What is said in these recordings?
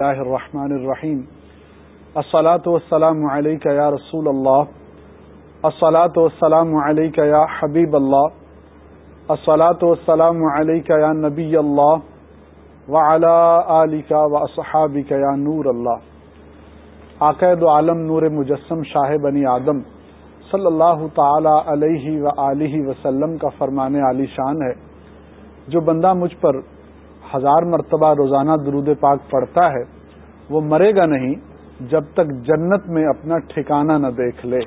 الله الرحمن الرحيم. الصلاة والسلام عليك يا رسول الله. الصلاة والسلام عليك يا حبيب الله. الصلاة والسلام عليك يا نبي الله. وعلى آلك وأصحابك يا نور الله. عقید عالم نور مجسم شاہ بنی آدم صلی اللہ تعالی علیہ و وسلم کا فرمان علی شان ہے. جو بندہ مجھ پر ہزار مرتبہ روزانہ درود پاک پڑھتا ہے، وہ مرے گا نہیں جب تک جنت میں اپنا ٹھکانہ نہ دیکھ لے۔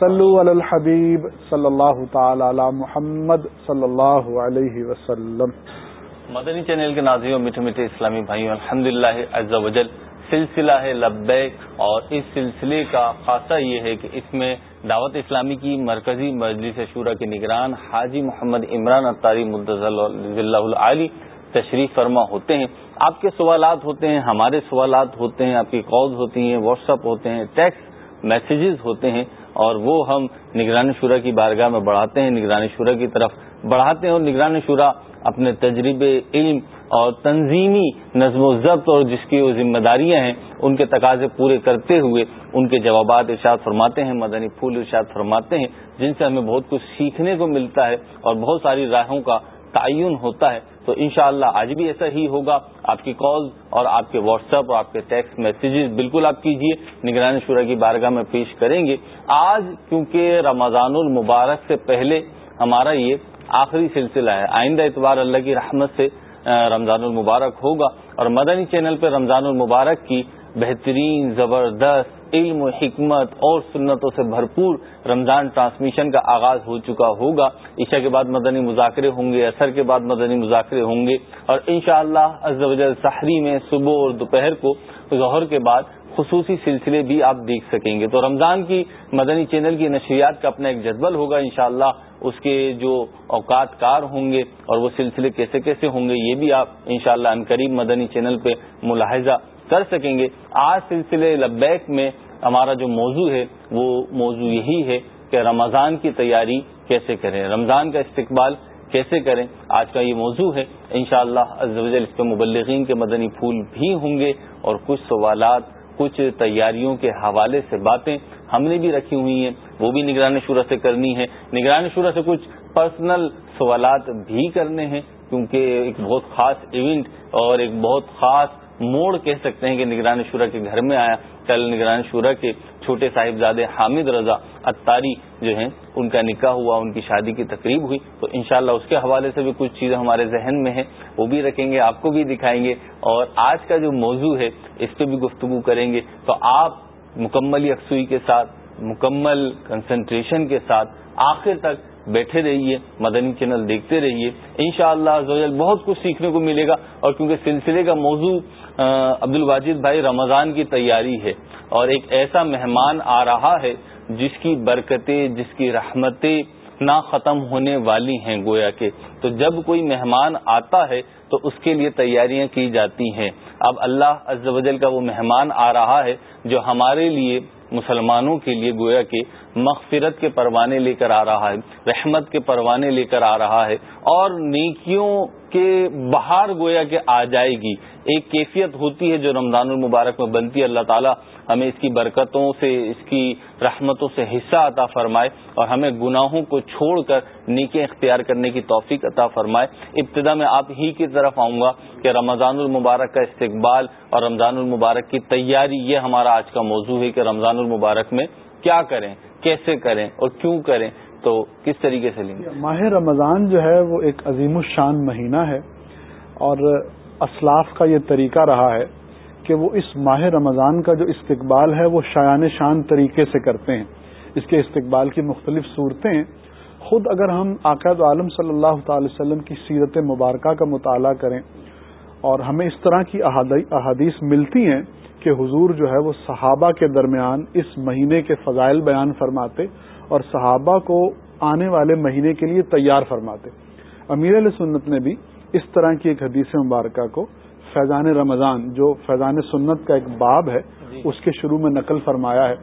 صلو علی الحبیب صلی اللہ تعالی علی محمد صلی اللہ علیہ وسلم۔ مدنی چینل کے ناظرین، میٹھے میٹھے اسلامی بھائیوں الحمد للہ وجل سلسلہ ہے لبیک۔ اور اس سلسلے کا خاصہ یہ ہے کہ اس میں دعوت اسلامی کی مرکزی مجلس شورا کے نگران حاجی محمد عمران اطاری اللہ علی تشریف فرما ہوتے ہیں۔ آپ کے سوالات ہوتے ہیں، ہمارے سوالات ہوتے ہیں، آپ کی کالز ہوتی ہیں، واٹس اپ ہوتے ہیں، ٹیکسٹ میسیجز ہوتے ہیں اور وہ ہم نگران شورا کی بارگاہ میں بڑھاتے ہیں۔ نگران شورا کی طرف بڑھاتے ہیں اور نگران شورا اپنے تجربے، علم اور تنظیمی نظم و ضبط اور جس کی وہ ذمہ داریاں ہیں، ان کے تقاضے پورے کرتے ہوئے ان کے جوابات ارشاد فرماتے ہیں، مدنی پھول ارشاد فرماتے ہیں، جن سے ہمیں بہت کچھ سیکھنے کو ملتا ہے اور بہت ساری راہوں کا تعین ہوتا ہے، تو انشاءاللہ اللہ آج بھی ایسا ہی ہوگا۔ آپ کی کال اور آپ کے واٹس ایپ اور آپ کے ٹیکسٹ میسیجز بالکل آپ کیجیے نگرانی شورا کی بارگاہ میں پیش کریں گے۔ آج کیونکہ رمضان المبارک سے پہلے ہمارا یہ آخری سلسلہ ہے، آئندہ اتوار اللہ کی رحمت سے رمضان المبارک ہوگا۔ اور مدنی چینل پہ رمضان المبارک کی بہترین، زبردست علم و حکمت اور سنتوں سے بھرپور رمضان ٹرانسمیشن کا آغاز ہو چکا ہوگا۔ عشاء کے بعد مدنی مذاکرے ہوں گے، اثر کے بعد مدنی مذاکرے ہوں گے۔ اور انشاءاللہ شاء اللہ سحری میں صبح اور دوپہر کو ظہر کے بعد خصوصی سلسلے بھی آپ دیکھ سکیں گے۔ تو رمضان کی مدنی چینل کی نشریات کا اپنا ایک جدول ہوگا۔ انشاءاللہ اس کے جو اوقات کار ہوں گے اور وہ سلسلے کیسے کیسے ہوں گے، یہ بھی آپ انشاءاللہ شاء قریب مدنی چینل پہ ملاحظہ کر سکیں گے۔ آج سلسلے لبیک میں ہمارا جو موضوع ہے، وہ موضوع یہی ہے کہ رمضان کی تیاری کیسے کریں، رمضان کا استقبال کیسے کریں۔ آج کا یہ موضوع ہے۔ انشاءاللہ شاء اللہ اس کے مبلغین کے مدنی پھول بھی ہوں گے اور کچھ سوالات، کچھ تیاریوں کے حوالے سے باتیں ہم نے بھی رکھی ہوئی ہیں۔ وہ بھی نگران شورہ سے کرنی ہے نگران شورہ سے کچھ پرسنل سوالات بھی کرنے ہیں، کیونکہ ایک بہت خاص ایونٹ اور ایک بہت خاص موڑ کہہ سکتے ہیں کہ نگران شورا کے گھر میں آیا۔ کل نگران شورا کے چھوٹے صاحبزادے حامد رضا اتاری جو ہیں، ان کا نکاح ہوا، ان کی شادی کی تقریب ہوئی۔ تو انشاءاللہ اس کے حوالے سے بھی کچھ چیزیں ہمارے ذہن میں ہیں، وہ بھی رکھیں گے، آپ کو بھی دکھائیں گے۔ اور آج کا جو موضوع ہے، اس پہ بھی گفتگو کریں گے۔ تو آپ مکمل یکسوئی کے ساتھ، مکمل کنسنٹریشن کے ساتھ آخر تک بیٹھے رہیے، مدنی چینل دیکھتے رہیے۔ انشاءاللہ شاء اللہ بہت کچھ سیکھنے کو ملے گا۔ اور کیونکہ سلسلے کا موضوع عبد الواجد بھائی، رمضان کی تیاری ہے اور ایک ایسا مہمان آ رہا ہے جس کی برکتیں، جس کی رحمتیں نہ ختم ہونے والی ہیں گویا کے تو جب کوئی مہمان آتا ہے تو اس کے لیے تیاریاں کی جاتی ہیں۔ اب اللہ عز و جل کا وہ مہمان آ رہا ہے جو ہمارے لیے مسلمانوں کے لیے گویا کے مغفرت کے پروانے لے کر آ رہا ہے، رحمت کے پروانے لے کر آ رہا ہے، اور نیکیوں کے بہار گویا کے آ جائے گی۔ ایک کیفیت ہوتی ہے جو رمضان المبارک میں بنتی ہے، اللہ تعالیٰ ہمیں اس کی برکتوں سے، اس کی رحمتوں سے حصہ عطا فرمائے اور ہمیں گناہوں کو چھوڑ کر نیکیں اختیار کرنے کی توفیق عطا فرمائے۔ ابتدا میں آپ ہی کی طرف آؤں گا کہ رمضان المبارک کا استقبال اور رمضان المبارک کی تیاری، یہ ہمارا آج کا موضوع ہے کہ رمضان المبارک میں کیا کریں، کیسے کریں اور کیوں کریں، تو کس طریقے سے لیں گے؟ ماہ رمضان جو ہے وہ ایک عظیم الشان مہینہ ہے اور اسلاف کا یہ طریقہ رہا ہے۔ کہ وہ اس ماہ رمضان کا جو استقبال ہے وہ شایان شان طریقے سے کرتے ہیں۔ اس کے استقبال کی مختلف صورتیں خود اگر ہم عقائد عالم صلی اللہ تعالی وسلم کی سیرت مبارکہ کا مطالعہ کریں اور ہمیں اس طرح کی احادیث ملتی ہیں کہ حضور جو ہے وہ صحابہ کے درمیان اس مہینے کے فضائل بیان فرماتے اور صحابہ کو آنے والے مہینے کے لیے تیار فرماتے۔ امیر علیہ سنت نے بھی اس طرح کی ایک حدیث مبارکہ کو فیضان رمضان جو فیضان سنت کا ایک باب ہے جی۔ اس کے شروع میں نقل فرمایا ہے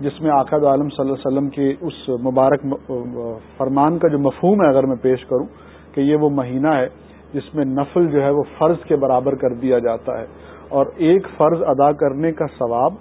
جس میں آقاد عالم صلی اللہ علیہ وسلم کی اس مبارک فرمان کا جو مفہوم ہے اگر میں پیش کروں کہ یہ وہ مہینہ ہے جس میں نفل جو ہے وہ فرض کے برابر کر دیا جاتا ہے۔ اور ایک فرض ادا کرنے کا ثواب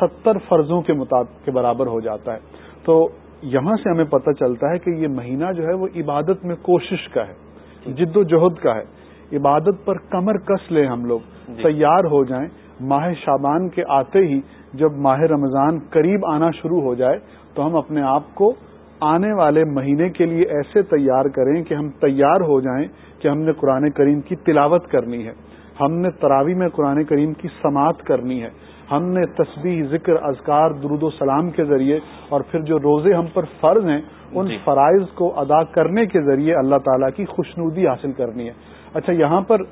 ستر فرضوں کے مطابق کے برابر ہو جاتا ہے۔ تو یہاں سے ہمیں پتہ چلتا ہے کہ یہ مہینہ جو ہے وہ عبادت میں کوشش کا ہے جد و جہد کا ہے۔ عبادت پر کمر کس لیں ہم لوگ جی۔ تیار ہو جائیں۔ ماہ شابان کے آتے ہی جب ماہ رمضان قریب آنا شروع ہو جائے تو ہم اپنے آپ کو آنے والے مہینے کے لیے ایسے تیار کریں کہ ہم تیار ہو جائیں کہ ہم نے قرآن کریم کی تلاوت کرنی ہے۔ ہم نے تراوی میں قرآن کریم کی سماعت کرنی ہے۔ ہم نے تسبیح ذکر اذکار درود و سلام کے ذریعے اور پھر جو روزے ہم پر فرض ہیں ان جی۔ فرائض کو ادا کرنے کے ذریعے اللہ تعالیٰ کی خوشنودی حاصل کرنی ہے۔ اچھا یہاں پر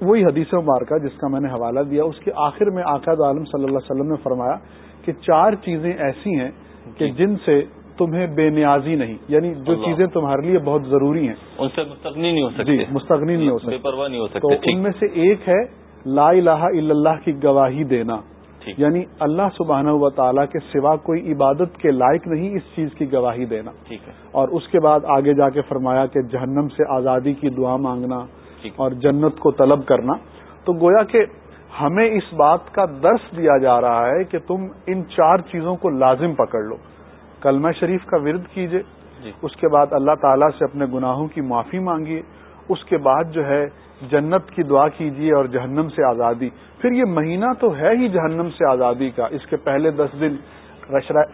وہی حدیث مبارکہ جس کا میں نے حوالہ دیا اس کے آخر میں آقاد عالم صلی اللہ علیہ وسلم نے فرمایا کہ چار چیزیں ایسی ہیں کہ جی۔ جن سے تمہیں بے نیازی نہیں یعنی جو چیزیں تمہارے لیے بہت ضروری ہیں۔ ان سے مستغنی نہیں ہو سکتی جی مستغنی نہیں ہو سکتی پرواہ نہیں ہو سکتی تو ان میں سے ایک ہے لا الہ الا اللہ کی گواہی دینا۔ یعنی اللہ سبحانہ و تعالیٰ کے سوا کوئی عبادت کے لائق نہیں اس چیز کی گواہی دینا۔ اور اس کے بعد آگے جا کے فرمایا کہ جہنم سے آزادی کی دعا مانگنا اور جنت کو طلب کرنا۔ تو گویا کہ ہمیں اس بات کا درس دیا جا رہا ہے کہ تم ان چار چیزوں کو لازم پکڑ لو۔ کلمہ شریف کا ورد کیجیے۔ جی۔ اس کے بعد اللہ تعالیٰ سے اپنے گناہوں کی معافی مانگیے۔ اس کے بعد جو ہے جنت کی دعا کیجیے اور جہنم سے آزادی۔ پھر یہ مہینہ تو ہے ہی جہنم سے آزادی کا۔ اس کے پہلے دس دن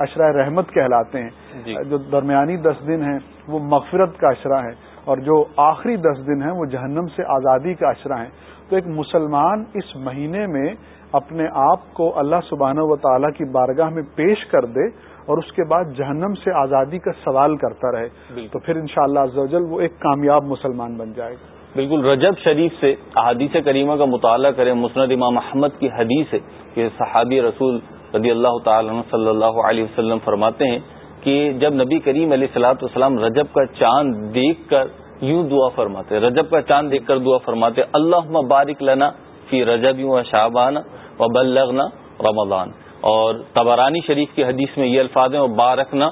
اشرا رحمت کہلاتے ہیں۔ جی۔ جو درمیانی دس دن ہیں وہ مغفرت کا اشرا ہے۔ اور جو آخری دس دن ہیں وہ جہنم سے آزادی کا اشرا ہے۔ تو ایک مسلمان اس مہینے میں اپنے آپ کو اللہ سبحانہ و تعالیٰ کی بارگاہ میں پیش کر دے اور اس کے بعد جہنم سے آزادی کا سوال کرتا رہے۔ تو پھر انشاءاللہ شاء وہ ایک کامیاب مسلمان بن جائے گا۔ بالکل رجب شریف سے احادیث کریمہ کا مطالعہ کریں، مسند امام محمد کی حدیث ہے کہ صحابی رسول رضی اللہ تعالی صلی اللہ علیہ وسلم فرماتے ہیں کہ جب نبی کریم علیہ السلاۃ والسلام رجب کا چاند دیکھ کر یوں دعا فرماتے، رجب کا چاند دیکھ کر دعا فرماتے اللہ مبارک لنا فی رجب یوں شعبان و بلغنا رمضان۔ اور تبرانی شریف کی حدیث میں یہ الفاظ ہیں اور بارکنا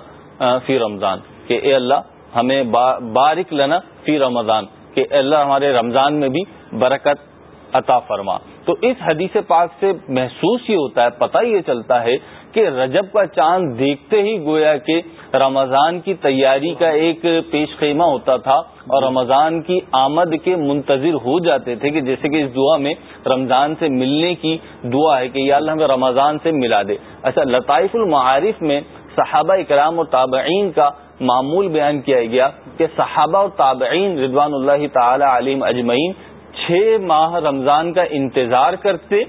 فی رمضان، کہ اے اللہ، ہمیں بارک لنا فی رمضان۔ کہ اللہ ہمارے رمضان میں بھی برکت عطا فرما۔ تو اس حدیث پاک سے محسوس یہ ہوتا ہے، پتہ یہ چلتا ہے کہ رجب کا چاند دیکھتے ہی گویا کہ رمضان کی تیاری کا ایک پیش خیمہ ہوتا تھا اور رمضان کی آمد کے منتظر ہو جاتے تھے کہ جیسے کہ اس دعا میں رمضان سے ملنے کی دعا ہے کہ یا اللہ ہمیں رمضان سے ملا دے۔ اچھا لطائف المعارف میں صحابہ اکرام اور تابعین کا معمول بیان کیا گیا کہ صحابہ اور تابعین رضوان اللہ تعالی علیم اجمعین چھ ماہ رمضان کا انتظار کرتے،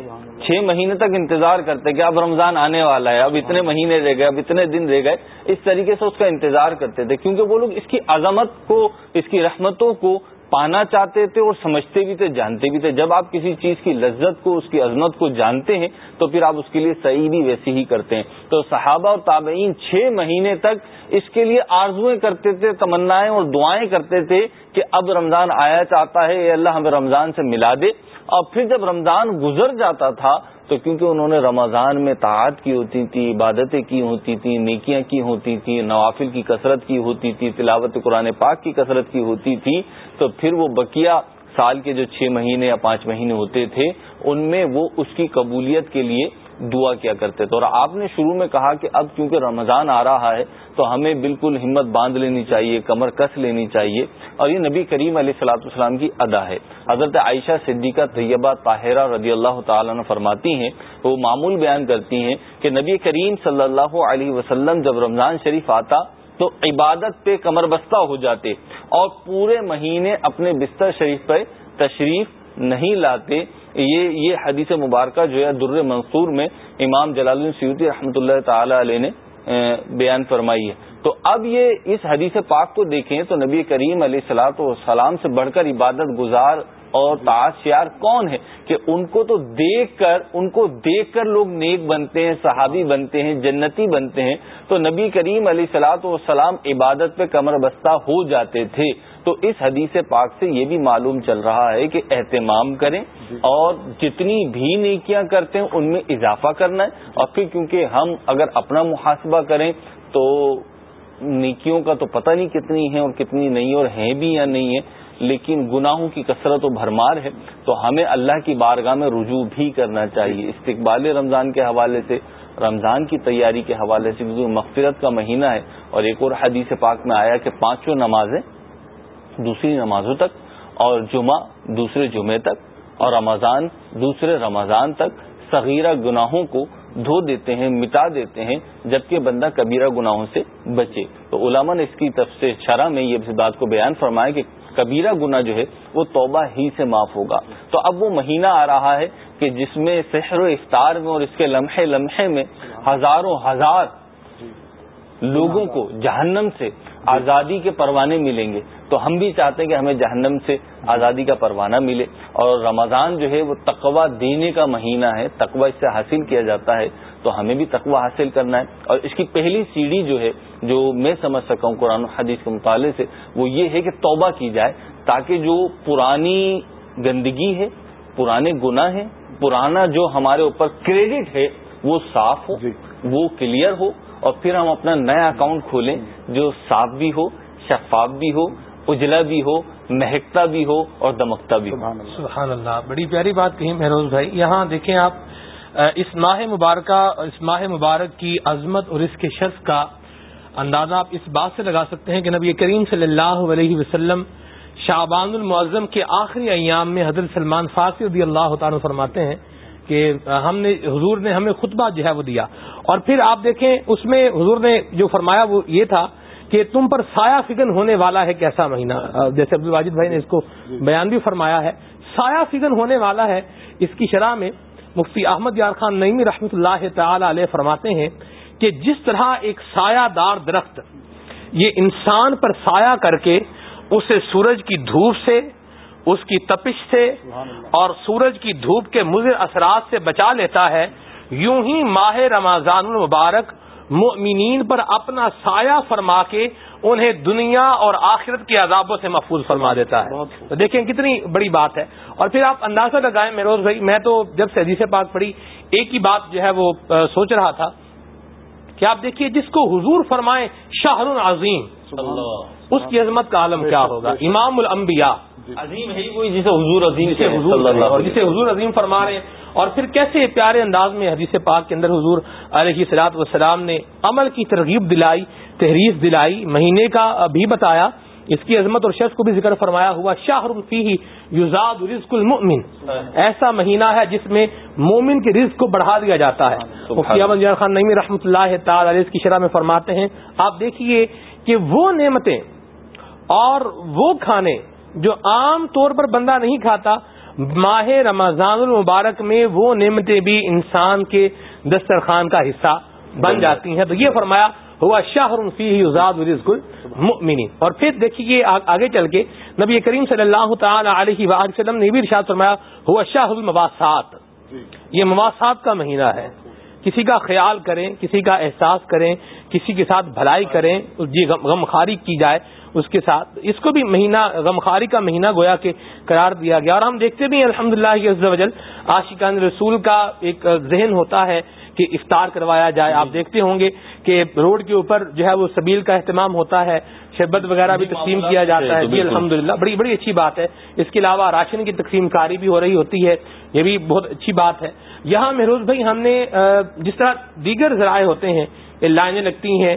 چھ مہینے تک انتظار کرتے کہ اب رمضان آنے والا ہے، اب اتنے مہینے رہ گئے، اب اتنے دن رہ گئے، اس طریقے سے اس کا انتظار کرتے تھے، کیونکہ وہ لوگ اس کی عظمت کو، اس کی رحمتوں کو پانا چاہتے تھے اور سمجھتے بھی تھے، جانتے بھی تھے۔ جب آپ کسی چیز کی لذت کو، اس کی عظمت کو جانتے ہیں، تو پھر آپ اس کے لیے صحیح بھی ویسی ہی کرتے ہیں۔ تو صحابہ اور تابعین چھ مہینے تک اس کے لیے آرزویں کرتے تھے، تمنائیں اور دعائیں کرتے تھے کہ اب رمضان آیا چاہتا ہے، اے اللہ ہمیں رمضان سے ملا دے۔ اور پھر جب رمضان گزر جاتا تھا تو کیونکہ انہوں نے رمضان میں تعات کی ہوتی تھی، عبادتیں کی ہوتی تھیں، نیکیاں کی ہوتی تھیں، نوافل کی کثرت کی ہوتی تھی، تلاوت قرآن پاک کی کثرت کی ہوتی تھی، تو پھر وہ بقیہ سال کے جو چھ مہینے یا پانچ مہینے ہوتے تھے، ان میں وہ اس کی قبولیت کے لیے دعا کیا کرتے تھے اور آپ نے شروع میں کہا کہ اب کیونکہ رمضان آ رہا ہے تو ہمیں بالکل ہمت باندھ لینی چاہیے، کمر کس لینی چاہیے اور یہ نبی کریم علیہ السلاۃ السلام کی ادا ہے۔ حضرت عائشہ صدیقہ طیبہ طاہرہ رضی اللہ تعالیٰ نے فرماتی ہیں، وہ معمول بیان کرتی ہیں کہ نبی کریم صلی اللہ علیہ وسلم جب رمضان شریف آتا تو عبادت پہ کمر بستہ ہو جاتے اور پورے مہینے اپنے بستر شریف پہ تشریف نہیں لاتے۔ یہ یہ حدیث مبارکہ جو ہے در منصور میں امام جلال الدین سیوتی رحمۃ اللہ تعالی علیہ نے بیان فرمائی ہے۔ تو اب یہ اس حدیث پاک کو دیکھیں تو نبی کریم علیہ السلاۃ والسلام سے بڑھ کر عبادت گزار اور شیار کون ہے؟ کہ ان کو تو دیکھ کر، ان کو دیکھ کر لوگ نیک بنتے ہیں، صحابی بنتے ہیں، جنتی بنتے ہیں۔ تو نبی کریم علیہ سلاۃ والسلام عبادت پہ کمر بستہ ہو جاتے تھے۔ تو اس حدیث پاک سے یہ بھی معلوم چل رہا ہے کہ اہتمام کریں اور جتنی بھی نیکیاں کرتے ہیں ان میں اضافہ کرنا ہے۔ اور پھر کیونکہ ہم اگر اپنا محاسبہ کریں تو نیکیوں کا تو پتہ نہیں کتنی ہے اور کتنی نہیں اور ہیں بھی یا نہیں ہے لیکن گناہوں کی کثرت و بھرمار ہے۔ تو ہمیں اللہ کی بارگاہ میں رجوع بھی کرنا چاہیے۔ استقبال رمضان کے حوالے سے رمضان کی تیاری کے حوالے سے مغفرت کا مہینہ ہے۔ اور ایک اور حدیث پاک میں آیا کہ پانچوں نمازیں دوسری نمازوں تک اور جمعہ دوسرے جمعے تک اور رمضان دوسرے رمضان تک صغیرہ گناہوں کو دھو دیتے ہیں مٹا دیتے ہیں جبکہ بندہ کبیرہ گناہوں سے بچے۔ تو علماء نے اس کی تفصیل شرح میں یہ بات کو بیان فرمایا کہ کبیرہ گنا جو ہے وہ توبہ ہی سے معاف ہوگا۔ تو اب وہ مہینہ آ رہا ہے کہ جس میں سحر و افطار میں اور اس کے لمحے لمحے میں ہزاروں ہزار لوگوں کو جہنم سے آزادی کے پروانے ملیں گے تو ہم بھی چاہتے ہیں کہ ہمیں جہنم سے آزادی کا پروانہ ملے اور رمضان جو ہے وہ تقوا دینے کا مہینہ ہے تقوا اس سے حاصل کیا جاتا ہے تو ہمیں بھی تقوا حاصل کرنا ہے اور اس کی پہلی سیڑھی جو ہے جو میں سمجھ سکا ہوں قرآن حدیث کے مطالعے سے وہ یہ ہے کہ توبہ کی جائے تاکہ جو پرانی گندگی ہے پرانے گناہ ہیں پرانا جو ہمارے اوپر کریڈٹ ہے وہ صاف ہو جی۔ وہ کلیئر ہو اور پھر ہم اپنا نیا اکاؤنٹ کھولیں جو صاف بھی ہو، شفاف بھی ہو، اجلا بھی ہو، مہکتا بھی ہو اور دمکتا بھی ہو۔ سبحان اللہ۔ بڑی پیاری بات کہی مہروز بھائی۔ یہاں دیکھیں آپ اس ماہ مبارکہ، اس ماہ مبارک کی عظمت اور اس کے شخص کا اندازہ آپ اس بات سے لگا سکتے ہیں کہ نبی کریم صلی اللہ علیہ وسلم شعبان المعظم کے آخری ایام میں حضرت سلمان فارسی رضی اللہ تعالیٰ فرماتے ہیں کہ ہم نے حضور نے ہمیں خطبہ جو ہے وہ دیا۔ اور پھر آپ دیکھیں، اس میں حضور نے جو فرمایا وہ یہ تھا کہ تم پر سایہ فگن ہونے والا ہے کیسا مہینہ؟ جیسے عبد الواجد بھائی نے اس کو بیان بھی فرمایا ہے۔ سایہ فگن ہونے والا ہے، اس کی شرح میں مفتی احمد یار خان نئی رحمۃ اللہ تعالی علیہ فرماتے ہیں کہ جس طرح ایک سایہ دار درخت یہ انسان پر سایہ کر کے اسے سورج کی دھوپ سے اس کی تپش سے اور سورج کی دھوپ کے مضر اثرات سے بچا لیتا ہے۔ یوں ہی ماہ رمضان المبارک مؤمنین پر اپنا سایہ فرما کے انہیں دنیا اور آخرت کے عذابوں سے محفوظ فرما دیتا ہے۔ تو دیکھیں کتنی بڑی بات ہے۔ اور پھر آپ اندازہ لگائیں میروز بھائی میں تو جب سے حدیث پاک پڑھی ایک ہی بات جو ہے وہ سوچ رہا تھا کہ آپ دیکھیے جس کو حضور فرمائے شاہر العظیم اس کی عظمت کا عالم کیا ہوگا؟ امام الانبیاء۔ عظیم ہے جسے حضور عظیم جسے حضور عظیم فرما رہے ہیں۔ اور پھر کیسے پیارے انداز میں حدیث پاک کے اندر حضور علیہ سلاط وسلام نے عمل کی ترغیب دلائی تحریر دلائی مہینے کا بھی بتایا۔ اس کی عظمت اور شخص کو بھی ذکر فرمایا ہوا شاہ رفی یوزاد رزق المؤمن۔ ایسا مہینہ ہے جس میں مومن کے رزق کو بڑھا دیا جاتا ہے۔ مفتی احمد خان نئی رحمۃ اللہ تعالی علیہ کی شرح میں فرماتے ہیں آپ دیکھیے کہ وہ نعمتیں اور وہ کھانے جو عام طور پر بندہ نہیں کھاتا ماہ رمضان المبارک میں وہ نعمتیں بھی انسان کے دسترخوان کا حصہ بن جاتی ہیں۔ تو یہ فرمایا ہوا شاہ رزق المؤمنین۔ اور پھر دیکھیے آگے چل کے نبی کریم صلی اللہ تعالی علیہ وسلم نے بھی ارشاد فرمایا ہوا شاہ المواسات یہ مواسات کا مہینہ ہے۔ کسی کا خیال کریں کسی کا احساس کریں کسی کے ساتھ بھلائی کریں غمخاری کی جائے۔ اس کے ساتھ اس کو بھی مہینہ غمخاری کا مہینہ گویا کے قرار دیا گیا اور ہم دیکھتے بھی الحمد للہ عاشقان رسول کا ایک ذہن ہوتا ہے کہ افطار کروایا جائے۔ آپ دیکھتے ہوں گے کہ روڈ کے اوپر جو ہے وہ سبیل کا اہتمام ہوتا ہے شربت وغیرہ بھی تقسیم کیا جاتا ہے۔ جی الحمد بڑی بڑی اچھی بات ہے۔ اس کے علاوہ راشن کی تقسیم کاری بھی ہو رہی ہوتی ہے یہ بھی بہت اچھی بات ہے۔ یہاں مہروز بھائی ہم نے جس طرح دیگر ذرائع ہوتے ہیں یہ لائنیں لگتی ہیں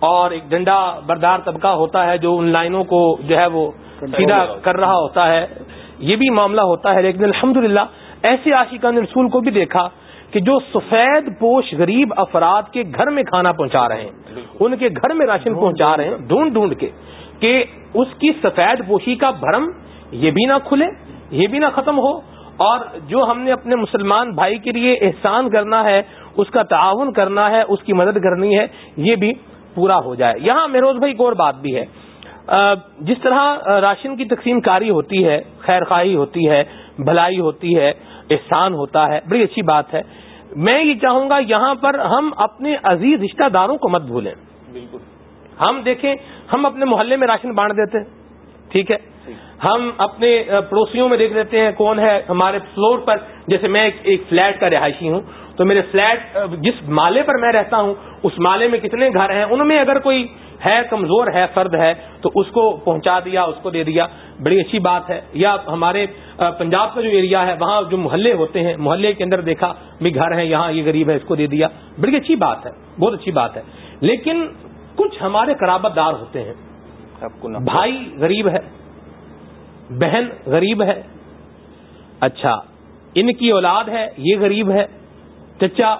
اور ایک ڈنڈا بردار طبقہ ہوتا ہے جو ان لائنوں کو جو ہے وہ سیدھا کر رہا ہوتا ہے۔ یہ بھی معاملہ ہوتا ہے لیکن الحمد ایسے عاشقان رسول کو بھی دیکھا کہ جو سفید پوش غریب افراد کے گھر میں کھانا پہنچا رہے ہیں ان کے گھر میں راشن پہنچا رہے ہیں ڈھونڈ ڈھونڈ کے کہ اس کی سفید پوشی کا بھرم یہ بھی نہ کھلے یہ بھی نہ ختم ہو۔ اور جو ہم نے اپنے مسلمان بھائی کے لیے احسان کرنا ہے اس کا تعاون کرنا ہے اس کی مدد کرنی ہے یہ بھی پورا ہو جائے۔ یہاں مہروز بھائی ایک اور بات بھی ہے۔ جس طرح راشن کی تقسیم کاری ہوتی ہے خیر خواہی ہوتی ہے بھلائی ہوتی ہے احسان ہوتا ہے بڑی اچھی بات ہے۔ میں یہ چاہوں گا یہاں پر ہم اپنے عزیز رشتہ داروں کو مت بھولیں۔ بالکل۔ ہم دیکھیں ہم اپنے محلے میں راشن بانٹ دیتے ہیں۔ ٹھیک ہے؟ ہم اپنے پڑوسیوں میں دیکھ لیتے ہیں کون ہے ہمارے فلور پر جیسے میں ایک فلیٹ کا رہائشی ہوں۔ تو میرے فلیٹ جس مالے پر میں رہتا ہوں اس مالے میں کتنے گھر ہیں؟ ان میں اگر کوئی ہے کمزور ہے فرد ہے تو اس کو پہنچا دیا اس کو دے دیا۔ بڑی اچھی بات ہے۔ یا ہمارے پنجاب کا جو ایریا ہے وہاں جو محلے ہوتے ہیں محلے کے اندر دیکھا بھی گھر ہے یہاں یہ غریب ہے اس کو دے دیا۔ بڑی اچھی بات ہے بہت اچھی بات ہے۔ لیکن کچھ ہمارے قرابت دار ہوتے ہیں۔ بھائی غریب ہے بہن غریب ہے۔ اچھا ان کی اولاد ہے یہ غریب ہے۔ چچا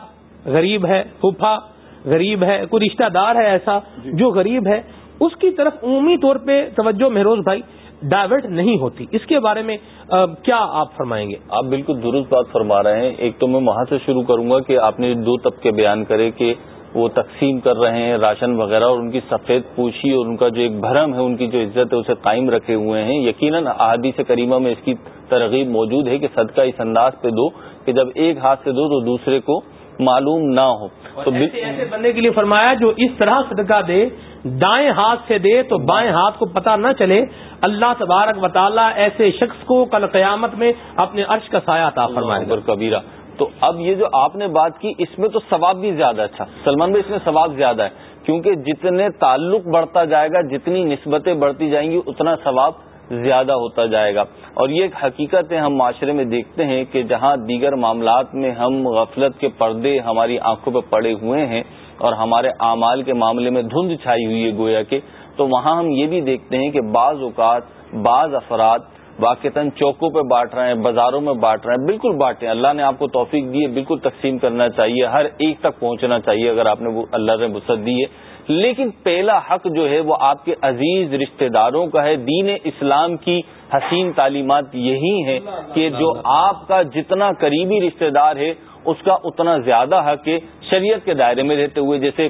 غریب ہے پھوپھا غریب ہے کوئی رشتہ دار ہے ایسا جی۔ جو غریب ہے اس کی طرف عمومی طور پہ توجہ مہروز بھائی ڈائیورٹ نہیں ہوتی۔ اس کے بارے میں کیا آپ فرمائیں گے؟ آپ بالکل درست بات فرما رہے ہیں۔ ایک تو میں وہاں سے شروع کروں گا کہ آپ نے دو طبقے بیان کرے کہ وہ تقسیم کر رہے ہیں راشن وغیرہ اور ان کی سفید پوشی اور ان کا جو ایک بھرم ہے ان کی جو عزت ہے اسے قائم رکھے ہوئے ہیں۔ یقیناً احادی سے کریمہ میں اس کی ترغیب موجود ہے کہ صدقہ اس انداز پہ دو۔ کہ جب ایک ہاتھ سے دو تو دوسرے کو معلوم نہ ہو۔ تو ایسے بندے کے لیے فرمایا جو اس طرح صدقہ دے دائیں ہاتھ سے دے تو بائیں ہاتھ کو پتہ نہ چلے۔ اللہ تبارک و تعالیٰ ایسے شخص کو کل قیامت میں اپنے عرش کا سایہ عطا فرمائے کبیرہ۔ تو اب یہ جو آپ نے بات کی اس میں تو ثواب بھی زیادہ اچھا سلمان بھائی اس میں ثواب زیادہ ہے۔ کیونکہ جتنے تعلق بڑھتا جائے گا جتنی نسبتیں بڑھتی جائیں گی اتنا ثواب زیادہ ہوتا جائے گا۔ اور یہ ایک حقیقت ہے، ہم معاشرے میں دیکھتے ہیں کہ جہاں دیگر معاملات میں ہم غفلت کے پردے ہماری آنکھوں پہ پڑے ہوئے ہیں اور ہمارے اعمال کے معاملے میں دھند چھائی ہوئی ہے گویا کے تو وہاں ہم یہ بھی دیکھتے ہیں کہ بعض اوقات بعض افراد واقعتاً چوکوں پہ بانٹ رہے ہیں، بازاروں میں بانٹ رہے ہیں۔ بالکل بانٹیں۔ اللہ نے آپ کو توفیق دی ہے، بالکل تقسیم کرنا چاہیے، ہر ایک تک پہنچنا چاہیے اگر آپ نے اللہ نے وسعت دی ہے۔ لیکن پہلا حق جو ہے وہ آپ کے عزیز رشتہ داروں کا ہے۔ دین اسلام کی حسین تعلیمات یہی ہیں کہ جو آپ کا جتنا قریبی رشتہ دار ہے، اس کا اتنا زیادہ حق ہے۔ شریعت کے دائرے میں رہتے ہوئے جیسے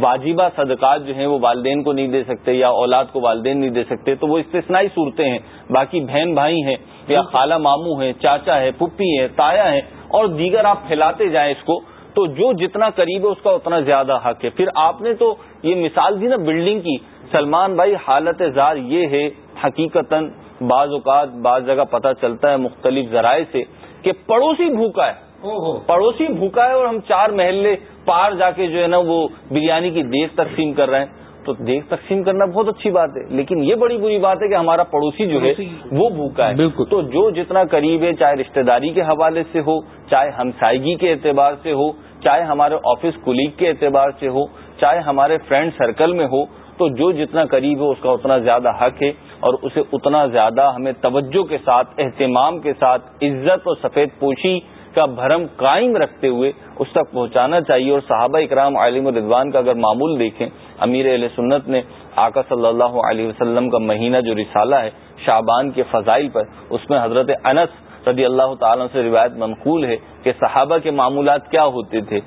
واجبہ صدقات جو ہیں وہ والدین کو نہیں دے سکتے یا اولاد کو والدین نہیں دے سکتے، تو وہ استثنائی صورتیں ہیں۔ باقی بہن بھائی ہیں یا خالہ ماموں ہیں، چاچا ہے، پھپھی ہے تایا ہے اور دیگر آپ پھیلاتے جائیں اس کو تو جو جتنا قریب ہے اس کا اتنا زیادہ حق ہے۔ پھر آپ نے تو یہ مثال دی نا بلڈنگ کی۔ سلمان بھائی حالت زار یہ ہے حقیقت بعض اوقات بعض جگہ پتہ چلتا ہے مختلف ذرائع سے کہ پڑوسی بھوکا ہے۔ پڑوسی بھوکا ہے اور ہم چار محلے پار جا کے جو ہے نا وہ بریانی کی دیکھ تقسیم کر رہے ہیں۔ تو دیکھ تقسیم کرنا بہت اچھی بات ہے۔ لیکن یہ بڑی بری بات ہے کہ ہمارا پڑوسی جو ہے وہ بھوکا ہے۔ بالکل۔ تو جو جتنا قریب ہے چاہے رشتہ داری کے حوالے سے ہو چاہے ہمسائیگی کے اعتبار سے ہو چاہے ہمارے آفس کولیگ کے اعتبار سے ہو چاہے ہمارے فرینڈ سرکل میں ہو تو جو جتنا قریب ہے اس کا اتنا زیادہ حق ہے۔ اور اسے اتنا زیادہ ہمیں توجہ کے ساتھ اہتمام کے ساتھ عزت اور سفید پوشی کا بھرم قائم رکھتے ہوئے اس تک پہنچانا چاہیے اور صحابہ اکرام عالم رضوان کا اگر معمول دیکھیں امیر علیہ سنت نے آقا صلی اللہ علیہ وسلم کا مہینہ جو رسالہ ہے شابان کے فضائل پر اس میں حضرت انس رضی اللہ تعالیٰ سے روایت منقول ہے کہ صحابہ کے معمولات کیا ہوتے تھے۔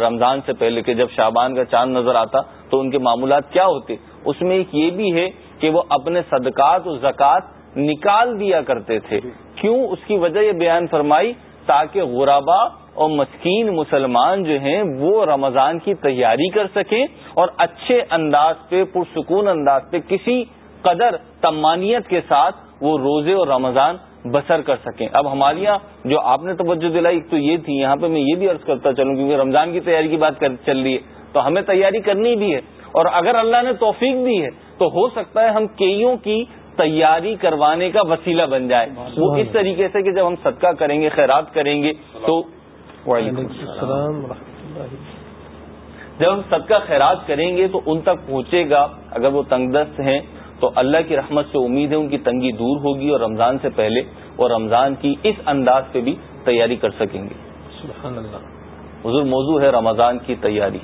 رمضان سے پہلے کہ جب شابان کا چاند نظر آتا تو ان کے معمولات کیا ہوتے؟ اس میں ایک یہ بھی ہے کہ وہ اپنے صدقات و زکوٰۃ نکال دیا کرتے تھے۔ کیوں؟ اس کی وجہ یہ بیان فرمائی تاکہ غربا اور مسکین مسلمان جو ہیں وہ رمضان کی تیاری کر سکیں اور اچھے انداز پہ، پرسکون انداز پہ کسی قدر تمانیت کے ساتھ وہ روزے اور رمضان بسر کر سکیں۔ اب ہمارے یہاں جو آپ نے توجہ دلائی تو یہ تھی، یہاں پہ میں یہ بھی عرض کرتا چلوں کیونکہ رمضان کی تیاری کی بات چل رہی ہے۔ تو ہمیں تیاری کرنی بھی ہے۔ اور اگر اللہ نے توفیق دی ہے تو ہو سکتا ہے ہم کئیوں کی تیاری کروانے کا وسیلہ بن جائے۔ وہ اس طریقے سے کہ جب ہم صدقہ کریں گے خیرات کریں گے تو جب ہم صدقہ خیرات کریں گے تو ان تک پہنچے گا۔ اگر وہ تنگ دست ہیں تو اللہ کی رحمت سے امید ہے ان کی تنگی دور ہوگی اور رمضان سے پہلے اور رمضان کی اس انداز پہ بھی تیاری کر سکیں گے۔ سبحان اللہ۔ حضور موضوع ہے رمضان کی تیاری۔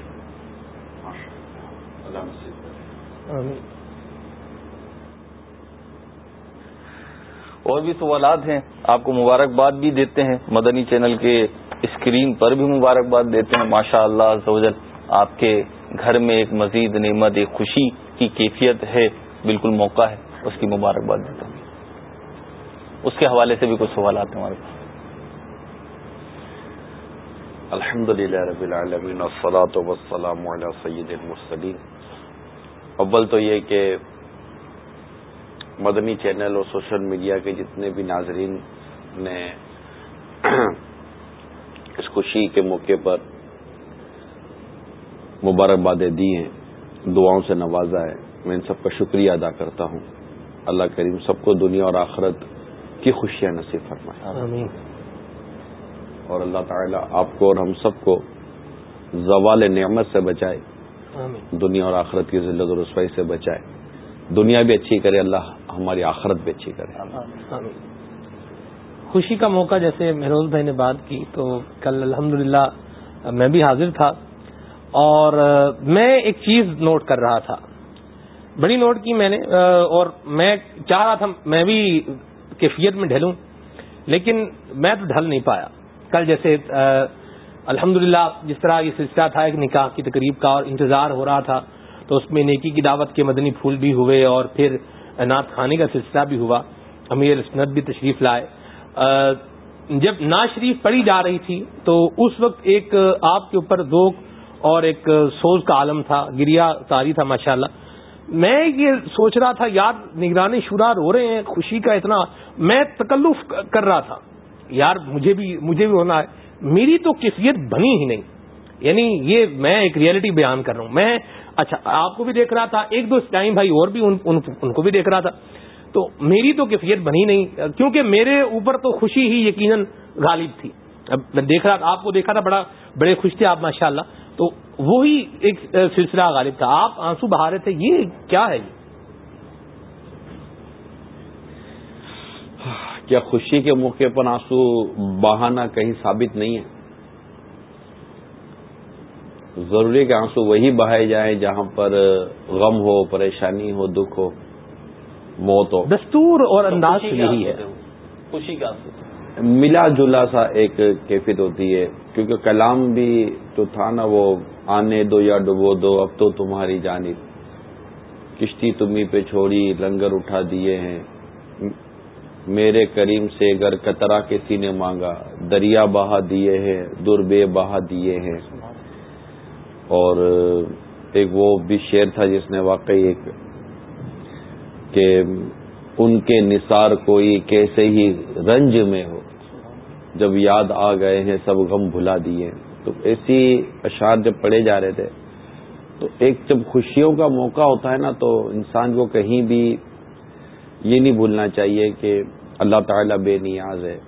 اور بھی سوالات ہیں، آپ کو مبارکباد بھی دیتے ہیں۔ مدنی چینل کے اسکرین پر بھی مبارکباد دیتے ہیں۔ ماشاء اللہ آپ کے گھر میں ایک مزید نعمت، ایک خوشی کی کیفیت ہے، بالکل موقع ہے، اس کی مبارکباد دیتا ہوں اس کے حوالے سے بھی کچھ سوالات ہیں ہمارے پاس۔ الحمد للہ رب العالمین وسلام علی سید المرسلین۔ اول تو یہ کہ مدنی چینل اور سوشل میڈیا کے جتنے بھی ناظرین نے اس خوشی کے موقع پر مبارکبادیں دی ہیں دعاؤں سے نوازا ہے میں ان سب کا شکریہ ادا کرتا ہوں۔ اللہ کریم سب کو دنیا اور آخرت کی خوشیاں نصیب فرمائے۔ اور اللہ تعالیٰ آپ کو اور ہم سب کو زوال نعمت سے بچائے۔ دنیا اور آخرت کی ذلت و رسوائی سے بچائے۔ دنیا بھی اچھی کرے، اللہ ہماری آخرت بھی اچھی کرے۔ خوشی کا موقع، جیسے مہروز بھائی نے بات کی، تو کل الحمدللہ میں بھی حاضر تھا۔ اور میں ایک چیز نوٹ کر رہا تھا۔ بڑی نوٹ کی میں نے، اور میں چاہ رہا تھا، میں بھی کیفیت میں ڈھلوں، لیکن میں تو ڈھل نہیں پایا۔ کل جیسے الحمد جس طرح یہ سلسلہ تھا، ایک نکاح کی تقریب کا اور انتظار ہو رہا تھا تو اس میں نیکی کی دعوت کے مدنی پھول بھی ہوئے اور پھر نعت کھانے کا سلسلہ بھی ہوا۔ امیر اسنت بھی تشریف لائے۔ جب نا شریف پڑھی جا رہی تھی تو اس وقت ایک آپ کے اوپر ذوق اور ایک سوز کا عالم تھا گریا تاری تھا، ماشاءاللہ۔ میں یہ سوچ رہا تھا، یار نگرانی شورا رو رہے ہیں، خوشی کا اتنا، میں تکلف کر رہا تھا۔ یار مجھے بھی مجھے بھی ہونا ہے۔ میری تو کیفیت بنی ہی نہیں۔ یعنی یہ میں ایک ریئلٹی بیان کر رہا ہوں۔ میں اچھا آپ کو بھی دیکھ رہا تھا ایک دو ٹائم بھائی اور بھی ان, ان, ان کو بھی دیکھ رہا تھا۔ تو میری تو کیفیت بنی نہیں کیونکہ میرے اوپر تو خوشی ہی یقیناً غالب تھی۔ اب میں دیکھ رہا تھا آپ کو دیکھا تھا بڑا بڑے خوش تھے آپ ماشاء اللہ تو وہی ایک سلسلہ غالب تھا۔ آپ آنسو بہا رہے تھے یہ کیا ہے؟ یہ کیا خوشی کے موقع پر آنسو بہانا کہیں ثابت نہیں ہے؟ ضروری کہ آنسو وہی بہائے جائیں جہاں پر غم ہو پریشانی ہو دکھ ہو موت ہو۔ دستور اور انداز یہی ہے۔ خوشی کا ملا جلا سا ایک کیفیت ہوتی ہے۔ کیونکہ کلام بھی جو تھا نا وہ آنے دو یا ڈبو دو اب تو تمہاری جانب۔ کشتی تمہیں پہ چھوڑی لنگر اٹھا دیے ہیں۔ میرے کریم سے گر کترا کسی نے مانگا۔ دریا بہا دیے ہیں در بے بہا دیے ہیں۔ اور ایک وہ بھی شعر تھا جس نے واقعی ایک کہ ان کے نثار کوئی کیسے ہی رنج میں ہو۔ جب یاد آ گئے ہیں، سب غم بھلا دیے۔ تو ایسی اشعار جب پڑے جا رہے تھے، تو ایک جب خوشیوں کا موقع ہوتا ہے نا، تو انسان کو کہیں بھی یہ نہیں بھولنا چاہیے کہ اللہ تعالیٰ بے نیاز ہے۔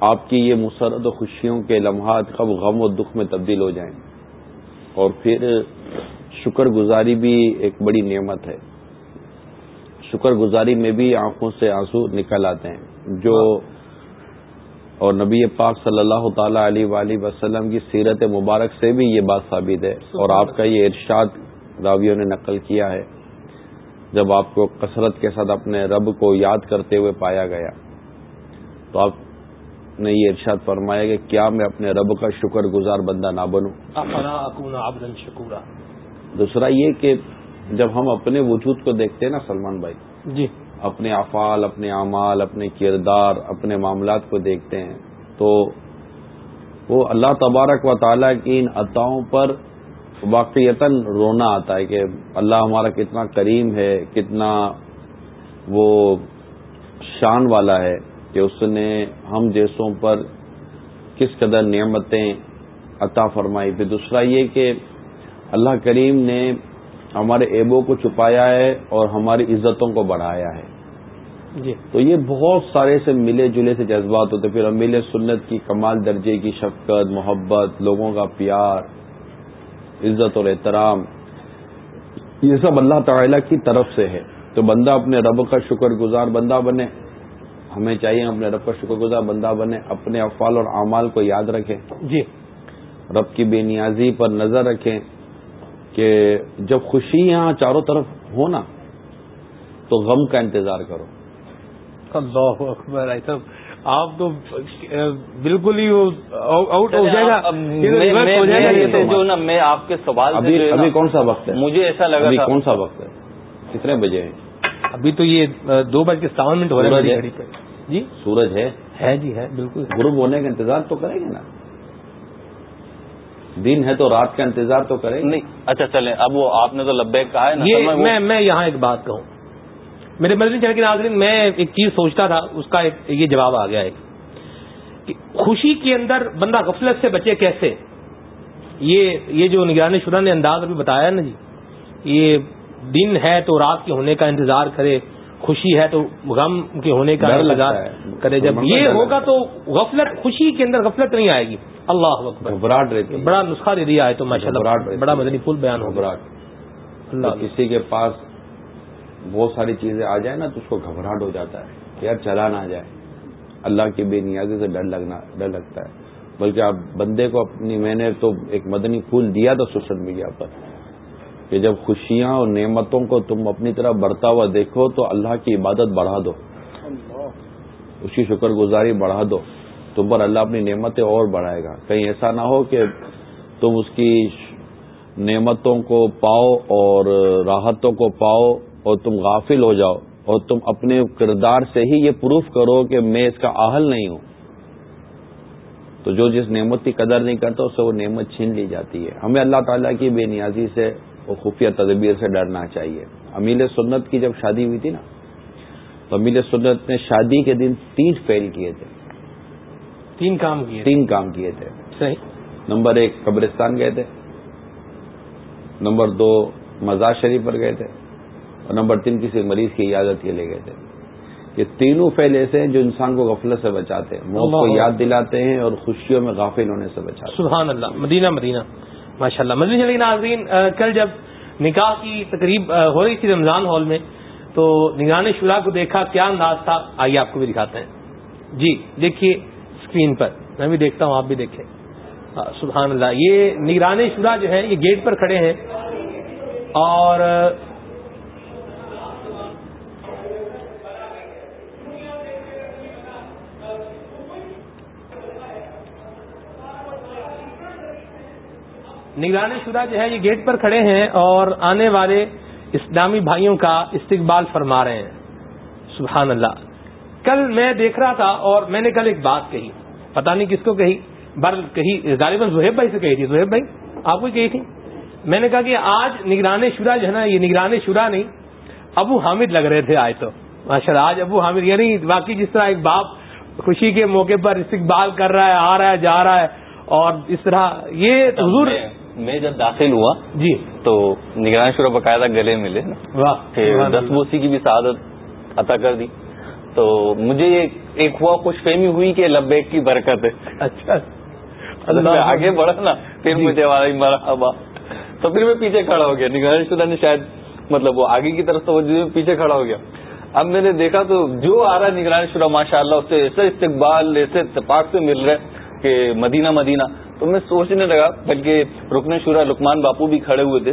آپ کی یہ مسرت و خوشیوں کے لمحات کب غم و دکھ میں تبدیل ہو جائیں۔ اور پھر شکر گزاری بھی ایک بڑی نعمت ہے۔ شکر گزاری میں بھی آنکھوں سے آنسو نکل آتے ہیں۔ جو اور نبی پاک صلی اللہ تعالی علیہ وآلہ وسلم کی سیرت مبارک سے بھی یہ بات ثابت ہے۔ اور آپ کا یہ ارشاد راویوں نے نقل کیا ہے۔ جب آپ کو کثرت کے ساتھ اپنے رب کو یاد کرتے ہوئے پایا گیا تو آپ نے یہ ارشاد فرمایا کہ کیا میں اپنے رب کا شکر گزار بندہ نہ بنوں؟ دوسرا یہ کہ جب ہم اپنے وجود کو دیکھتے ہیں نا سلمان بھائی جی۔ اپنے افعال اپنے اعمال اپنے کردار اپنے معاملات کو دیکھتے ہیں تو وہ اللہ تبارک و تعالیٰ کی ان عطاؤں پر واقعیتا رونا آتا ہے کہ اللہ ہمارا کتنا کریم ہے کتنا وہ شان والا ہے۔ کہ اس نے ہم جیسوں پر کس قدر نعمتیں عطا فرمائی۔ پھر دوسرا یہ کہ اللہ کریم نے ہمارے ایبوں کو چھپایا ہے اور ہماری عزتوں کو بڑھایا ہے۔ جی۔ تو یہ بہت سارے سے ملے جلے سے جذبات ہوتے پھر امیل سنت کی کمال درجے کی شفقت محبت لوگوں کا پیار عزت اور احترام یہ سب اللہ تعالی کی طرف سے ہے۔ تو بندہ اپنے رب کا شکر گزار بندہ بنے۔ ہمیں چاہیے اپنے رب کا شکر گزار بندہ بنے اپنے افعال اور اعمال کو یاد رکھیں جی۔ رب کی بے نیازی پر نظر رکھیں کہ جب خوشی یہاں چاروں طرف ہو نا تو غم کا انتظار کرو۔ اللہ اکبر آپ تو بالکل ہی آؤٹ ہو جائے گا۔ جو نا میں آپ کے سوال ابھی کون سا وقت ہے؟ مجھے ایسا لگا ابھی کون سا وقت ہے؟ کتنے بجے ہیں؟ ابھی تو یہ دو بج کے ستاون منٹ ہو رہے ہیں جی؟ سورج ہے؟ ہے جی ہے بالکل۔ غروب ہونے کا انتظار تو کریں گے نا؟ دن ہے تو رات کا انتظار تو کریں نہیں اچھا چلیں۔ اب وہ آپ نے تو لبیک کہا ہے یہ میں میں یہاں ایک بات کہوں۔ میرے مرضی چل کے ناظرین میں ایک چیز سوچتا تھا اس کا ایک یہ جواب آ گیا ایک خوشی کے اندر بندہ غفلت سے بچے کیسے؟ یہ یہ جو نگرانی شدہ نے انداز ابھی بتایا نا جی یہ دن ہے تو رات کے ہونے کا انتظار کرے خوشی ہے تو غم کے ہونے کا لگا کرے۔ جب یہ ہوگا تو غفلت خوشی کے اندر غفلت نہیں آئے گی۔ اللہ گھبراہٹ رہتی بڑا نسخہ دے دیا ہے تو ماشاء اللہ بڑا مدنی پھول بیان ہو گھبراہٹ۔ اللہ کسی کے پاس بہت ساری چیزیں آ جائیں نا تو اس کو گھبراہٹ ہو جاتا ہے کہ یار چلا نہ جائے۔ اللہ کی بے نیازی سے ڈر لگنا ڈر لگتا ہے۔ بلکہ آپ بندے کو اپنی میں نے تو ایک مدنی پھول دیا تھا سوشل میڈیا پر۔ کہ جب خوشیاں اور نعمتوں کو تم اپنی طرح بڑھتا ہوا دیکھو تو اللہ کی عبادت بڑھا دو۔ اس کی شکر گزاری بڑھا دو۔ تم پر اللہ اپنی نعمتیں اور بڑھائے گا۔ کہیں ایسا نہ ہو کہ تم اس کی نعمتوں کو پاؤ اور راحتوں کو پاؤ اور تم غافل ہو جاؤ اور تم اپنے کردار سے ہی یہ پروف کرو کہ میں اس کا آہل نہیں ہوں۔ تو جو جس نعمت کی قدر نہیں کرتا اس سے وہ نعمت چھین لی جاتی ہے۔ ہمیں اللہ تعالیٰ کی بے نیازی سے اور خفیہ تدبیر سے ڈرنا چاہیے۔ امیل سنت کی جب شادی ہوئی تھی نا تو امیل سنت نے شادی کے دن تین فیل کیے تھے۔ تین کام کیے تین کام کیے تھے۔ صحیح۔ نمبر ایک قبرستان گئے تھے۔ نمبر دو مزار شریف پر گئے تھے۔ اور نمبر تین کسی مریض کی عادت کے لے گئے تھے۔ یہ تینوں فیل ایسے ہیں جو انسان کو غفلت سے بچاتے ہیں۔ موت کو یاد دلاتے ہیں اور خوشیوں میں غافل ہونے سے بچاتے ہیں۔ سبحان اللہ۔ مدینہ مدینہ۔ ماشاء اللہ مزید چلی ناظرین کل جب نکاح کی تقریب ہو رہی تھی رمضان ہال میں، تو نگران شورا کو دیکھا، کیا انداز تھا؟ آئیے آپ کو بھی دکھاتے ہیں۔ جی دیکھیے اسکرین پر، میں بھی دیکھتا ہوں، آپ بھی دیکھیں۔ سبحان اللہ، یہ نگران شورا جو ہے یہ گیٹ پر کھڑے ہیں۔ اور نگرانی شدہ جو ہے یہ گیٹ پر کھڑے ہیں اور آنے والے اسلامی بھائیوں کا استقبال فرما رہے ہیں۔ سبحان اللہ۔ کل میں دیکھ رہا تھا اور میں نے کل ایک بات کہی۔ پتا نہیں کس کو کہی، بر کہی، غالباً زہیب بھائی سے کہی تھی۔ زہیب بھائی، آپ کو کہی تھی۔ میں نے کہا کہ آج نگران شورا جو ہے نا، یہ نگران شورا نہیں، ابو حامد لگ رہے تھے آج تو۔ ماشاء اللہ، آج ابو حامد یعنی باقی جس طرح ایک باپ خوشی کے موقع پر استقبال کر رہا ہے، آ رہا ہے، جا رہا ہے اور اس طرح یہ حضور میں جب داخل ہوا جی۔ تو نگران شورا باقاعدہ گلے ملے پھر دس بوسی کی بھی سعادت عطا کر دی۔ تو مجھے ایک ہوا خوش فہمی ہوئی کہ لبیک کی برکت ہے۔ اچھا۔ آگے بڑھا نا پھر مجھے مرحبا۔ تو پھر میں پیچھے کھڑا ہو گیا۔ نگران شدہ نے شاید مطلب وہ آگے کی طرف تو پیچھے کھڑا ہو گیا۔ اب میں نے دیکھا تو جو آ رہا ہے نگران شدہ ماشاء اللہ اس سے ایسے استقبال ایسے اتفاق سے مل رہے کہ مدینہ مدینہ۔ تو میں سوچنے لگا بلکہ رکن شورا لکمان باپو بھی کھڑے ہوئے تھے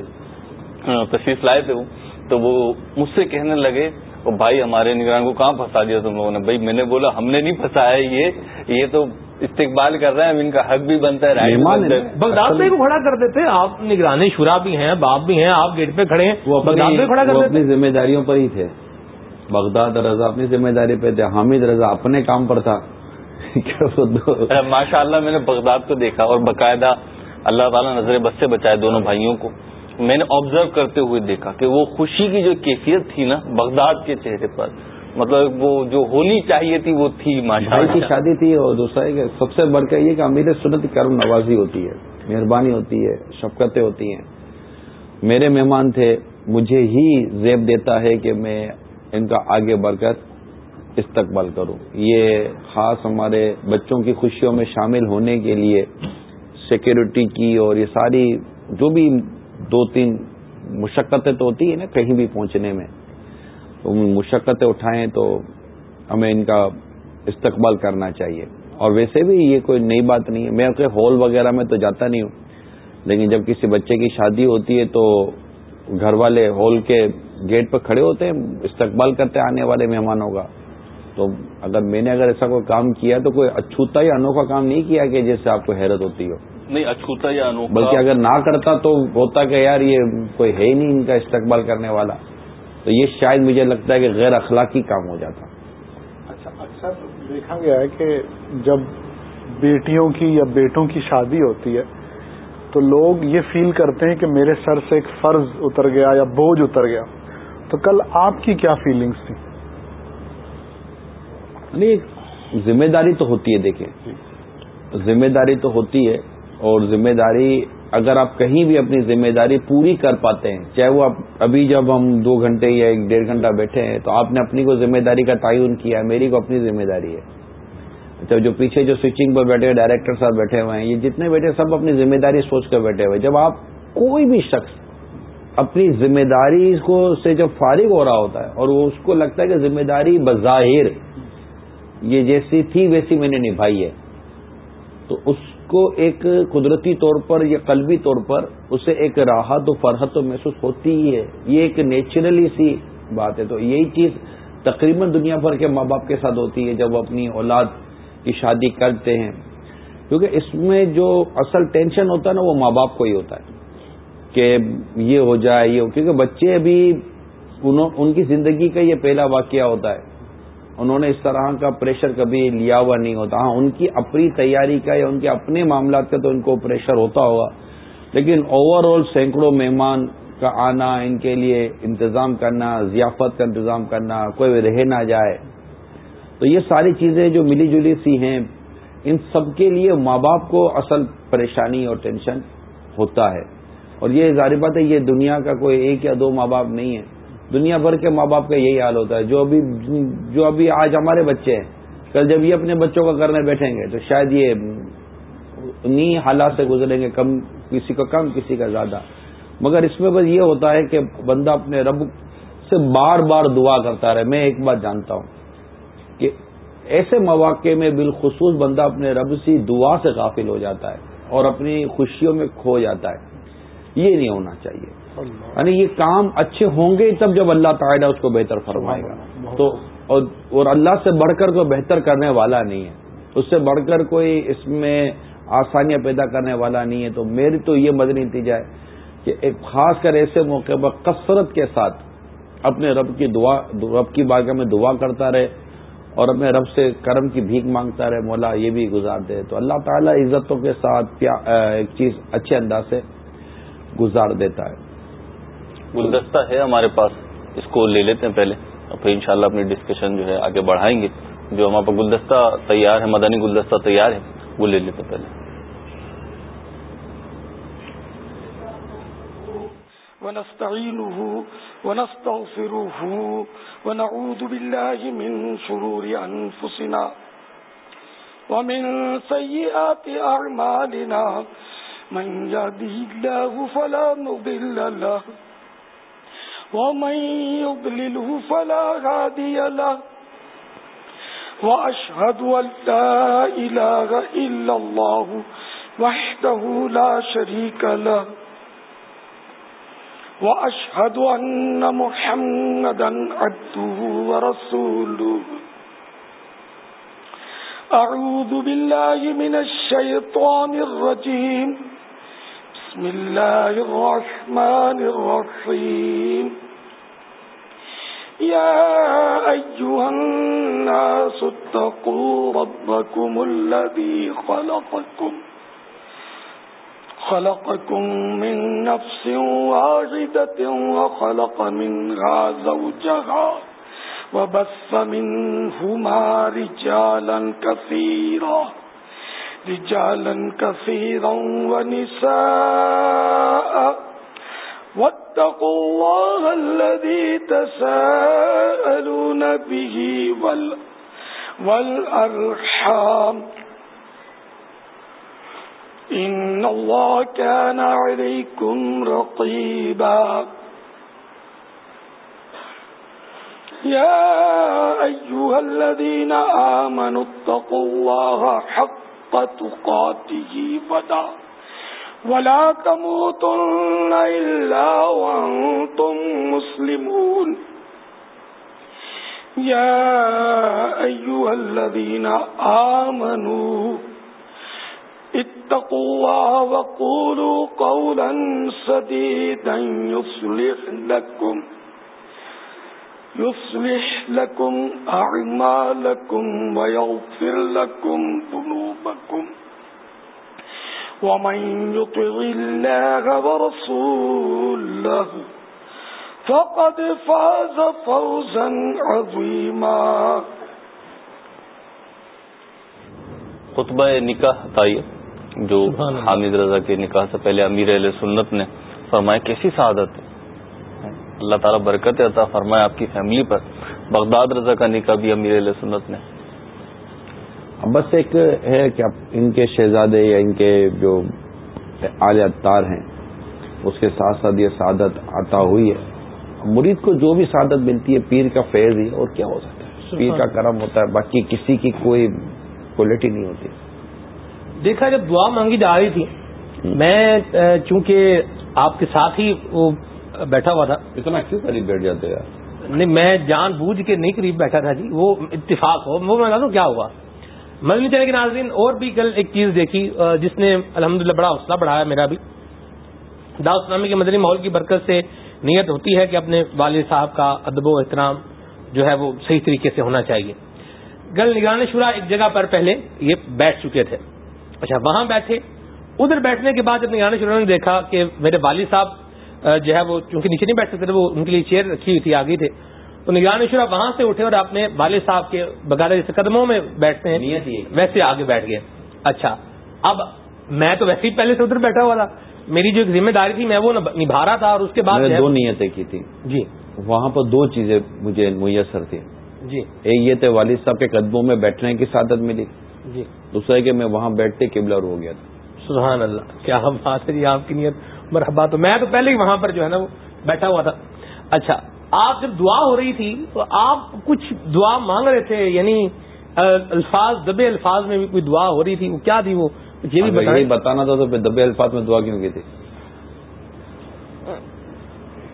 تشریف لائے تھے وہ تو وہ مجھ سے کہنے لگے بھائی ہمارے نگران کو کہاں پھنسا دیا تم لوگوں نے؟ بھائی میں نے بولا ہم نے نہیں پھنسایا یہ یہ تو استقبال کر رہے ہیں ان کا حق بھی بنتا ہے بغداد میں کو کھڑا کر دیتے آپ نگرانی شورا بھی ہیں باپ بھی ہیں آپ گیٹ پہ کھڑے ہیں وہ اپنی ذمہ داریوں پر ہی تھے۔ بغداد رضا اپنی ذمہ داری پہ تھے حامد رضا اپنے کام پر تھا۔ ماشاء اللہ میں نے بغداد کو دیکھا اور باقاعدہ اللہ تعالیٰ نظر بس سے بچائے دونوں بھائیوں کو میں نے آبزرو کرتے ہوئے دیکھا کہ وہ خوشی کی جو کیفیت تھی نا بغداد کے چہرے پر مطلب وہ جو ہونی چاہیے تھی وہ تھی ماشاء کی شادی تھی اور دوسرا سب سے بڑھ کر یہ کہ امیر سنت کرم نوازی ہوتی ہے مہربانی ہوتی ہے شفقتیں ہوتی ہیں۔ میرے مہمان تھے مجھے ہی زیب دیتا ہے کہ میں ان کا آگے بڑھ کر استقبال کروں یہ خاص ہمارے بچوں کی خوشیوں میں شامل ہونے کے لیے سیکورٹی کی اور یہ ساری جو بھی دو تین مشقتیں تو ہوتی ہیں نا کہیں بھی پہنچنے میں مشقتیں اٹھائیں تو ہمیں ان کا استقبال کرنا چاہیے۔ اور ویسے بھی یہ کوئی نئی بات نہیں ہے۔ میں ہال وغیرہ میں تو جاتا نہیں ہوں، لیکن جب کسی بچے کی شادی ہوتی ہے تو گھر والے ہال کے گیٹ پہ کھڑے ہوتے ہیں، استقبال کرتے آنے والے مہمانوں کا تو اگر میں نے اگر ایسا کوئی کام کیا تو کوئی اچھوتا یا انوکھا کام نہیں کیا کہ جس سے آپ کو حیرت ہوتی ہو؟ نہیں اچھوتا یا انوکھا بلکہ اگر نہ کرتا تو ہوتا کہ یار یہ کوئی ہے ہی نہیں ان کا استقبال کرنے والا۔ تو یہ شاید مجھے لگتا ہے کہ غیر اخلاقی کام ہو جاتا۔ اچھا اکثر دیکھا گیا ہے کہ جب بیٹیوں کی یا بیٹوں کی شادی ہوتی ہے تو لوگ یہ فیل کرتے ہیں کہ میرے سر سے ایک فرض اتر گیا یا بوجھ اتر گیا۔ تو کل آپ کی کیا فیلنگس تھی ذمہ داری تو ہوتی ہے، دیکھیں۔ ذمہ داری تو ہوتی ہے اور ذمہ داری اگر آپ کہیں بھی اپنی ذمہ داری پوری کر پاتے ہیں، چاہے وہ ابھی جب ہم دو گھنٹے یا ایک ڈیڑھ گھنٹہ بیٹھے ہیں، تو آپ نے اپنی کو ذمہ داری کا تعین کیا ہے، میری کو اپنی ذمہ داری ہے۔ اچھا جو پیچھے جو سوئچنگ پر بیٹھے ہوئے ڈائریکٹر صاحب بیٹھے ہوئے ہیں، یہ جتنے بیٹھے سب اپنی ذمہ داری سوچ کر بیٹھے ہوئے جب آپ کوئی بھی شخص اپنی ذمہ داری کو سے جب فارغ ہو رہا ہوتا ہے اور وہ اس کو لگتا ہے کہ ذمہ داری بظاہر یہ جیسی تھی ویسی میں نے نبھائی ہے۔ تو اس کو ایک قدرتی طور پر، یا قلبی طور پر، اسے ایک راحت و فرحت تو محسوس ہوتی ہی ہے۔ یہ ایک نیچرلی سی بات ہے۔ تو یہی چیز تقریباً دنیا بھر کے ماں باپ کے ساتھ ہوتی ہے جب وہ اپنی اولاد کی شادی کرتے ہیں۔ کیونکہ اس میں جو اصل ٹینشن ہوتا ہے نا، وہ ماں باپ کو ہی ہوتا ہے کہ یہ ہو جائے، یہ ہو۔ کیونکہ بچے ابھی ان کی زندگی کا یہ پہلا واقعہ ہوتا ہے۔ انہوں نے اس طرح کا پریشر کبھی لیا ہوا نہیں ہوتا۔ ہاں ان کی اپنی تیاری کا یا ان کے اپنے معاملات کا تو ان کو پریشر ہوتا ہوگا۔ لیکن اوور آل سینکڑوں مہمان کا آنا، ان کے لیے انتظام کرنا، ضیافت کا انتظام کرنا، کوئی رہ نہ جائے۔ تو یہ ساری چیزیں جو ملی جلی سی ہیں، ان سب کے لیے ماں باپ کو اصل پریشانی اور ٹینشن ہوتا ہے۔ اور یہ ظاہر بات ہے، یہ دنیا کا کوئی ایک یا دو ماں باپ نہیں ہے۔ دنیا بھر کے ماں باپ کا یہی حال ہوتا ہے۔ جو ابھی جو ابھی آج ہمارے بچے ہیں، کل جب یہ اپنے بچوں کا کرنے بیٹھیں گے، تو شاید یہ انہیں حالات سے گزریں گے، کم کسی کا کم، کسی کا زیادہ۔ مگر اس میں بس یہ ہوتا ہے کہ بندہ اپنے رب سے بار بار دعا کرتا رہے۔ میں ایک بات جانتا ہوں کہ ایسے مواقع میں بالخصوص بندہ اپنے رب سے دعا سے غافل ہو جاتا ہے اور اپنی خوشیوں میں کھو جاتا ہے۔ یہ نہیں ہونا چاہیے۔ یعنی یہ کام اچھے ہوں گے تب جب اللہ تعالیٰ اس کو بہتر فرمائے گا۔ تو اور اللہ سے بڑھ کر کوئی بہتر کرنے والا نہیں ہے۔ اس سے بڑھ کر کوئی اس میں آسانیاں پیدا کرنے والا نہیں ہے۔ تو میری تو یہ مدنی نتیجہ ہے کہ ایک خاص کر ایسے موقع پر کثرت کے ساتھ اپنے رب کی دعا رب کی باغ میں دعا کرتا رہے اور اپنے رب سے کرم کی بھیک مانگتا رہے۔ مولا یہ بھی گزار دے۔ تو اللہ تعالیٰ عزتوں کے ساتھ ایک چیز اچھے انداز سے گزار دیتا ہے۔ گلدستہ ہے ہمارے پاس، اس کو لے لیتے ہیں پہلے۔ اور پھر انشاءاللہ اپنی ڈسکشن جو ہے آگے بڑھائیں گے۔ جو ہمارے پاس گلدستہ تیار ہے، مدنی گلدستہ تیار ہے، وہ لے لیتے ہیں پہلے۔ ونستعينه ونستغفره ونعوذ بالله من شرور أنفسنا ومن سيئات أعمالنا من يهده الله فلا نضل له ومن يضلله فلا هادي له وأشهد أن لا إله إلا الله وحده لا شريك له وأشهد أن محمدا عبده ورسوله أعوذ بالله من الشيطان الرجيم بسم الله الرحمن الرحيم. يا أيها الناس اتقوا ربكم الذي خلقكم. خلقكم من نفس واحدة وخلق منها زوجها وبث منهما رجالا كثيرا. رجالا كثيرا ونساء. واتقوا الله الذي تساءلون به وال، والأرحام. إن الله كان عليكم رقيبا. يا أيها الذين آمنوا اتقوا الله حق تقاته فدا ولا تموتن إلا وأنتم مسلمون. يا أيها الذين آمنوا اتقوا الله وقولوا قولا سديدا يصلح لكم يصلح لكم أعمالكم ويغفر لكم ذنوبكم ومن يطع الله ورسوله فقد فاز فوزا عظيما خطبہ نکاح تھا جو حامد رضا کے نکاح سے پہلے امیر علیہ سنت نے فرمایا کیسی سعادت ہے؟ اللہ تعالیٰ برکت عطا فرمایا آپ کی فیملی پر۔ بغداد رضا کا نکاح بھی امیر علیہ سنت نے۔ بس ایک ہے کہ ان کے شہزادے یا ان کے جو اعلی اطار ہیں اس کے ساتھ ساتھ یہ سعادت عطا ہوئی ہے۔ مرید کو جو بھی سعادت ملتی ہے پیر کا فیض ہی اور کیا ہو سکتا ہے؟ پیر کا کرم ہوتا ہے باقی کسی کی کوئی کوالٹی نہیں ہوتی۔ دیکھا جب دعا مانگی جا رہی تھی میں چونکہ آپ کے ساتھ ہی وہ بیٹھا ہوا تھا۔ اتنا کیوں قریب بیٹھ جاتے یار؟ نہیں میں جان بوجھ کے نہیں قریب بیٹھا تھا جی وہ اتفاق ہو۔ وہ میں کیا ہوا۔ مدنی چلے کے ناظرین اور بھی کل ایک چیز دیکھی جس نے الحمد بڑا حوصلہ بڑھایا میرا بھی۔ داؤ اسلامی کے مدنی ماحول کی برکت سے نیت ہوتی ہے کہ اپنے والد صاحب کا ادب و احترام جو ہے وہ صحیح طریقے سے ہونا چاہیے۔ گل نگران شورا ایک جگہ پر پہلے یہ بیٹھ چکے تھے۔ اچھا وہاں بیٹھے۔ ادھر بیٹھنے کے بعد جب نگران شورا نے دیکھا کہ میرے والد صاحب جو ہے وہ چونکہ نیچے نہیں بیٹھ سکتے تھے وہ ان کے لیے چیئر رکھی ہوئی تھی آگے تھے۔ تو نگران شورا وہاں سے اٹھے اور اپنے والد صاحب کے بغیر جیسے قدموں میں بیٹھتے ہیں۔ ویسے آگے بیٹھ گئے۔ اچھا اب میں تو ویسے ہی پہلے سے ادھر بیٹھا ہوا تھا۔ میری جو ایک ذمہ داری تھی میں وہ نبھا رہا تھا اور اس کے بعد دو نیتیں کی تھی جی۔ وہاں پر دو چیزیں مجھے میسر تھی جی۔ ایک یہ تھے والد صاحب کے قدموں میں بیٹھنے کی سعادت ملی۔ جی۔ دوسرا کہ میں وہاں بیٹھتے قبلہ ہو گیا تھا۔ سبحان اللہ کیا بات ہے جی آپ کی نیت۔ مرحبا تو میں تو پہلے ہی وہاں پر جو ہے نا وہ بیٹھا ہوا تھا۔ اچھا آپ جب دعا ہو رہی تھی تو آپ کچھ دعا مانگ رہے تھے؟ یعنی الفاظ دبے الفاظ میں بھی کوئی دعا ہو رہی تھی؟ وہ کیا تھی وہ؟ یہ بھی بتانا تھا تو دبے الفاظ میں دعا کیوں کی تھی؟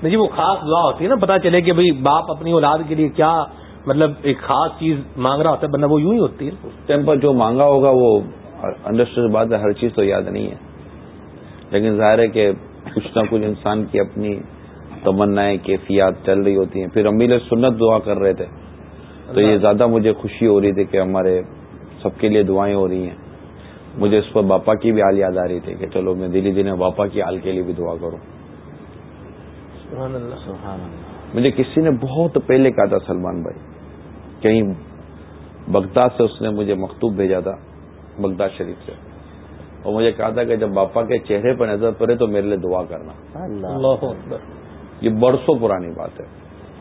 جی وہ خاص دعا ہوتی ہے نا پتا چلے کہ بھائی باپ اپنی اولاد کے لیے کیا مطلب ایک خاص چیز مانگ رہا ہوتا ہے بندہ وہ یوں ہی ہوتی ہے۔ اس ٹائم پر جو مانگا ہوگا وہ انڈرسٹینڈ بات ہے ہر چیز تو یاد نہیں ہے۔ لیکن ظاہر ہے کہ کچھ نہ کچھ انسان کی اپنی تمنائیں کیفیات چل رہی ہوتی ہیں۔ پھر امیل سنت دعا کر رہے تھے۔ تو یہ زیادہ مجھے خوشی ہو رہی تھی کہ ہمارے سب کے لیے دعائیں ہو رہی ہیں۔ مجھے اس پر باپا کی بھی حال یاد آ رہی تھی کہ چلو میں دلی دن باپا کی حال کے لیے بھی دعا کروں۔ سبحان اللہ۔ سبحان اللہ۔ مجھے کسی نے بہت پہلے کہا تھا سلمان بھائی کہیں بغداد سے اس نے مجھے مکتوب بھیجا تھا بغداد شریف سے۔ اور مجھے کہا تھا کہ جب باپا کے چہرے پر نظر پڑے تو میرے لیے دعا کرنا۔ اللہ۔ یہ برسوں پرانی بات ہے۔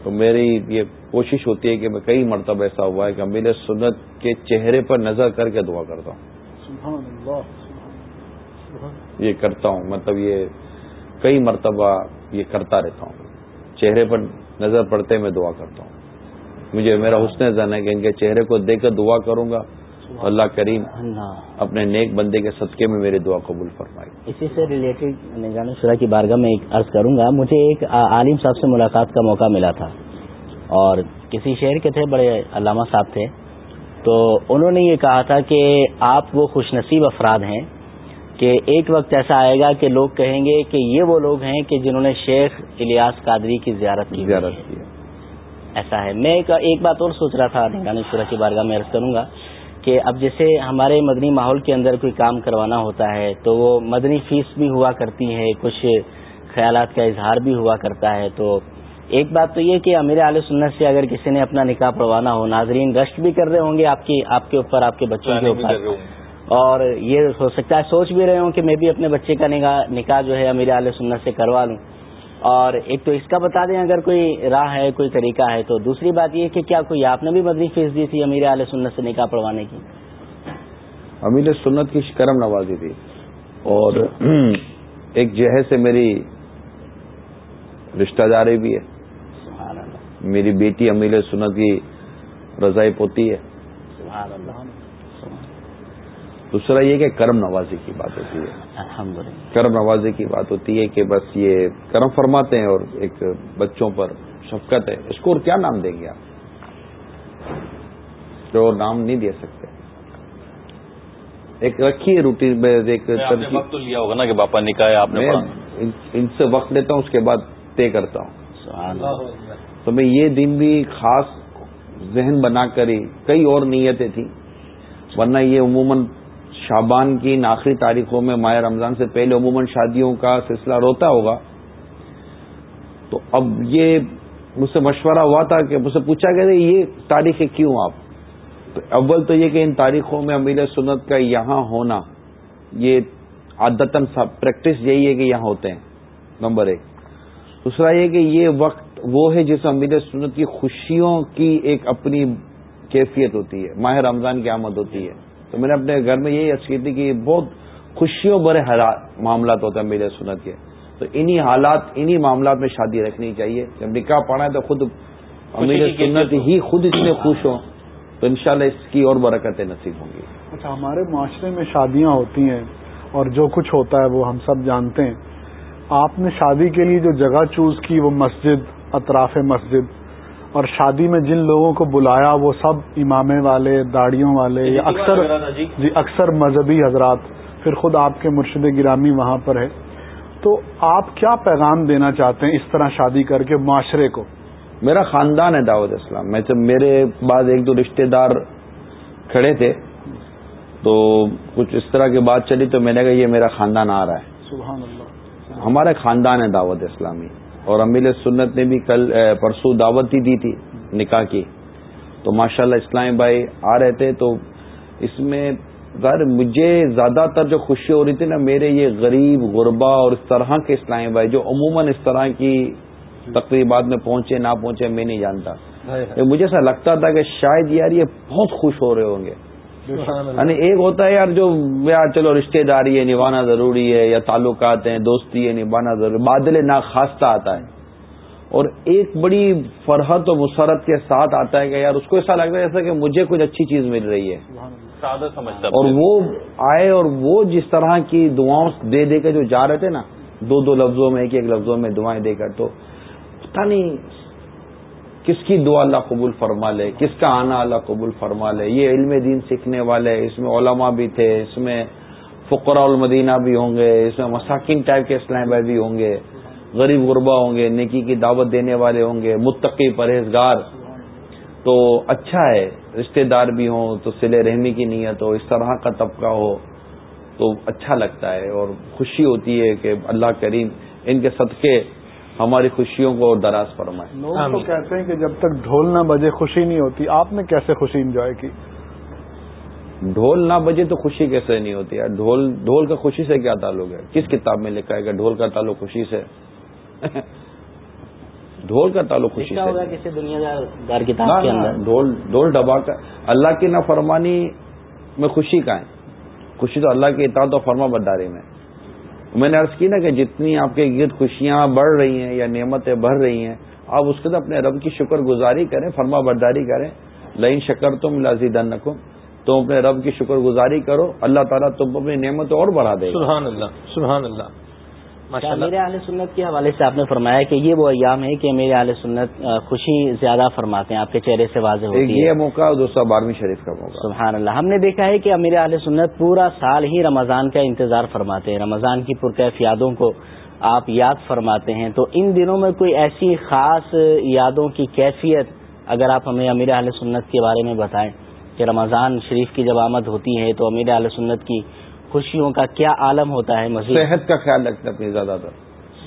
تو میری یہ کوشش ہوتی ہے کہ میں کئی مرتبہ ایسا ہوا ہے کہ میرے سنت کے چہرے پر نظر کر کے دعا کرتا ہوں۔ یہ کرتا ہوں۔ مطلب یہ کئی مرتبہ یہ کرتا رہتا ہوں۔ چہرے پر نظر پڑتے میں دعا کرتا ہوں۔ مجھے میرا حسن زن ہے کہ ان کے چہرے کو دیکھ کر دعا کروں گا۔ اللہ. کریم اپنے نیک بندے کے صدقے میں میری دعا قبول فرمائی اسی سے ریلیٹڈ نگران شرح کی بارگاہ میں ایک عرض کروں گا مجھے ایک عالم صاحب سے ملاقات کا موقع ملا تھا اور کسی شہر کے تھے بڑے علامہ صاحب تھے۔ تو انہوں نے یہ کہا تھا کہ آپ وہ خوش نصیب افراد ہیں کہ ایک وقت ایسا آئے گا کہ لوگ کہیں گے کہ یہ وہ لوگ ہیں کہ جنہوں نے شیخ الیاس قادری کی زیارت کی زیارت کی۔ ایسا ہے۔ میں ایک بات اور سوچ رہا تھا نگران شرح کی بارگاہ میں عرض کروں گا کہ اب جیسے ہمارے مدنی ماحول کے اندر کوئی کام کروانا ہوتا ہے تو وہ مدنی فیس بھی ہوا کرتی ہے کچھ خیالات کا اظہار بھی ہوا کرتا ہے۔ تو ایک بات تو یہ کہ امیر علیہ سنت سے اگر کسی نے اپنا نکاح پڑھوانا ہو ناظرین رشٹ بھی کر رہے ہوں گے آپ کی آپ کے اوپر آپ کے بچوں کے اوپر۔ اور یہ ہو سکتا ہے سوچ بھی رہے ہوں کہ میں بھی اپنے بچے کا نکاح جو ہے امیر علیہ سنت سے کروا لوں۔ اور ایک تو اس کا بتا دیں اگر کوئی راہ ہے کوئی طریقہ ہے تو دوسری بات یہ کہ کیا کوئی آپ نے بھی مدنی فیس دی تھی امیر علیہ سنت سے نکاح پڑھوانے کی؟ امیر سنت کی کرم نوازی تھی اور ایک جہد سے میری رشتہ داری بھی ہے۔ میری بیٹی امیر سنت کی رضائی پوتی ہے۔ دوسرا یہ کہ کرم نوازی کی بات ہوتی ہے۔ کرم نوازی کی بات ہوتی ہے کہ بس یہ کرم فرماتے ہیں اور ایک بچوں پر شفقت ہے۔ اس کو اور کیا نام دیں گے آپ؟ جو نام نہیں دے سکتے۔ ایک رکھی ہے روٹین میں ایک وقت لیا ہوگا نا کہ باپا نکاح آپ نے ان سے وقت لیتا ہوں اس کے بعد طے کرتا ہوں۔ تو میں یہ دن بھی خاص ذہن بنا کر ہی کئی اور نیتیں تھیں۔ ورنہ یہ عموماً شابان کی ان آخری تاریخوں میں ماہ رمضان سے پہلے عموماً شادیوں کا سلسلہ روتا ہوگا۔ تو اب یہ مجھ سے مشورہ ہوا تھا کہ مجھ سے پوچھا گیا یہ تاریخیں کیوں آپ؟ تو اول تو یہ کہ ان تاریخوں میں امیر سنت کا یہاں ہونا، یہ عادتاً پریکٹس یہی ہے کہ یہاں ہوتے ہیں، نمبر ایک۔ دوسرا یہ کہ یہ وقت وہ ہے جس امیر سنت کی خوشیوں کی ایک اپنی کیفیت ہوتی ہے، ماہ رمضان کی آمد ہوتی ہے۔ تو میں نے اپنے گھر میں یہی کی تھی کہ بہت خوشیوں بڑے معاملات ہوتے ہیں امیر سنت کے۔ تو انہی حالات انہی معاملات میں شادی رکھنی چاہیے۔ جب نکاح پڑھا ہے تو خود امیر سنت ہی خود اتنے خوش ہوں۔ تو انشاءاللہ اس کی اور برکتیں نصیب ہوں گی۔ اچھا ہمارے معاشرے میں شادیاں ہوتی ہیں اور جو کچھ ہوتا ہے وہ ہم سب جانتے ہیں۔ آپ نے شادی کے لیے جو جگہ چوز کی وہ مسجد اطراف مسجد اور شادی میں جن لوگوں کو بلایا وہ سب امامے والے داڑیوں والے یا اکثر جی۔ اکثر مذہبی حضرات پھر خود آپ کے مرشد گرامی وہاں پر ہے تو آپ کیا پیغام دینا چاہتے ہیں اس طرح شادی کر کے معاشرے کو؟ میرا خاندان ہے دعوت اسلام۔ میں جب میرے بعد ایک دو رشتہ دار کھڑے تھے تو کچھ اس طرح کی بات چلی تو میں نے کہا یہ میرا خاندان آ رہا ہے۔ سبحان اللہ۔ ہمارا خاندان ہے دعوت اسلامی۔ اور امیل سنت نے بھی کل پرسوں دعوت ہی دی تھی نکاح کی۔ تو ماشاء اللہ اسلامی بھائی آ رہے تھے تو اس میں ظاہر مجھے زیادہ تر جو خوشی ہو رہی تھی نا میرے یہ غریب غربا اور اس طرح کے اسلامی بھائی جو عموماً اس طرح کی تقریبات میں پہنچے نہ پہنچے میں نہیں جانتا۔ مجھے ایسا لگتا تھا کہ شاید یار یہ بہت خوش ہو رہے ہوں گے۔ یعنی ایک ہوتا ہے یار جو یار چلو رشتے داری ہے نبھانا ضروری ہے یا تعلقات ہیں دوستی ہے نبھانا ضروری بادل نہ خاصہ آتا ہے۔ اور ایک بڑی فرحت و مسرت کے ساتھ آتا ہے کہ یار اس کو ایسا لگتا ہے جیسا کہ مجھے کچھ اچھی چیز مل رہی ہے۔ اور وہ آئے اور وہ جس طرح کی دعاؤں دے دے کے جو جا رہے تھے نا دو دو لفظوں میں ایک ایک لفظوں میں دعائیں دے کر تو پتا نہیں کس کی دعا اللہ قبول فرما لے، کس کا آنا اللہ قبول فرما لے۔ یہ علم دین سیکھنے والے، اس میں علماء بھی تھے، اس میں فقرا المدینہ بھی ہوں گے، اس میں مساکین ٹائپ کے اسلام بھائی بھی ہوں گے، غریب غربا ہوں گے، نیکی کی دعوت دینے والے ہوں گے، متقی پرہیزگار۔ تو اچھا ہے، رشتہ دار بھی ہوں، تو سلے رحمی کی نیت ہو، اس طرح کا طبقہ ہو، تو اچھا لگتا ہے اور خوشی ہوتی ہے کہ اللہ کریم ان کے صدقے ہماری خوشیوں کو دراز فرمائے۔ لوگ تو کہتے ہیں کہ جب تک ڈھول نہ بجے خوشی نہیں ہوتی آپ نے کیسے خوشی انجوائے کی؟ ڈھول نہ بجے تو خوشی کیسے نہیں ہوتی ہے ڈھول ڈھول کا خوشی سے کیا تعلق ہے؟ کس کتاب میں لکھا ہے کہ ڈھول کا تعلق خوشی سے؟ ڈھول کا تعلق خوشی سے۔ ڈھول ڈھول ڈبا کا اللہ کی نہ فرمانی میں خوشی کا ہے خوشی تو اللہ کی اطاعت و فرما برداری میں۔ میں نے عرض کی نا کہ جتنی آپ کے گرد خوشیاں بڑھ رہی ہیں یا نعمتیں بڑھ رہی ہیں، آپ اس کے تو اپنے رب کی شکر گزاری کریں، فرما برداری کریں۔ لائن شکر تم لازی دن تم اپنے رب کی شکر گزاری کرو، اللہ تعالیٰ تم اپنی نعمت اور بڑھا دے سبحان اللہ سبحان اللہ۔ میرے اہل سنت کے حوالے سے آپ نے فرمایا کہ یہ وہ ایام ہے کہ میرے اہل سنت خوشی زیادہ فرماتے ہیں آپ کے چہرے سے واضح ہوتی ہے یہ موقع دوستہ بارہویں شریف کا موقع۔ سبحان اللہ۔ ہم نے دیکھا ہے کہ میرے اہل سنت پورا سال ہی رمضان کا انتظار فرماتے ہیں۔ رمضان کی پرکیف یادوں کو آپ یاد فرماتے ہیں۔ تو ان دنوں میں کوئی ایسی خاص یادوں کی کیفیت اگر آپ ہمیں امیر اہل سنت کے بارے میں بتائیں کہ رمضان شریف کی جب آمد ہوتی ہے تو امیر اہل سنت کی خوشیوں کا کیا عالم ہوتا ہے مزید؟ صحت کا خیال رکھنا اپنی زیادہ تر۔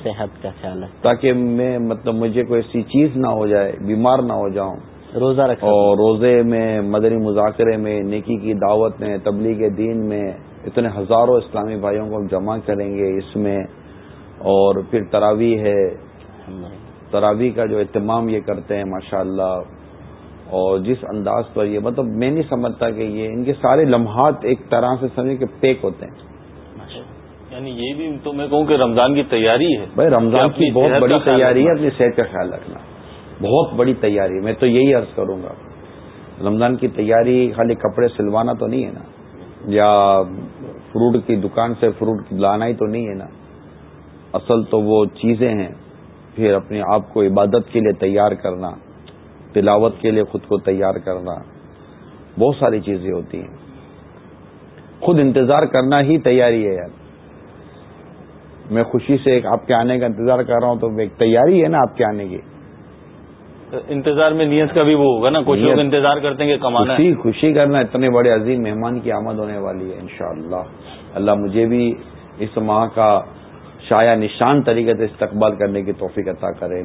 صحت کا خیال رکھنا۔ تاکہ میں مطلب مجھے کوئی ایسی چیز نہ ہو جائے بیمار نہ ہو جاؤں۔ روزہ رکھنا۔ اور روزے میں مدری مذاکرے میں نیکی کی دعوت میں تبلیغ دین میں اتنے ہزاروں اسلامی بھائیوں کو جمع کریں گے اس میں۔ اور پھر تراوی ہے۔ تراوی کا جو اہتمام یہ کرتے ہیں ماشاء اللہ اور جس انداز پر یہ مطلب میں نہیں سمجھتا کہ یہ ان کے سارے لمحات ایک طرح سے سمجھے کہ پیک ہوتے ہیں۔ یعنی یہ بھی تو میں کہوں کہ رمضان کی تیاری ہے۔ بھائی رمضان کی بہت بڑی تیاری ہے اپنی صحت کا خیال رکھنا۔ بہت بڑی تیاری میں تو یہی عرض کروں گا۔ رمضان کی تیاری خالی کپڑے سلوانا تو نہیں ہے نا۔ یا فروٹ کی دکان سے فروٹ لانا ہی تو نہیں ہے نا۔ اصل تو وہ چیزیں ہیں۔ پھر اپنے آپ کو عبادت کے لیے تیار کرنا۔ تلاوت کے لیے خود کو تیار کرنا بہت ساری چیزیں ہوتی ہیں۔ خود انتظار کرنا ہی تیاری ہے یار۔ میں خوشی سے ایک آپ کے آنے کا انتظار کر رہا ہوں تو ایک تیاری ہے نا آپ کے آنے کی۔ انتظار میں نیت کا بھی وہ ہوگا نا کچھ لوگ انتظار کرتے ہیں کہ کمانا خوشی خوشی کرنا اتنے بڑے عظیم مہمان کی آمد ہونے والی ہے انشاءاللہ۔ اللہ مجھے بھی اس ماہ کا شاید نشان طریقے سے استقبال کرنے کی توفیق عطا کرے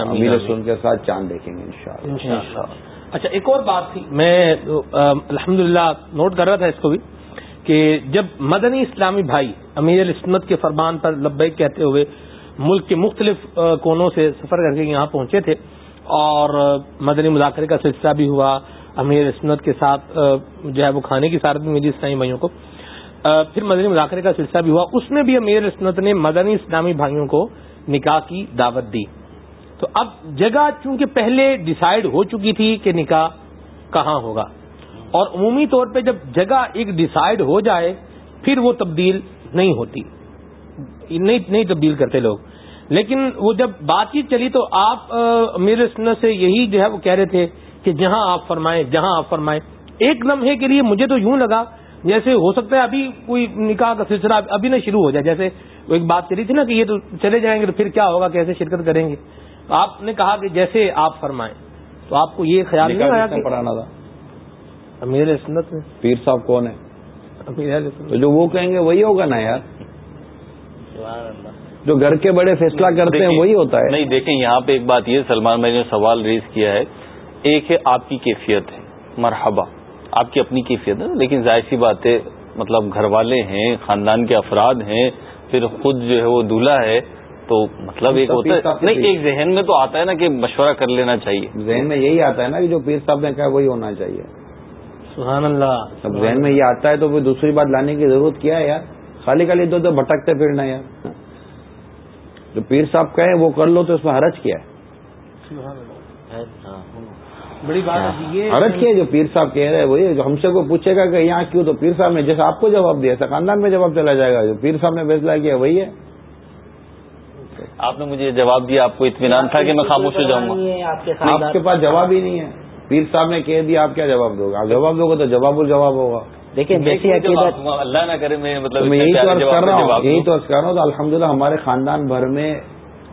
امیر سن کے ساتھ چاند دیکھیں گے ان اچھا ایک اور بات تھی میں الحمد نوٹ کر رہا تھا اس کو بھی کہ جب مدنی اسلامی بھائی امیر السمت کے فرمان پر لبیک کہتے ہوئے ملک کے مختلف کونوں سے سفر کر کے یہاں پہنچے تھے اور مدنی مذاکرے کا سلسلہ بھی ہوا امیر اسمت کے ساتھ جو ہے وہ کھانے کی سارت بھی ملی اسلامی بھائیوں کو پھر مدنی مذاکرے کا سلسلہ بھی ہوا۔ اس میں بھی امیر اسمت نے مدنی اسلامی بھائیوں کو نکاح کی دعوت دی۔ تو اب جگہ چونکہ پہلے ڈسائیڈ ہو چکی تھی کہ نکاح کہاں ہوگا، اور عمومی طور پہ جب جگہ ایک ڈسائیڈ ہو جائے، پھر وہ تبدیل نہیں ہوتی۔ نہیں تبدیل کرتے لوگ۔ لیکن وہ جب بات چیت چلی تو آپ میرے سنت سے یہی جو ہے وہ کہہ رہے تھے کہ جہاں آپ فرمائیں، جہاں آپ فرمائیں۔ ایک لمحے کے لیے مجھے تو یوں لگا جیسے ہو سکتا ہے ابھی کوئی نکاح کا سلسلہ ابھی نہ شروع ہو جائے جیسے وہ ایک بات چلی تھی نا کہ یہ تو چلے جائیں گے تو پھر کیا ہوگا کیسے شرکت کریں گے؟ تو آپ نے کہا کہ جیسے آپ فرمائیں تو آپ کو یہ خیال نہیں آیا پڑھانا تھا؟ امیر سنت میں پیر صاحب کون ہے تو جو وہ کہیں گے وہی ہوگا نا یار۔ جو گھر کے بڑے فیصلہ کرتے ہیں وہی ہوتا ہے۔ نہیں دیکھیں یہاں پہ ایک بات یہ سلمان بھائی نے سوال ریز کیا ہے ایک ہے آپ کی کیفیت ہے مرحبا۔ آپ کی اپنی کیفیت ہے لیکن ظاہر سی بات ہے مطلب گھر والے ہیں خاندان کے افراد ہیں پھر خود جو ہے وہ دلہا ہے تو مطلب ایک ہوتا ہے نہیں ایک ذہن میں تو آتا ہے نا کہ مشورہ کر لینا چاہیے۔ ذہن میں یہی آتا ہے نا کہ جو پیر صاحب نے کہا وہی ہونا چاہیے۔ سبحان اللہ۔ اب ذہن میں یہ آتا ہے تو پھر دوسری بات لانے کی ضرورت کیا ہے یار؟ خالی خالی دو تو بھٹکتے پھرنا یار۔ جو پیر صاحب کہیں وہ کر لو تو اس میں حرج کیا ہے؟ بڑی بات حرج کیا جو پیر صاحب کہہ رہے وہی جو ہم سے کوئی پوچھے گا کہ یہاں کیوں تو پیر صاحب نے جیسے آپ کو جواب دیا ایسا خاندان میں جواب چلا جائے گا۔ جو پیر صاحب نے فیصلہ کیا وہی ہے۔ آپ نے مجھے جواب دیا آپ کو اطمینان تھا کہ میں خاموش ہو جاؤں گا۔ آپ کے پاس جواب ہی نہیں ہے۔ پیر صاحب نے کہہ دیا آپ کیا جواب دو گا آپ جواب دو گے تو جواب الجواب ہوگا۔ دیکھیں جیسی اللہ نہ کرے میں مطلب یہی تو کر رہا ہوں یہی تو کر رہا ہوں تو الحمد ہمارے خاندان بھر میں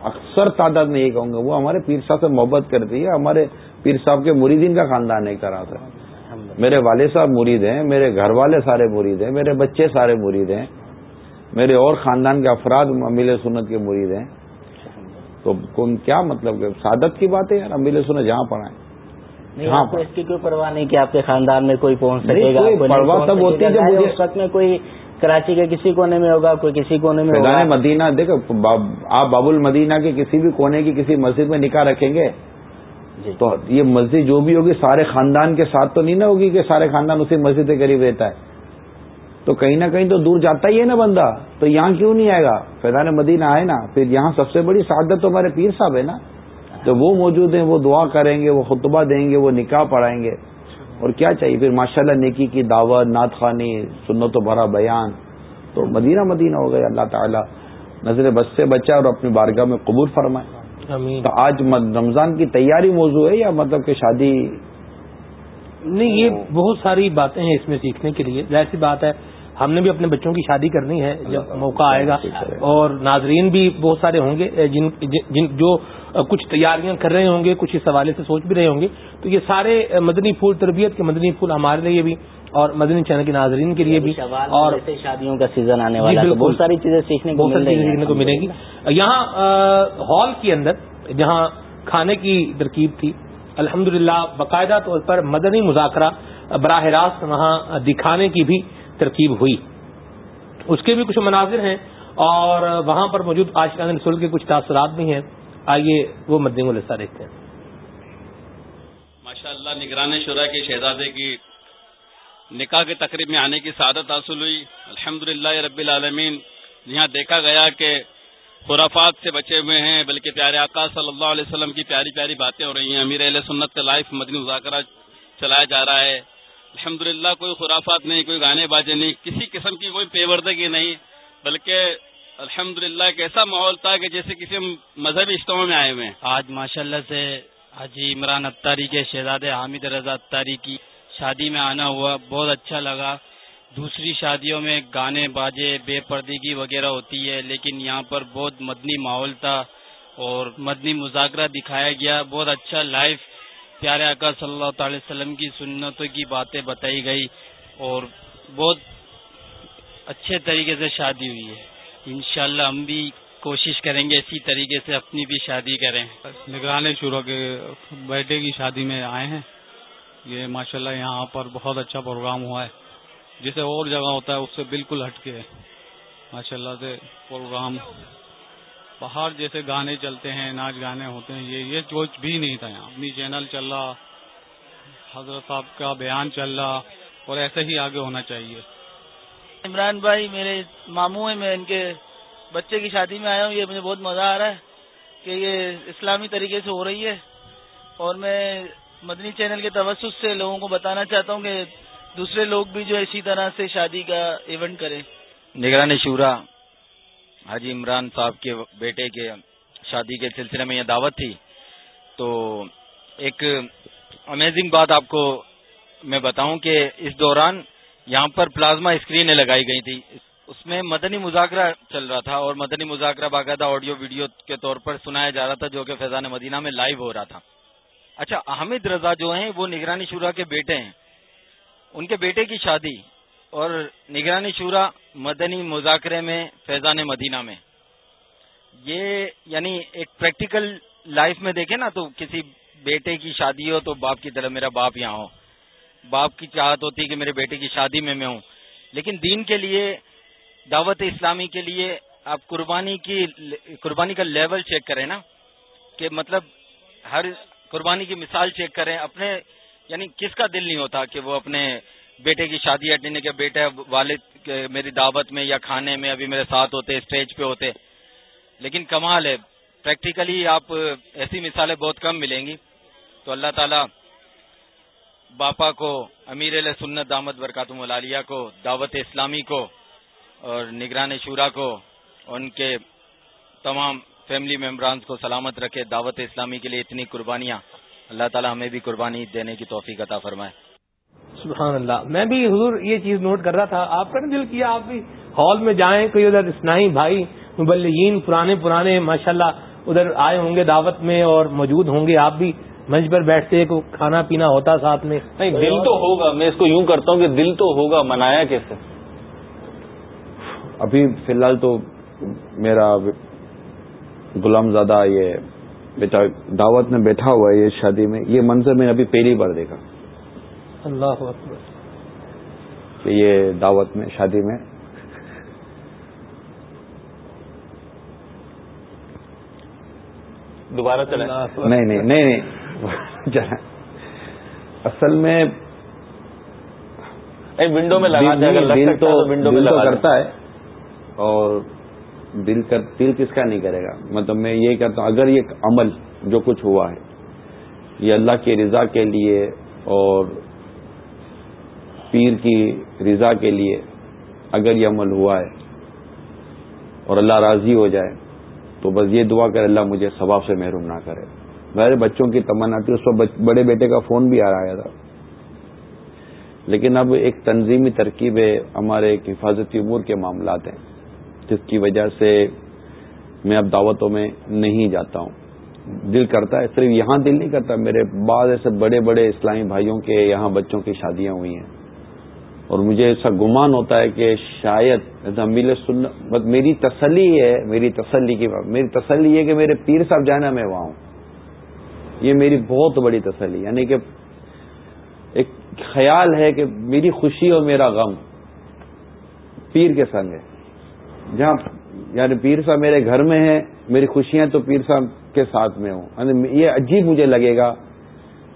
اکثر تعداد میں یہ کہوں گا وہ ہمارے پیر صاحب سے محبت کرتی ہے ہمارے پیر صاحب کے مریدین کا خاندان ایک طرح سے۔ میرے والد صاحب مرید ہیں میرے گھر والے سارے مرید ہیں میرے بچے سارے مرید ہیں میرے اور خاندان کے افراد امیل سنت کے مرید ہیں۔ تو کیا مطلب کہ سعادت کی بات ہے یار امیل سنت جہاں پڑھائیں ہاں اس کی کوئی پرواہ نہیں کہ آپ کے خاندان میں کوئی پہنچ سکے گا پرواہ تب ہوتی ہے جب اس وقت میں کوئی کراچی کے کسی کونے میں ہوگا کوئی کسی کونے میں ہوگا۔ مدینہ دیکھو آپ باب المدینہ کے کسی بھی کونے کی کسی مسجد میں نکاح رکھیں گے جی۔ تو یہ مسجد جو بھی ہوگی، سارے خاندان کے ساتھ تو نہیں نہ ہوگی کہ سارے خاندان اسی مسجد کے قریب رہتا ہے۔ تو کہیں نہ کہیں تو دور جاتا ہی ہے نا بندہ۔ تو یہاں کیوں نہیں آئے گا؟ فیضان مدینہ آئے نا، پھر یہاں سب سے بڑی سعادت تو ہمارے پیر صاحب ہے نا۔ تو وہ موجود ہیں، وہ دعا کریں گے، وہ خطبہ دیں گے، وہ نکاح پڑھائیں گے۔ اور کیا چاہیے؟ پھر ماشاءاللہ نیکی کی دعوت، نعت خانی سنت و بھرا بیان۔ تو مدینہ مدینہ ہو گیا، اللہ تعالیٰ نظر بس سے بچا اور اپنی بارگاہ میں قبول فرمائے۔ تو آج رمضان کی تیاری موضوع ہے یا مطلب کہ شادی؟ نہیں یہ بہت ساری باتیں ہیں اس میں سیکھنے کے لیے۔ ظاہر سی بات ہے ہم نے بھی اپنے بچوں کی شادی کرنی ہے جب موقع آئے گا۔ اور ناظرین بھی بہت سارے ہوں گے جن جن جو کچھ تیاریاں کر رہے ہوں گے کچھ اس حوالے سے سوچ بھی رہے ہوں گے۔ تو یہ سارے مدنی پھول تربیت کے مدنی پھول ہمارے لیے بھی اور مدنی چینل کے ناظرین کے لیے بھی اور شادیوں کا سیزن آنے والا ہے بہت ساری چیزیں سیکھنے چیزیں سیکھنے کو ملیں گی۔ یہاں ہال کے اندر جہاں کھانے کی ترکیب تھی الحمد باقاعدہ طور پر مدنی مذاکرہ براہ راست وہاں دکھانے کی بھی ترکیب ہوئی۔ اس کے بھی کچھ مناظر ہیں اور وہاں پر موجود آشقان رسول کے کچھ تاثرات بھی ہیں۔ آئیے وہ مدنی السا دیکھتے ہیں۔ ماشاء اللہ نگران شرح کے شہزادے کی نکاح کے تقریب میں آنے کی سعادت حاصل ہوئی۔ الحمد رب العالمین، یہاں دیکھا گیا کہ خرافات سے بچے ہوئے ہیں، بلکہ پیارے آقا صلی اللہ علیہ وسلم کی پیاری پیاری باتیں ہو رہی ہیں۔ امیر علیہ سنت کا لائف مدنی مذاکرہ چلایا جا رہا ہے۔ الحمد کوئی خرافات نہیں، کوئی گانے باجے نہیں، کسی قسم کی کوئی پیوردگی نہیں، بلکہ الحمد للہ ایک ایسا ماحول تھا کہ جیسے کسی مذہبی اجتماع میں آئے ہوئے آج ماشاء اللہ سے حاجی عمران اتاری کے شہزاد حامد رضا اتاری کی شادی میں آنا ہوا، بہت اچھا لگا۔ دوسری شادیوں میں گانے باجے، بے پردگی وغیرہ ہوتی ہے، لیکن یہاں پر بہت مدنی ماحول تھا اور مدنی مذاکرہ دکھایا گیا۔ بہت اچھا لائف، پیارے آقا صلی اللہ تعالی وسلم کی سنتوں کی باتیں بتائی گئی اور بہت اچھے طریقے سے شادی ہوئی ہے۔ انشاءاللہ ہم بھی کوشش کریں گے اسی طریقے سے اپنی بھی شادی کریں نگران شروع کے بیٹے کی شادی میں آئے ہیں۔ یہ ماشاءاللہ یہاں پر بہت اچھا پروگرام ہوا ہے۔ جسے اور جگہ ہوتا ہے اس سے بالکل ہٹ کے ماشاء اللہ سے پروگرام باہر جیسے گانے چلتے ہیں، ناچ گانے ہوتے ہیں، یہ یہ کچھ بھی نہیں تھا یہاں۔ اپنی چینل چل رہا، حضرت صاحب کا بیان چل رہا اور ایسے ہی آگے ہونا چاہیے۔ عمران بھائی میرے ماموں ہیں، میں ان کے بچے کی شادی میں آیا ہوں، یہ مجھے بہت مزہ آ رہا ہے کہ یہ اسلامی طریقے سے ہو رہی ہے۔ اور میں مدنی چینل کے توسط سے لوگوں کو بتانا چاہتا ہوں کہ دوسرے لوگ بھی جو اسی طرح سے شادی کا ایونٹ کریں۔ نگرانی شورا، حاجی عمران صاحب کے بیٹے کے شادی کے سلسلے میں یہ دعوت تھی۔ تو ایک امیزنگ بات آپ کو میں بتاؤں کہ اس دوران یہاں پر پلازما اسکرینیں لگائی گئی تھی۔ اس میں مدنی مذاکرہ چل رہا تھا اور مدنی مذاکرہ باقاعدہ آڈیو ویڈیو کے طور پر سنایا جا رہا تھا جو کہ فیضان مدینہ میں لائیو ہو رہا تھا۔ اچھا احمد رضا جو ہیں، وہ نگرانی شورا کے بیٹے ہیں۔ ان کے بیٹے کی شادی اور نگرانی شورا مدنی مذاکرے میں فیضان مدینہ میں۔ یہ یعنی ایک پریکٹیکل لائف میں دیکھیں نا تو کسی بیٹے کی شادی ہو تو باپ کی طرح میرا باپ یہاں ہو۔ باپ کی چاہت ہوتی ہے کہ میرے بیٹے کی شادی میں میں ہوں۔ لیکن دین کے لیے، دعوت اسلامی کے لیے آپ قربانی کی قربانی کا لیول چیک کریں نا، کہ مطلب ہر قربانی کی مثال چیک کریں۔ اپنے یعنی کس کا دل نہیں ہوتا کہ وہ اپنے بیٹے کی شادی اٹینڈ کے بیٹے والد میری دعوت میں یا کھانے میں ابھی میرے ساتھ ہوتے، اسٹیج پہ ہوتے۔ لیکن کمال ہے، پریکٹیکلی آپ ایسی مثالیں بہت کم ملیں گی۔ تو اللہ تعالی باپا کو، امیر علیہ سنت دامت برکاتم العالیہ کو، دعوت اسلامی کو اور نگران شورا کو، ان کے تمام فیملی ممبرانس کو سلامت رکھے، دعوت اسلامی کے لیے اتنی قربانیاں۔ اللہ تعالی ہمیں بھی قربانی دینے کی توفیق عطا فرمائے۔ سبحان اللہ۔ میں بھی حضور یہ چیز نوٹ کر رہا تھا، آپ کا دل کیا؟ آپ بھی ہال میں جائیں، کوئی ادھر اسنائی بھائی، مبلغین، پرانے پرانے، ماشاءاللہ، ادھر آئے ہوں گے دعوت میں اور موجود ہوں گے آپ بھی۔ منچ پر بیٹھتے کو کھانا پینا ہوتا ساتھ میں۔ نہیں دل تو ہوگا میں اس کو یوں کرتا ہوں کہ دل تو ہوگا منایا کیسے؟ ابھی فی الحال تو میرا غلام زادہ یہ بیٹا دعوت میں بیٹھا ہوا ہے یہ شادی میں۔ یہ منظر میں ابھی پہلی بار دیکھا۔ اللہ اکبر۔ کہ یہ دعوت میں شادی میں۔ دوبارہ چلے نہیں نہیں نہیں۔ اصل میں ونڈو میں لگا دل تو دل تو کرتا ہے۔ اور دل کر دل کس کا نہیں کرے گا؟ مطلب میں یہ کہتا ہوں اگر یہ عمل جو کچھ ہوا ہے یہ اللہ کی رضا کے لیے اور پیر کی رضا کے لیے اگر یہ عمل ہوا ہے اور اللہ راضی ہو جائے تو بس یہ دعا کر اللہ مجھے ثواب سے محروم نہ کرے۔ میرے بچوں کی تمنا تھی، اس وقت بڑے بیٹے کا فون بھی آ رہا تھا۔ لیکن اب ایک تنظیمی ترکیب ہے ہمارے ایک حفاظتی امور کے معاملات ہیں، جس کی وجہ سے میں اب دعوتوں میں نہیں جاتا ہوں۔ دل کرتا ہے، صرف یہاں دل نہیں کرتا، میرے بعض ایسے بڑے بڑے اسلامی بھائیوں کے یہاں بچوں کی شادیاں ہوئی ہیں۔ اور مجھے ایسا گمان ہوتا ہے کہ شاید میل سن بس میری تسلی ہے، میری تسلی کی میری تسلی یہ کہ میرے پیر صاحب جانا میں وہاں ہوں۔ یہ میری بہت بڑی تسلی یعنی کہ ایک خیال ہے کہ میری خوشی اور میرا غم پیر کے سنگ ہے۔ جہاں یعنی پیر صاحب میرے گھر میں ہیں میری خوشیاں تو پیر صاحب کے ساتھ میں ہوں۔ یعنی یہ عجیب مجھے لگے گا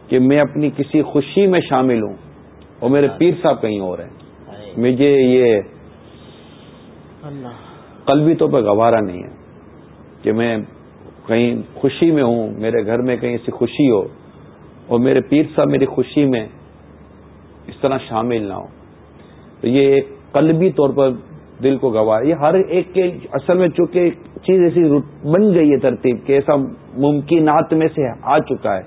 کہ میں اپنی کسی خوشی میں شامل ہوں اور میرے پیر صاحب کہیں اور ہیں۔ مجھے یہ قلبی طور پہ گوارا نہیں ہے کہ میں کہیں خوشی میں ہوں، میرے گھر میں کہیں ایسی خوشی ہو اور میرے پیر صاحب میری خوشی میں اس طرح شامل نہ ہو تو یہ ایک قلبی طور پر دل کو گوارا یہ ہر ایک کے اصل میں چونکہ چیز ایسی بن گئی ہے ترتیب کہ ایسا ممکنات میں سے آ چکا ہے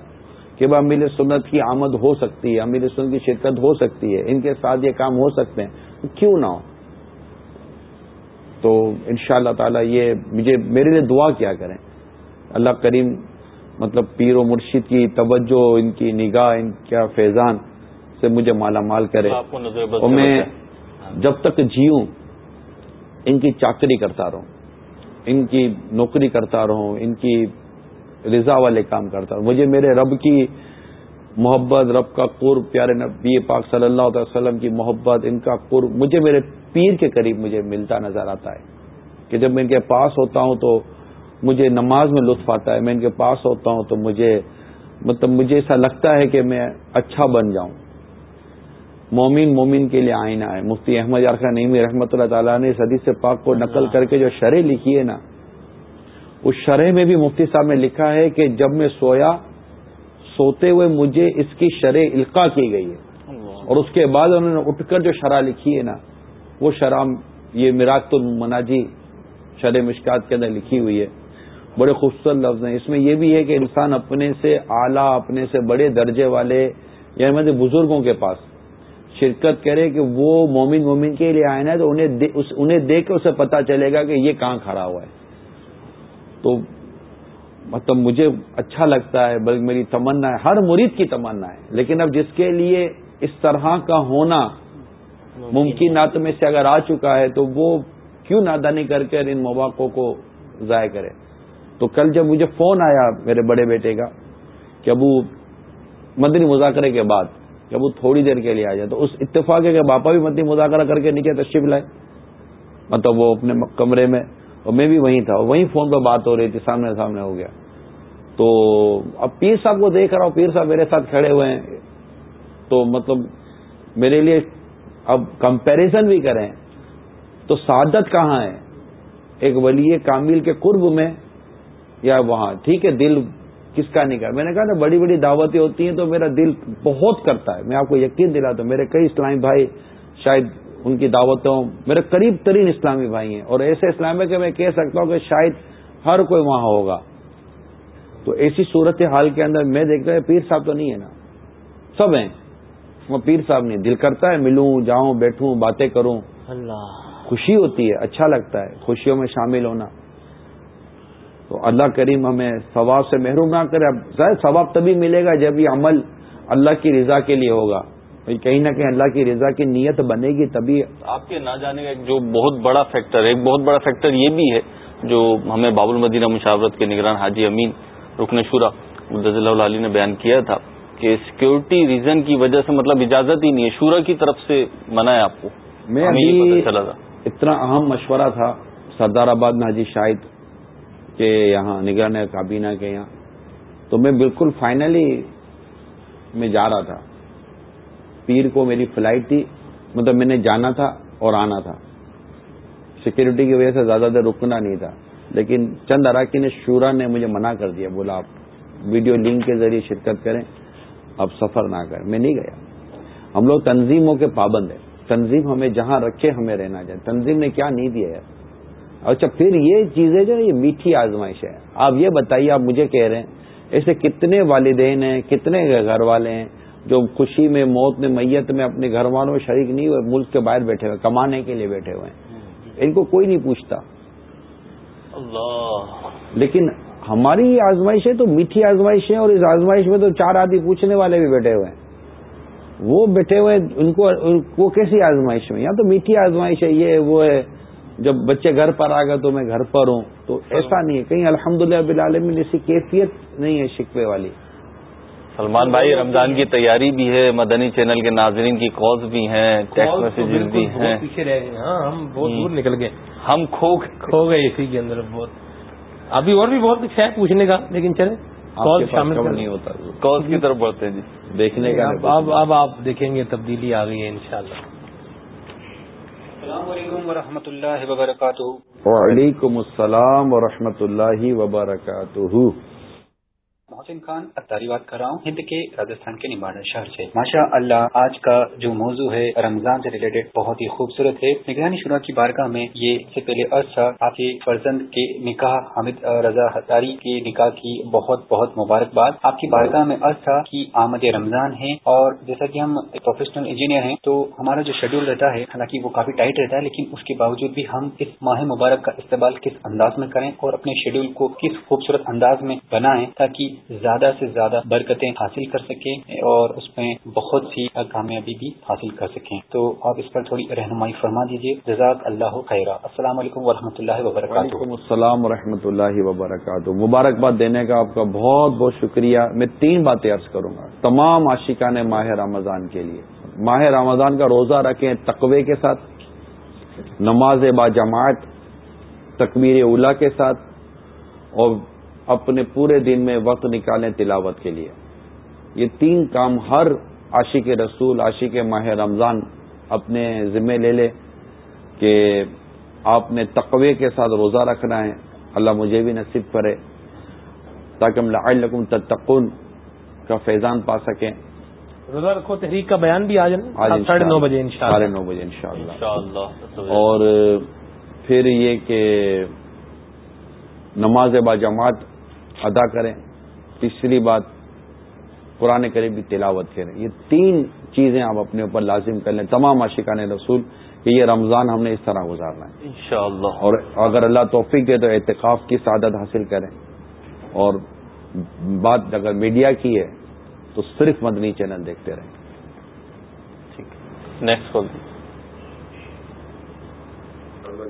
کہ وہ امیر سنت کی آمد ہو سکتی ہے امیر سنت کی شرکت ہو سکتی ہے، ان کے ساتھ یہ کام ہو سکتے ہیں۔ کیوں نہ ہو؟ تو ان شاء اللہ تعالی یہ مجھے میرے لیے دعا کیا کریں۔ اللہ کریم مطلب پیر و مرشد کی توجہ ان کی نگاہ ان کا فیضان سے مجھے مالا مال کرے۔ اور میں جب تک جیوں ان کی چاکری کرتا رہوں ان کی نوکری کرتا رہوں ان کی رضا والے کام کرتا ہوں مجھے میرے رب کی محبت رب کا قرب پیارے نبی پاک صلی اللہ علیہ وسلم کی محبت ان کا قرب مجھے میرے پیر کے قریب مجھے ملتا نظر آتا ہے۔ کہ جب میں ان کے پاس ہوتا ہوں تو مجھے نماز میں لطف آتا ہے میں ان کے پاس ہوتا ہوں تو مجھے مطلب مجھے ایسا لگتا ہے کہ میں اچھا بن جاؤں۔ مومن مومن کے لیے آئینہ ہے۔ مفتی احمد یارخا نعمی رحمۃ اللہ تعالیٰ نے اس حدیث پاک کو نقل کر کے جو شرح لکھی ہے نا اس شرح میں بھی مفتی صاحب نے لکھا ہے کہ جب میں سویا سوتے ہوئے مجھے اس کی شرح القا کی گئی ہے۔ اور اس کے بعد انہوں نے اٹھ کر جو شرح لکھی ہے نا وہ شرح یہ میراک المناجی شرح مشکات کے اندر لکھی ہوئی ہے۔ بڑے خوبصورت لفظ ہیں۔ اس میں یہ بھی ہے کہ انسان اپنے سے اعلیٰ، اپنے سے بڑے درجے والے یعنی مطلب بزرگوں کے پاس شرکت کرے کہ وہ مومن مومن کے لیے آئے نا، تو انہیں دیکھ کے اسے پتا چلے گا کہ یہ کہاں کھڑا ہوا ہے۔ تو مطلب مجھے اچھا لگتا ہے، بلکہ میری تمنا ہے، ہر مرید کی تمنا ہے۔ لیکن اب جس کے لیے اس طرح کا ہونا ممکنات میں سے اگر آ چکا ہے تو وہ کیوں نادانی کر کے ان مواقع کو ضائع کرے؟ تو کل جب مجھے فون آیا میرے بڑے بیٹے کا کہ ابو مدنی مذاکرے کے بعد کہ ابو تھوڑی دیر کے لیے آ جائے تو اس اتفاق ہے کہ باپا بھی مدنی مذاکرہ کر کے نیچے تشریف لائے۔ مطلب وہ اپنے کمرے میں اور میں بھی وہیں تھا وہیں فون پہ بات ہو رہی تھی، سامنے سامنے ہو گیا۔ تو اب پیر صاحب کو دیکھ رہا ہوں، پیر صاحب میرے ساتھ کھڑے ہوئے ہیں۔ تو مطلب میرے لیے اب کمپیریزن بھی کریں تو سعادت کہاں ہے؟ ایک ولی کامل کے قرب میں یا وہاں ٹھیک ہے دل کس کا نہیں کر میں نے کہا نا بڑی بڑی دعوتیں ہوتی ہیں تو میرا دل بہت کرتا ہے میں آپ کو یقین دلاتا ہوں میرے کئی اسلامی بھائی شاید ان کی دعوتوں میرے قریب ترین اسلامی بھائی ہیں اور ایسے اسلام ہے کہ میں کہہ سکتا ہوں کہ شاید ہر کوئی وہاں ہوگا۔ تو ایسی صورت حال کے اندر میں دیکھتا ہوں پیر صاحب تو نہیں ہے نا سب ہیں۔ وہ پیر صاحب نہیں دل کرتا ہے ملوں جاؤں بیٹھوں باتیں کروں۔ اللہ۔ خوشی ہوتی ہے اچھا لگتا ہے خوشیوں میں شامل ہونا۔ تو اللہ کریم ہمیں ثواب سے محروم نہ کرے۔ اب ظاہر ثواب تبھی ملے گا جب یہ عمل اللہ کی رضا کے لیے ہوگا۔ کہیں نہ کہیں اللہ کی رضا کی نیت بنے گی تبھی آپ کے نہ جانے کا جو بہت بڑا فیکٹر ہے ایک بہت بڑا فیکٹر یہ بھی ہے جو ہمیں باب المدینہ مشاورت کے نگران حاجی امین رکن شورا رضی اللہ علی نے بیان کیا تھا کہ سیکورٹی ریزن کی وجہ سے مطلب اجازت ہی نہیں ہے شورا کی طرف سے منع ہے آپ کو۔ میں ابھی چلا تھا۔ اتنا اہم مشورہ تھا سردار آباد میں حاجی شاہد کے یہاں نگران کابینہ کے یہاں۔ تو میں بالکل فائنلی میں جا رہا تھا۔ پیر کو میری فلائٹ تھی مطلب میں نے جانا تھا اور آنا تھا۔ سیکورٹی کی وجہ سے زیادہ دیر رکنا نہیں تھا۔ لیکن چند اراکین شورا نے مجھے منع کر دیا، بولا آپ ویڈیو لنک کے ذریعے شرکت کریں اب سفر نہ کریں۔ میں نہیں گیا۔ ہم لوگ تنظیموں کے پابند ہیں۔ تنظیم ہمیں جہاں رکھے ہمیں رہنا چاہیے۔ تنظیم نے کیا نہیں دیا ہے۔ اچھا پھر یہ چیزیں جو یہ میٹھی آزمائش ہے۔ آپ یہ بتائیے آپ مجھے کہہ رہے ہیں ایسے کتنے والدین ہیں کتنے گھر والے ہیں جو خوشی میں موت میں میت میں اپنے گھر والوں میں شریک نہیں ہوئے ملک کے باہر بیٹھے ہوئے کمانے کے لیے بیٹھے ہوئے ہیں۔ ان کو کوئی نہیں پوچھتا۔ اللہ۔ لیکن ہماری یہ آزمائش ہے تو میٹھی آزمائش ہے اور اس آزمائش میں تو چار آدمی پوچھنے والے بھی بیٹھے ہوئے ہیں۔ وہ بیٹھے ہوئے ان کو وہ کیسی آزمائش میں؟ یا تو میٹھی آزمائش ہے یہ وہ ہے۔ جب بچے گھر پر آ گئے تو میں گھر پر ہوں تو ایسا نہیں ہے۔ کہیں الحمد للہ بلعالمین ایسی کیفیت نہیں ہے شکوے والی۔ سلمان بھائی رمضان کی تیاری بھی ہے مدنی چینل کے ناظرین کی کالز بھی ہیں ٹیکسٹ میسیجز بھی ہیں۔ پیچھے رہ گئے۔ ہاں ہم بہت دور نکل گئے۔ ہم کھو کھو گئے اسی کے اندر بہت۔ ابھی اور بھی بہت کچھ ہے پوچھنے کا لیکن چلے کال شامل نہیں ہوتا۔ کالز کی طرف بڑھتے ہیں جی۔ دیکھنے کا اب اب آپ دیکھیں گے تبدیلی آ گئی ہے انشاءاللہ۔ السلام علیکم ورحمۃ اللہ وبرکاتہ۔ وعلیکم السلام ورحمۃ اللہ وبرکاتہ۔ محسن خان اتاری بات کر رہا ہوں۔ ہند کے راجستھان کے نمانا شہر سے۔ ماشاء اللہ آج کا جو موضوع ہے، رمضان سے ریلیٹڈ بہت ہی خوبصورت ہے۔ نگرانی شروع کی بارگاہ میں یہ سے پہلے عرصہ آپ کے فرزند کے نکاح، حامد رضا ہتاری کے نکاح کی بہت بہت مبارکباد۔ آپ کی بارگاہ میں عرصہ کی آمد رمضان ہے اور جیسا کہ ہم پروفیشنل انجینئر ہیں، تو ہمارا جو شیڈول رہتا ہے، حالانکہ وہ کافی ٹائٹ رہتا ہے، لیکن اس کے باوجود بھی ہم اس ماہ مبارک کا استعمال کس انداز میں کریں اور اپنے شیڈول کو کس خوبصورت انداز میں بنائیں تاکہ زیادہ سے زیادہ برکتیں حاصل کر سکیں اور اس میں بہت سی کامیابی بھی حاصل کر سکیں۔ تو آپ اس پر تھوڑی رہنمائی فرما دیجیے جزاک اللہ خیرہ السلام علیکم ورحمۃ اللہ وبرکاتہ۔ السلام و اللہ وبرکاتہ۔ مبارکباد دینے کا آپ کا بہت بہت شکریہ۔ میں تین باتیں عرض کروں گا۔ تمام عاشقان ماہ رمضان کے لیے۔ ماہ رمضان کا روزہ رکھیں تقوی کے ساتھ، نماز با جماعت، تکبیر اولا کے ساتھ اور اپنے پورے دن میں وقت نکالیں تلاوت کے لیے۔ یہ تین کام ہر عاشق رسول عاشق ماہ رمضان اپنے ذمے لے لے کہ آپ نے تقوی کے ساتھ روزہ رکھنا ہے۔ اللہ مجھے بھی نصیب کرے۔ تاکہ ہم لعلکم تتقون کا فیضان پا سکیں۔ روزہ رکھو تحریک کا بیان بھی آج ساڑھے نو بجے ساڑھے نو بجے ان شاء اللہ اور پھر یہ کہ نماز با جماعت ادا کریں۔ تیسری بات قرآن کریم بھی تلاوت کریں۔ یہ تین چیزیں آپ اپنے اوپر لازم کر لیں۔ تمام عاشقان رسول کہ یہ رمضان ہم نے اس طرح گزارنا ہے۔ انشاءاللہ۔ اور اگر اللہ توفیق دے تو اعتکاف کی سعادت حاصل کریں۔ اور بات اگر میڈیا کی ہے تو صرف مدنی چینل دیکھتے رہیں۔ ٹھیک۔ نیکسٹ کال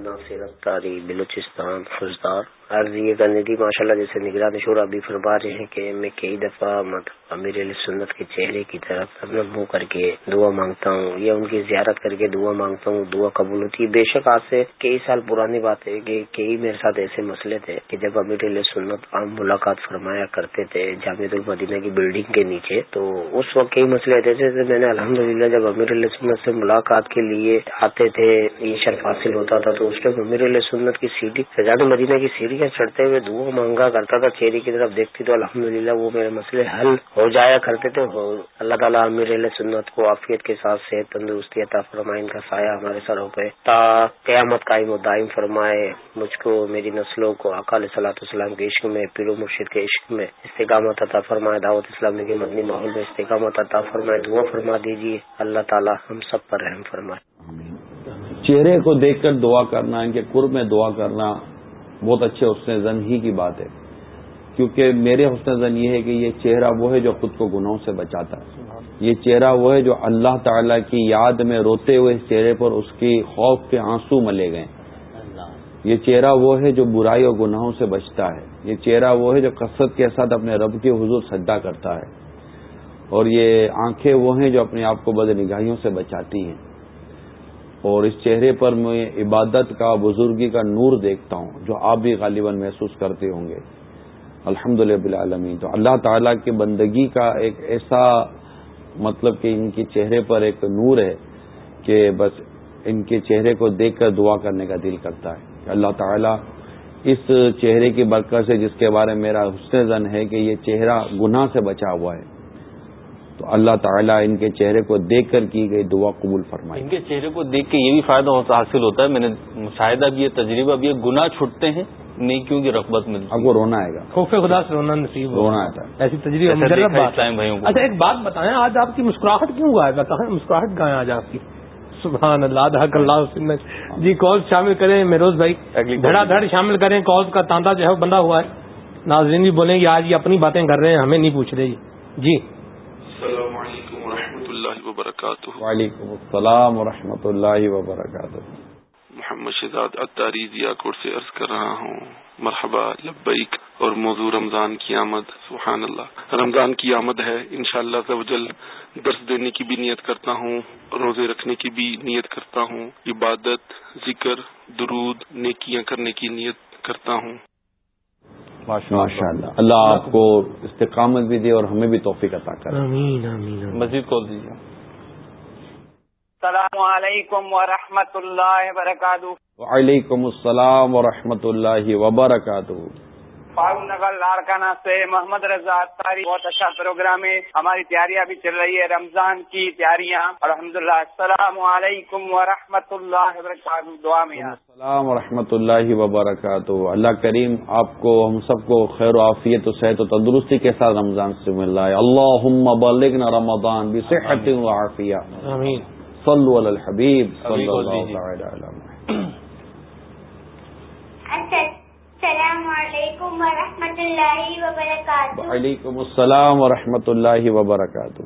ناصر اختاری بلوچستان خوشدار عرض یہ کرنی تھی ماشاء اللہ جیسے نگران شور ابھی فرما رہے ہیں کہ میں کئی دفعہ مطلب امیر علیہ سنت کے چہرے کی طرف اپنا منہ کر کے دعا مانگتا ہوں، یا ان کی زیارت کر کے دعا مانگتا ہوں، دعا قبول ہوتی ہے۔ بے شک آج سے کئی سال پرانی بات ہے کہ کئی میرے ساتھ ایسے مسئلے تھے کہ جب امیر علیہ سنت عام ملاقات فرمایا کرتے تھے جامع المدینہ کی بلڈنگ کے نیچے، تو اس وقت کئی مسئلے ایسے تھے میں نے الحمد جب امیر علیہ سنت سے ملاقات کے لیے آتے تھے، یہ شرف حاصل ہوتا تھا، تو اس ٹائم امیر علیہ سنت کی سیڑھی سجاد مدینہ کی سیڑھی چڑھتے ہوئے دعا مانگا کرتا تھا چہرے کی طرف دیکھتی تو الحمدللہ وہ میرے مسئلے حل ہو جایا کرتے تھے۔ اللہ تعالیٰ امیر سنت کو عافیت کے ساتھ صحت تندرستی عطا فرمائے، ان کا سایہ ہمارے سروں پہ تا قیامت قائم و دائم فرمائے، مجھ کو میری نسلوں کو اکال صلاح السلام کے عشق میں پیرو مرشد کے عشق میں استقامت عطا فرمائے۔ دعوت اسلامی کے مدنی ماحول میں استقامت عطا فرمائے۔ دعا فرما دیجیے اللہ تعالیٰ ہم سب پر رحم فرمائے۔ چہرے کو دیکھ کر دعا کرنا، ان کے قرب میں دعا کرنا بہت اچھے حسن زن ہی کی بات ہے۔ کیونکہ میرے حسن زن یہ ہے کہ یہ چہرہ وہ ہے جو خود کو گناہوں سے بچاتا ہے۔ یہ چہرہ وہ ہے جو اللہ تعالی کی یاد میں روتے ہوئے اس چہرے پر اس کی خوف کے آنسو ملے گئے۔ یہ چہرہ وہ ہے جو برائی اور گناہوں سے بچتا ہے۔ یہ چہرہ وہ ہے جو کثرت کے ساتھ اپنے رب کے حضور سجدہ کرتا ہے۔ اور یہ آنکھیں وہ ہیں جو اپنے آپ کو بد نگاہیوں سے بچاتی ہیں۔ اور اس چہرے پر میں عبادت کا، بزرگی کا نور دیکھتا ہوں، جو آپ بھی غالباً محسوس کرتے ہوں گے۔ الحمد للہ تو اللہ تعالیٰ کی بندگی کا ایک ایسا مطلب کہ ان کے چہرے پر ایک نور ہے کہ بس ان کے چہرے کو دیکھ کر دعا کرنے کا دل کرتا ہے۔ کہ اللہ تعالیٰ اس چہرے کی برکت سے، جس کے بارے میں میرا حسن زن ہے کہ یہ چہرہ گناہ سے بچا ہوا ہے۔ تو اللہ تعالیٰ ان کے چہرے کو دیکھ کر کی گئی دعا قبول فرمائے۔ ان کے چہرے کو دیکھ کے یہ بھی فائدہ حاصل ہوتا ہے میں نے مشاہدہ بھی یہ تجربہ بھی یہ گناہ چھٹتے ہیں نہیں کیوں کی رغبت میں اب وہ رونا آئے گا۔ خوف خدا سے رونا نصیب رونا آتا ہے۔ ایسی تجربہ اچھا ایک بات بتائیں آج آپ کی مسکراہٹ کیوں گائے گا کہاں مسکراہٹ گائے آج آپ کی۔ سبحان اللہ حق اللہ جی کال شامل کریں میروز بھائی۔ دھڑا دھڑ شامل کریں۔ کال کا تانتا جو ہے بندہ ہوا ہے۔ ناظرین بھی بولیں گے آج یہ اپنی باتیں کر رہے ہیں ہمیں نہیں پوچھ رہے۔ جی۔ السلام علیکم ورحمۃ اللہ وبرکاتہ وعلیکم السلام ورحمۃ اللہ وبرکاتہ محمد شہزاد اتاری ضیا کوٹ سے عرض کر رہا ہوں مرحبا لبیک اور موضوع رمضان کی آمد. سبحان اللہ. رمضان کی آمد ہے انشاءاللہ شاء اللہ درس دینے کی بھی نیت کرتا ہوں روزے رکھنے کی بھی نیت کرتا ہوں عبادت ذکر درود نیکیاں کرنے کی نیت کرتا ہوں۔ ماشاء اللہ اللہ آپ کو استقامت بھی دے اور ہمیں بھی توفیق عطا کرے. مزید کال دیجیے. السلام علیکم ورحمۃ اللہ وبرکاتہ. وعلیکم السلام ورحمۃ اللہ وبرکاتہ. فاروق نگر لارکانہ سے محمد رضا تاری بہت اچھا پروگرام ہے۔ ہماری تیاریاں بھی چل رہی ہے رمضان کی تیاریاں۔ الحمد للہ السلام علیکم ورحمۃ اللہ وبرکاتہ۔ دعا میں السلام ورحمۃ اللہ وبرکاتہ۔ اللہ کریم آپ کو ہم سب کو خیر و عافیت و صحت و تندرستی کے ساتھ رمضان سے مل رہا ہے۔ اللہ بلغنا رمضان بصحت و عافیہ۔ صلو علی الحبیب صلی اللہ تعالی علی السلام علیکم ورحمۃ اللہ وبرکاتہ وعلیکم السلام ورحمۃ اللہ وبرکاتہ.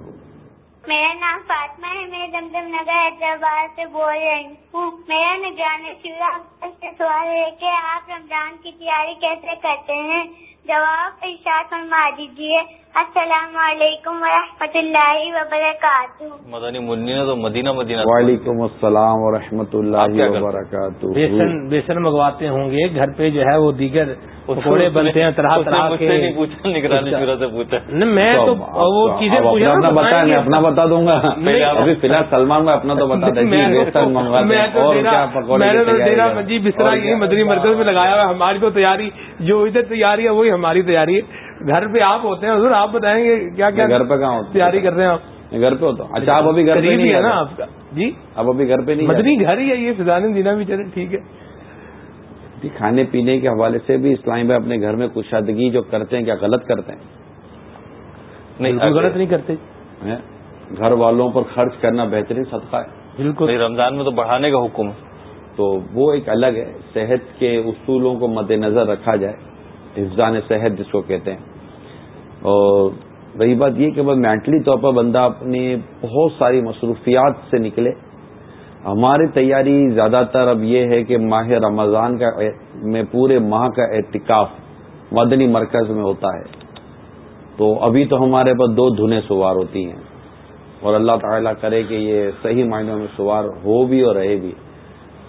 میرا نام فاطمہ ہے میں دمدم نگر حیدرآباد سے بول رہی ہوں۔ میرا نگران سے سوال ہے کہ آپ رمضان کی تیاری کیسے کرتے ہیں؟ جواب ارشاد فرما دیجیے السلام علیکم ورحمۃ اللہ وبرکاتہ مدنی منی نے تو مدینہ مدینہ وعلیکم السلام ورحمۃ اللہ وبرکاتہ بیسن بیسن منگواتے ہوں گے گھر پہ جو ہے وہ دیگر پکوڑے بنتے ہیں طرح طرح کے میں تو وہ چیزیں پوچھا اپنا بتا میں اپنا بتا دوں گا ابھی فی الحال سلمان میں اپنا تو بتا دیں یہ مدنی مرکز میں لگایا ہوا ہماری تو تیاری جو ادھر تیاری ہے وہی ہماری تیاری ہے گھر پہ آپ ہوتے ہیں حضور آپ بتائیں گے کیا کیا گھر پہ کہاں تیاری کر رہے ہیں آپ؟ گھر پہ ہوتا اچھا آپ ابھی گھر پہ نہیں ہے نا آپ کا۔ جی؟ اب ابھی گھر پہ نہیں مدنی گھر ہی ہے یہ فضان دینا بھی چلے ٹھیک ہے۔ کھانے پینے کے حوالے سے بھی اسلام بھائی اپنے گھر میں کشادگی جو کرتے ہیں کیا غلط کرتے ہیں؟ نہیں غلط نہیں کرتے۔ گھر والوں پر خرچ کرنا بہترین صدقہ ہے۔ بالکل۔ رمضان میں تو بڑھانے کا حکم ہے۔ تو وہ ایک الگ ہے صحت کے اصولوں کو مد نظر رکھا جائے۔ حفظان صحت جس کو کہتے ہیں۔ اور رہی بات یہ کہ مینٹلی طور پر بندہ اپنی بہت ساری مصروفیات سے نکلے۔ ہماری تیاری زیادہ تر اب یہ ہے کہ ماہ رمضان کا میں پورے ماہ کا اعتکاف مدنی مرکز میں ہوتا ہے۔ تو ابھی تو ہمارے پاس دو دھنیں سوار ہوتی ہیں اور اللہ تعالیٰ کرے کہ یہ صحیح معنوں میں سوار ہو بھی اور رہے بھی۔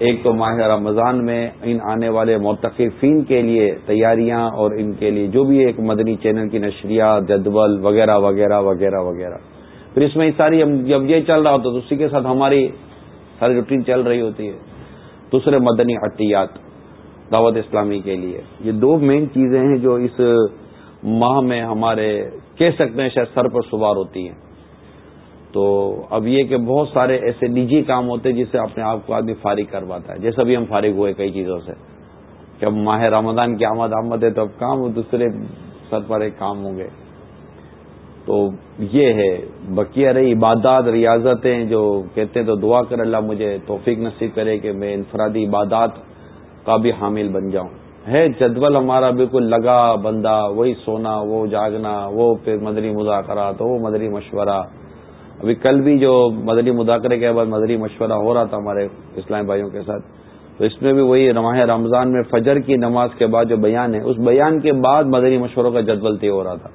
ایک تو ماہ رمضان میں ان آنے والے متقفین کے لیے تیاریاں اور ان کے لیے جو بھی ایک مدنی چینل کی نشریات، جدول وغیرہ وغیرہ وغیرہ وغیرہ۔ پھر اس میں ساری جب یہ چل رہا ہوتا تو اسی کے ساتھ ہماری ساری روٹین چل رہی ہوتی ہے۔ دوسرے مدنی عطیات، دعوت اسلامی کے لیے۔ یہ دو مین چیزیں ہیں جو اس ماہ میں ہمارے کہہ سکتے ہیں شاید سر پر سوار ہوتی ہیں۔ تو اب یہ کہ بہت سارے ایسے نجی کام ہوتے ہیں جس سے اپنے آپ کو آدمی فارغ کرواتا ہے۔ جیسے ابھی ہم فارغ ہوئے کئی چیزوں سے۔ کہ اب ماہ رمضان کی آمد آمد ہے تو اب کام دوسرے سر پر ایک کام ہوں گے۔ تو یہ ہے۔ بقیہ رہی عبادات، ریاضتیں جو کہتے ہیں تو دعا کر اللہ مجھے توفیق نصیب کرے کہ میں انفرادی عبادات کا بھی حامل بن جاؤں۔ ہے جدول ہمارا بالکل لگا بندہ، وہی سونا، وہ جاگنا، وہ پھر مدنی مذاکرات، وہ مدنی مشورہ۔ ابھی کل بھی جو مدنی مذاکرے کے بعد مدنی مشورہ ہو رہا تھا ہمارے اسلام بھائیوں کے ساتھ، تو اس میں بھی وہی رماح رمضان میں فجر کی نماز کے بعد جو بیان ہے، اس بیان کے بعد مدنی مشوروں کا جدول طے ہو رہا تھا۔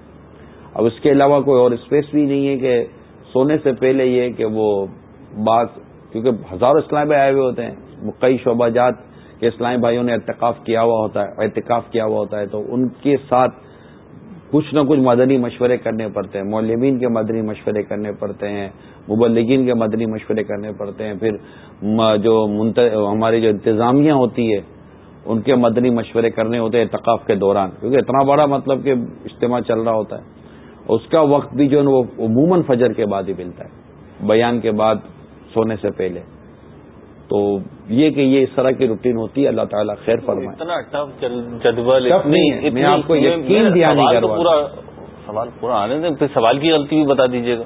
اب اس کے علاوہ کوئی اور اسپیس بھی نہیں ہے کہ سونے سے پہلے یہ کہ وہ بات، کیونکہ ہزاروں اسلام بھائی آئے ہوئے ہوتے ہیں، کئی شعبہ جات کے اسلامی بھائیوں نے اعتکاف کیا ہوا ہوتا ہے، اعتکاف کیا ہوا ہوتا ہے، تو ان کے ساتھ کچھ نہ کچھ مدنی مشورے کرنے پڑتے ہیں۔ مولمین کے مدنی مشورے کرنے پڑتے ہیں مبلگین کے مدنی مشورے کرنے پڑتے ہیں۔ پھر جو ہماری جو انتظامیہ ہوتی ہے، ان کے مدنی مشورے کرنے ہوتے ہیں اعتکاف کے دوران۔ کیونکہ اتنا بڑا مطلب کہ اجتماع چل رہا ہوتا ہے۔ اس کا وقت بھی جو ہے وہ عموماً فجر کے بعد ہی ملتا ہے۔ بیان کے بعد سونے سے پہلے۔ تو یہ کہ یہ اس طرح کی روٹین ہوتی ہے اللہ تعالیٰ خیر فرمائے۔ اتنا ٹف جدول میں آپ کو یقین دیا نہیں پورا سوال پورا آنے دیں پھر سوال کی غلطی بھی بتا دیجیے گا۔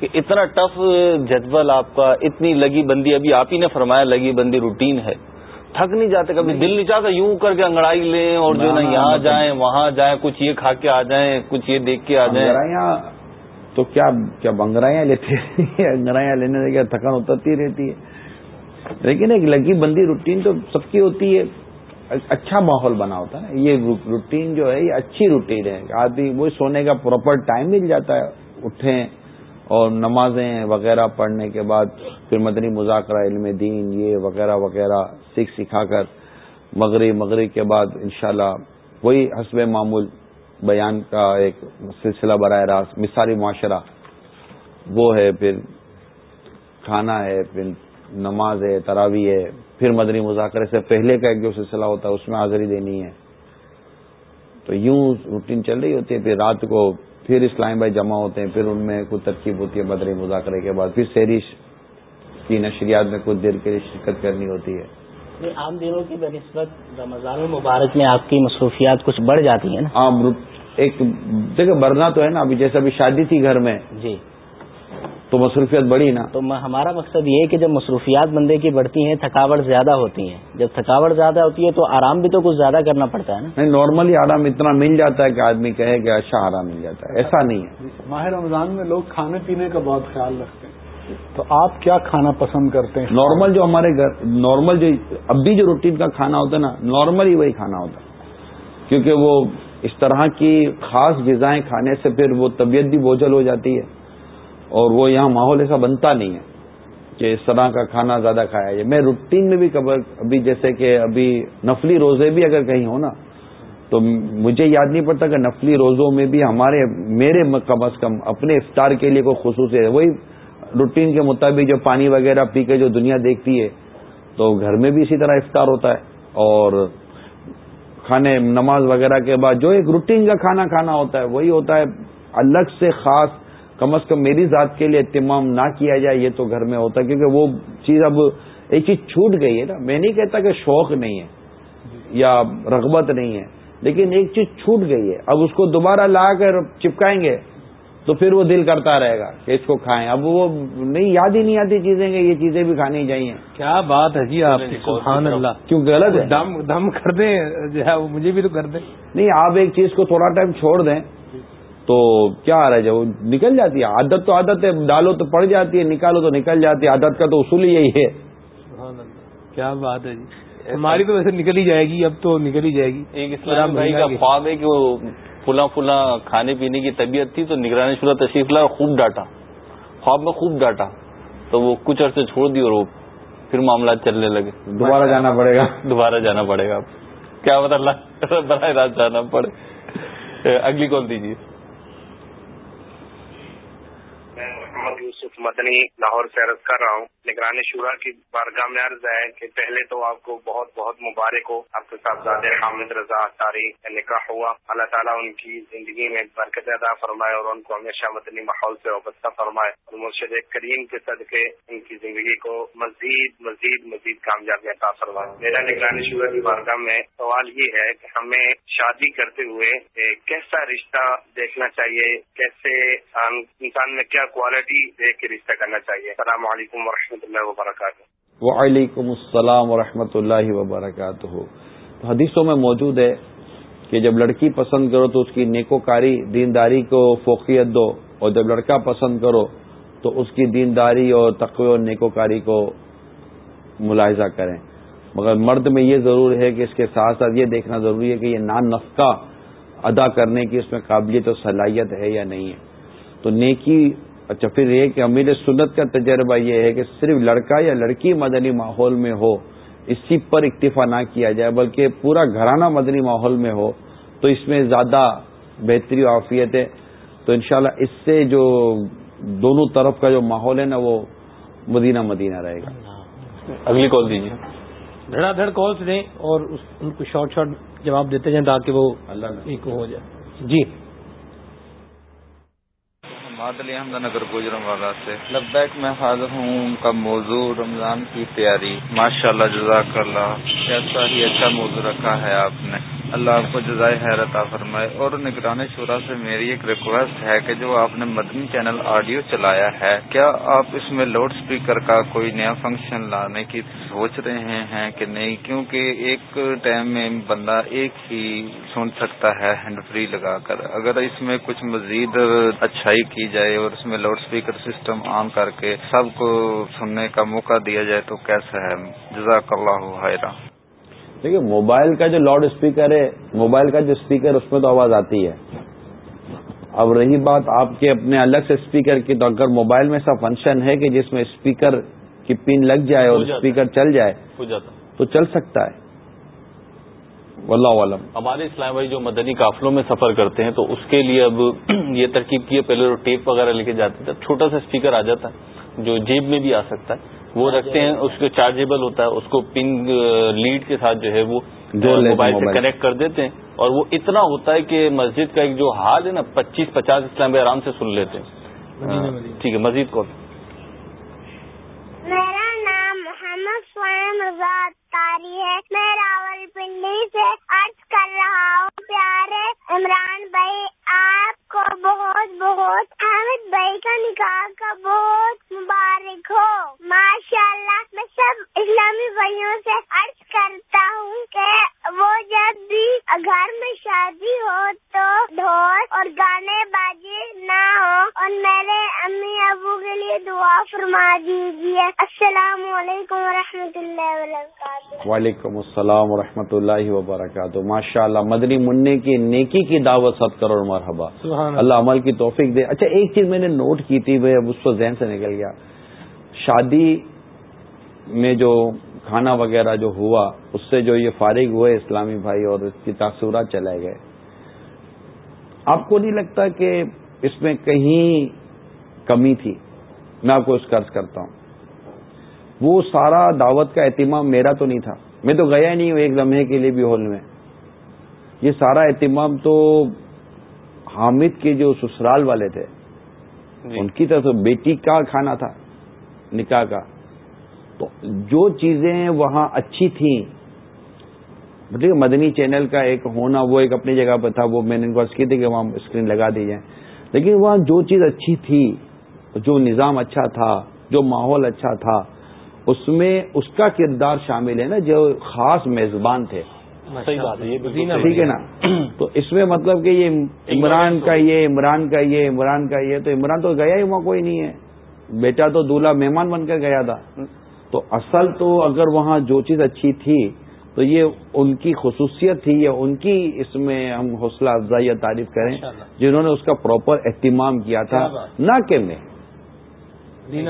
کہ اتنا ٹف جدول آپ کا اتنی لگی بندی ابھی آپ ہی نے فرمایا لگی بندی روٹین ہے۔ تھک نہیں جاتے کبھی دل نہیں چاہتا یوں کر کے انگڑائی لیں اور جو نا یہاں جائیں وہاں جائیں کچھ یہ کھا کے آ جائیں کچھ یہ دیکھ کے آ جائیں۔ تو کیا کیا بنگرائیاں لیتے انگرائیاں لینے سے کیا تھکان اترتی رہتی ہے؟ لیکن ایک لگی بندی روٹین تو سب کی ہوتی ہے۔ اچھا ماحول بنا ہوتا ہے یہ روٹین جو ہے، یہ اچھی روٹین ہے۔ آدمی، وہ سونے کا پراپر ٹائم مل جاتا ہے۔ اٹھیں اور نمازیں وغیرہ پڑھنے کے بعد پھر مدنی مذاکرہ، علم دین، یہ وغیرہ وغیرہ سیکھ سکھا کر مغرب مغرب کے بعد انشاءاللہ وہی حسب معمول بیان کا ایک سلسلہ براہ راست، مثالی معاشرہ۔ وہ ہے پھر کھانا ہے، پھر نماز ہے تراوی ہے پھر مدنی مذاکرے سے پہلے کا ایک جو سلسلہ ہوتا ہے اس میں حاضری دینی ہے۔ تو یوں روٹین چل رہی ہوتی ہے پھر رات کو پھر اسلام بھائی جمع ہوتے ہیں پھر ان میں کچھ ترکیب ہوتی ہے بدری مذاکرے کے بعد پھر سیریش کی نشریات میں کچھ دیر کے لیے شرکت کرنی ہوتی ہے۔ عام دنوں کی بنسبت رمضان المبارک میں آپ کی مصروفیات کچھ بڑھ جاتی ہیں نا؟ ایک دیکھیں برنا تو ہے نا ابھی جیسے ابھی شادی تھی گھر میں جی۔ تو مصروفیت بڑھی نا۔ تو ہمارا مقصد یہ ہے کہ جب مصروفیات بندے کی بڑھتی ہیں تھکاوٹ زیادہ ہوتی ہیں۔ جب تھکاوٹ زیادہ ہوتی ہے تو آرام بھی تو کچھ زیادہ کرنا پڑتا ہے نا۔ نہیں نارملی آرام اتنا مل جاتا ہے کہ آدمی کہے کہ اچھا آرام مل جاتا ہے ایسا نہیں ہے۔ ماہ رمضان میں لوگ کھانے پینے کا بہت خیال رکھتے ہیں۔ تو آپ کیا کھانا پسند کرتے ہیں؟ نارمل جو ہمارے گھر نارمل جو اب بھی جو روٹین کا کھانا ہوتا ہے نا نارملی وہی کھانا ہوتا ہے۔ کیونکہ وہ اس طرح کی خاص غذائیں کھانے سے پھر وہ طبیعت بھی بوجھل ہو جاتی ہے۔ اور وہ یہاں ماحول ایسا بنتا نہیں ہے کہ اس طرح کا کھانا زیادہ کھایا جائے۔ میں روٹین میں بھی ابھی جیسے کہ ابھی نفلی روزے بھی اگر کہیں ہو نا، تو مجھے یاد نہیں پڑتا کہ نفلی روزوں میں بھی ہمارے میرے کم از کم اپنے افطار کے لیے کوئی خصوصی ہے وہی روٹین کے مطابق جو پانی وغیرہ پی کے جو دنیا دیکھتی ہے، تو گھر میں بھی اسی طرح افطار ہوتا ہے۔ اور کھانے نماز وغیرہ کے بعد جو ایک روٹین کا کھانا کھانا ہوتا ہے، وہی ہوتا ہے الگ سے خاص کم از کم میری ذات کے لیے اہتمام نہ کیا جائے یہ تو گھر میں ہوتا ہے کیونکہ وہ چیز اب ایک چیز چھوٹ گئی ہے نا۔ میں نہیں کہتا کہ شوق نہیں ہے یا رغبت نہیں ہے لیکن ایک چیز چھوٹ گئی ہے۔ اب اس کو دوبارہ لا کر چپکائیں گے تو پھر وہ دل کرتا رہے گا کہ اس کو کھائیں۔ اب وہ نہیں یاد ہی نہیں آتی چیزیں کہ یہ چیزیں بھی کھانی چاہیے۔ کیا بات ہے جی آپ سبحان اللہ۔ کیوں غلط ہے؟ دم دم کر دیں جو ہے مجھے بھی تو کر دیں۔ نہیں آپ ایک چیز کو تھوڑا ٹائم چھوڑ دیں۔ تو کیا آ رہا ہے وہ نکل جاتی ہے۔ عادت تو عادت ہے ڈالو تو پڑ جاتی ہے نکالو تو نکل جاتی ہے۔ عادت کا تو اصول ہی یہی ہے۔ کیا بات ہے جی۔ ہماری تو ویسے نکل ہی جائے گی اب تو نکل ہی جائے گی۔ ایک اسلام بھائی کا خواب ہے کہ وہ پھلا پھلا کھانے پینے کی طبیعت تھی تو نگرانی شدہ تشریف لا خوب ڈاٹا خواب میں خوب ڈاٹا تو وہ کچھ عرصے چھوڑ دی اور وہ پھر معاملات چلنے لگے۔ دوبارہ جانا پڑے گا۔ دوبارہ جانا پڑے گا۔ کیا پتا براہ راست جانا پڑے۔ اگلی کال دیجیے۔ یوسف مدنی لاہور سے عرض کر رہا ہوں۔ نگرانی شورا کی بارگاہ میں عرض ہے کہ پہلے تو آپ کو بہت بہت مبارک ہو۔ آپ کے صاحبزاد حامد رضا تاری نکاح ہوا۔ اللہ تعالیٰ ان کی زندگی میں برکت ادا فرمائے اور ان کو ہمیشہ مدنی ماحول سے وابستہ فرمائے۔ اور مرشد کریم کے صدقے ان کی زندگی کو مزید مزید مزید کامیابی عطا فرمائے۔ میرا نگرانی شورا کی بارگاہ میں سوال یہ ہے کہ ہمیں شادی کرتے ہوئے کیسا رشتہ دیکھنا چاہیے؟ کیسے انسان میں کیا کوالٹی دیکھ کے رشتہ کرنا چاہیے۔ السلام علیکم و رحمۃ اللہ وبرکاتہ۔ وعلیکم السلام ورحمۃ اللہ وبرکاتہ۔ حدیثوں میں موجود ہے کہ جب لڑکی پسند کرو تو اس کی نیکوکاری، دینداری کو فوقیت دو، اور جب لڑکا پسند کرو تو اس کی دینداری اور تقوی اور نیکوکاری کو ملاحظہ کریں۔ مگر مرد میں یہ ضرور ہے کہ اس کے ساتھ ساتھ یہ دیکھنا ضروری ہے کہ یہ نان نفقہ ادا کرنے کی اس میں قابلیت اور صلاحیت ہے یا نہیں ہے۔ تو نیکی اچھا پھر یہ کہ امیر سنت کا تجربہ یہ ہے کہ صرف لڑکا یا لڑکی مدنی ماحول میں ہو اسی پر اکتفا نہ کیا جائے بلکہ پورا گھرانہ مدنی ماحول میں ہو تو اس میں زیادہ بہتری عافیت ہے۔ تو انشاءاللہ اس سے جو دونوں طرف کا جو ماحول ہے نا وہ مدینہ مدینہ رہے گا۔ اگلی کال دیجیے دھڑا دھڑ کالس دیں اور ان کو شارٹ شارٹ جواب دیتے جائیں تاکہ وہ اللہ ہو جائے۔ جی۔ علی احمد نگر گوجرم والا سے۔ لبیک میں حاضر ہوں کا موضوع رمضان کی تیاری۔ ماشاء اللہ جزاک اللہ۔ کیسا ہی اچھا موضوع رکھا ہے آپ نے۔ اللہ آپ کو جزائے حیرت فرمائے اور نگران شورا سے میری ایک ریکویسٹ ہے کہ جو آپ نے مدنی چینل آڈیو چلایا ہے، کیا آپ اس میں لاؤڈ اسپیکر کا کوئی نیا فنکشن لانے کی سوچ رہے ہیں کہ نہیں؟ کیونکہ ایک ٹائم میں بندہ ایک ہی سن سکتا ہے ہینڈ فری لگا کر۔ اگر اس میں کچھ مزید اچھائی کی جائے اور اس میں لاؤڈ اسپیکر سسٹم آن کر کے سب کو سننے کا موقع دیا جائے تو کیسا ہے؟ جزاک اللہ حیرہ دیکھیے موبائل کا جو لاؤڈ اسپیکر ہے موبائل کا جو اسپیکر اس میں تو آواز آتی ہے۔ اب رہی بات آپ کے اپنے الگ سے اسپیکر کی تو اگر موبائل میں ایسا فنکشن ہے کہ جس میں اسپیکر کی پن لگ جائے اور اسپیکر چل جائے تو چل سکتا ہے۔ واللہ عالم ہمارے اسلام بھائی جو مدنی قافلوں میں سفر کرتے ہیں تو اس کے لیے اب یہ ترکیب کی ہے پہلے ٹیپ وغیرہ لے کے جاتے تھے چھوٹا سا اسپیکر آ جاتا ہے جو جیب میں بھی آ سکتا ہے۔ وہ رکھتے ہیں اس کو چارجیبل ہوتا ہے اس کو پن لیڈ کے ساتھ جو ہے وہ موبائل سے کنیکٹ کر دیتے ہیں۔ اور وہ اتنا ہوتا ہے کہ مسجد کا ایک جو حال ہے نا پچیس پچاس اسلام آرام سے سن لیتے ہیں۔ ٹھیک ہے مزید کو میرا نام محمد تاری ہے۔ میں راول پنڈی سے عرض کر رہا ہوں، پیارے عمران بھائی، آپ کو بہت بہت احمد بھائی کا نکاح کا بہت مبارک ہو۔ ماشاء اللہ میں سب اسلامی بھائیوں سے عرض کرتا ہوں کہ وہ جب بھی گھر میں شادی ہو تو ڈھول اور گانے بازی نہ ہو، اور میرے امی ابو کے لیے دعا فرما دیجیے السلام علیکم ورحمۃ اللہ وبرکاتہ۔ وعلیکم السلام ورحمۃ اللہ وبرکاتہ۔ ماشاء اللہ مدنی منع کی نیکی کی دعوت ست کروڑ مرحبا۔ اللہ۔ عمل کی توفیق دے۔ اچھا ایک چیز میں نے نوٹ کی تھی اب اس کو ذہن سے نکل گیا۔ شادی میں جو کھانا وغیرہ جو ہوا اس سے جو یہ فارغ ہوئے اسلامی بھائی اور اس کی تاثرات چلے گئے۔ آپ کو نہیں لگتا کہ اس میں کہیں کمی تھی؟ میں آپ کو اس قرض کرتا ہوں۔ وہ سارا دعوت کا اہتمام میرا تو نہیں تھا۔ میں تو گیا نہیں ہوں ایک لمحے کے لیے بھی ہال میں۔ یہ سارا اہتمام تو حامد کے جو سسرال والے تھے ان کی طرف بیٹی کا کھانا تھا نکاح کا۔ تو جو چیزیں وہاں اچھی تھیں مطلب مدنی چینل کا ایک ہونا وہ ایک اپنی جگہ پہ تھا وہ میں نے ان کی تھی کہ وہاں اسکرین لگا دی جائیں لیکن وہاں جو چیز اچھی تھی جو نظام اچھا تھا جو ماحول اچھا تھا اس میں اس کا کردار شامل ہے نا جو خاص میزبان تھے۔ ٹھیک ہے نا؟ تو اس میں مطلب کہ یہ عمران کا یہ عمران کا یہ عمران کا یہ تو عمران تو گیا ہی وہاں کوئی نہیں ہے۔ بیٹا تو دولہا مہمان بن کر گیا تھا۔ تو اصل تو اگر وہاں جو چیز اچھی تھی تو یہ ان کی خصوصیت تھی یا ان کی اس میں ہم حوصلہ افزائی یا تعریف کریں جنہوں نے اس کا پراپر اہتمام کیا تھا۔ نہ کہ میں۔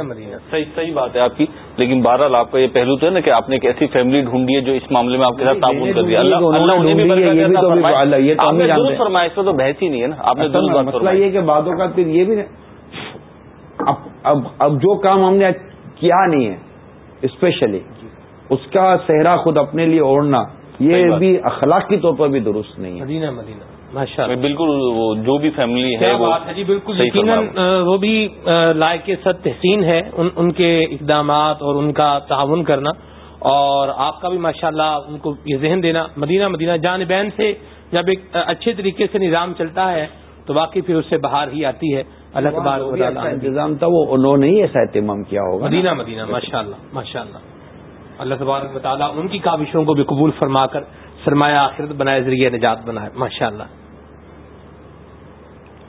مدینہ صحیح صحیح بات ہے آپ کی۔ لیکن بہرحال آپ کا یہ پہلو تو ہے نا کہ آپ نے ایک ایسی فیملی ڈھونڈی ہے جو اس معاملے میں آپ کے ساتھ تعاون کر دیا۔ اللہ فرمایا اس میں تو بحث ہی نہیں ہے نا۔ آپ نے مسئلہ یہ کہ بعدوں کا پھر یہ بھی اب جو کام ہم نے کیا نہیں ہے اسپیشلی اس کا صحرا خود اپنے لیے اوڑھنا یہ بھی اخلاق کی طور پر بھی درست نہیں ہے۔ مدینہ مدینہ۔ بالکل وہ جو بھی فیملی ہے وہ جی بالکل یقیناً وہ بھی لائق ست تحسین ہے ان ان کے اقدامات اور ان کا تعاون کرنا اور آپ کا بھی ماشاء اللہ ان کو یہ ذہن دینا مدینہ مدینہ جان بین سے جب ایک اچھے طریقے سے نظام چلتا ہے تو باقی پھر اس سے باہر ہی آتی ہے۔ اللہ تبارک انتظام تھا وہ انہوں نے ہی ایسا اہتمام کیا ہوگا مدینہ مدینہ ماشاء اللہ ماشاء اللہ اللہ تبارک تعالیٰ ان کی کاوشوں کو بھی قبول فرما کر سرمایہ آخرت بنائے ذریعہ نجات بنائے ماشاء اللہ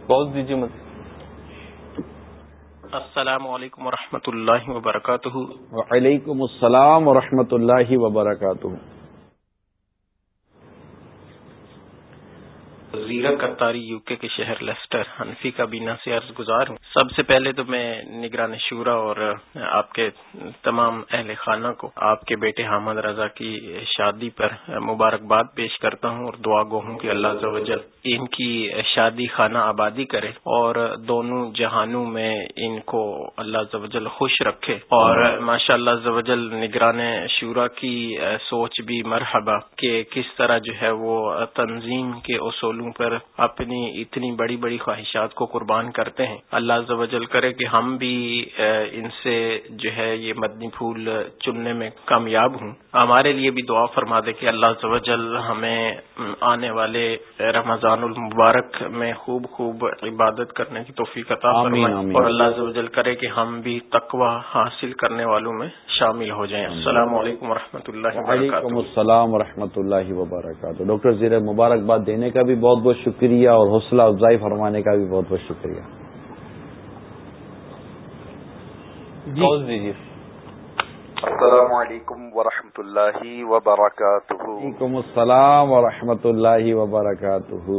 بہت دیجیے مت۔ السلام علیکم ورحمۃ اللہ وبرکاتہ۔ وعلیکم السلام ورحمۃ اللہ وبرکاتہ۔ زیرہ کرتاری یو کے کے شہر لیسٹر حنفی کا بینا سے عرض گزار ہوں۔ سب سے پہلے تو میں نگران شورا اور آپ کے تمام اہل خانہ کو، آپ کے بیٹے حامد رضا کی شادی پر مبارکباد پیش کرتا ہوں اور دعا گو ہوں کہ اللہ زوجل ان کی شادی خانہ آبادی کرے اور دونوں جہانوں میں ان کو اللہ زوجل خوش رکھے۔ اور ماشاء اللہ زوجل نگران شورا کی سوچ بھی مرحبا کہ کس طرح جو ہے وہ تنظیم کے اصولوں پر اپنی اتنی بڑی بڑی خواہشات کو قربان کرتے ہیں۔ اللہ زوجل کرے کہ ہم بھی ان سے جو ہے یہ مدنی پھول چننے میں کامیاب ہوں۔ ہمارے لیے بھی دعا فرما دے کہ اللہ زوجل ہمیں آنے والے رمضان المبارک میں خوب خوب عبادت کرنے کی توفیق عطا فرمائے۔ اور اللہ زوجل کرے کہ ہم بھی تقوی حاصل کرنے والوں میں شامل ہو جائیں۔ السلام علیکم و اللہ وعلیکم السلام و اللہ وبرکاتہ۔ ڈاکٹر زیر مبارکباد دینے کا بھی بہت بہت شکریہ اور حوصلہ افزائی فرمانے کا بھی بہت بہت شکریہ۔ دیجیے۔ السلام علیکم ورحمۃ اللہ وبرکاتہ۔ وعلیکم السلام ورحمۃ اللہ وبرکاتہ۔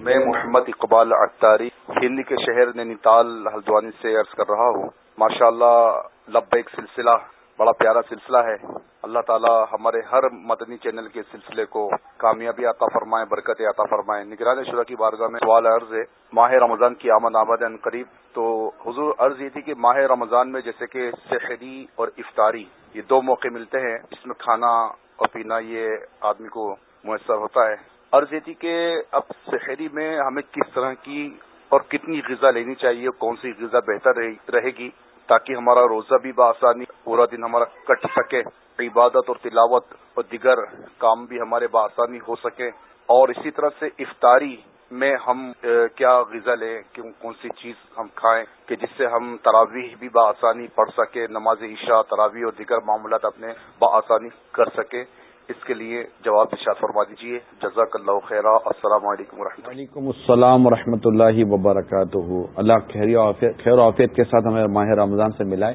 میں محمد اقبال اختاری ہند کے شہر نینی تال ہلدوانی سے عرض کر رہا ہوں۔ ماشاء اللہ لب ایک سلسلہ، بڑا پیارا سلسلہ ہے۔ اللہ تعالی ہمارے ہر مدنی چینل کے سلسلے کو کامیابی عطا فرمائے، برکت عطا فرمائے۔ نگران شرح کی بارگاہ میں سوال عرض ہے، ماہ رمضان کی آمد آمد ان قریب۔ تو حضور عرض یہ تھی کہ ماہ رمضان میں جیسے کہ سحری اور افطاری، یہ دو موقع ملتے ہیں۔ جس میں کھانا اور پینا، یہ آدمی کو میسر ہوتا ہے۔ عرض یہ تھی کہ اب سحری میں ہمیں کس طرح کی اور کتنی غذا لینی چاہیے، کون سی غذا بہتر رہے گی؟ تاکہ ہمارا روزہ بھی بآسانی، پورا دن ہمارا کٹ سکے، عبادت اور تلاوت اور دیگر کام بھی ہمارے بآسانی ہو سکے۔ اور اسی طرح سے افطاری میں ہم کیا غذا لیں؟ کون سی چیز ہم کھائیں؟ کہ جس سے ہم تراویح بھی بآسانی پڑھ سکے، نماز عشاء، تراویح اور دیگر معاملات اپنے بآسانی کر سکے۔ اس کے لیے جواب ارشاد فرما دیجیے جزاک اللہ خیر السلام علیکم و رحمۃ وعلیکم السلام و رحمۃ اللہ وبرکاتہ۔ اللہ خیر و عافیت کے ساتھ ہمیں ماہ رمضان سے ملائے۔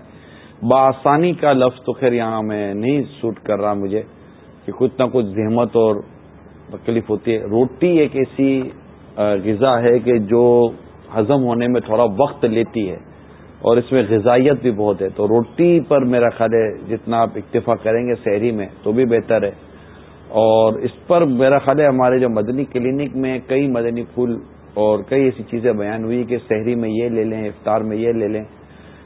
بآسانی کا لفظ تو خیر یہاں میں نہیں سوٹ کر رہا مجھے کہ کچھ نہ کچھ زحمت اور تکلیف ہوتی ہے۔ روٹی ایک ایسی غذا ہے کہ جو ہضم ہونے میں تھوڑا وقت لیتی ہے۔ اور اس میں غذائیت بھی بہت ہے۔ تو روٹی پر میرا خیال ہے جتنا آپ اکتفا کریں گے شہری میں تو بھی بہتر ہے۔ اور اس پر میرا خیال ہے ہمارے جو مدنی کلینک میں کئی مدنی پھول اور کئی ایسی چیزیں بیان ہوئی کہ شہری میں یہ لے لیں، افطار میں یہ لے لیں۔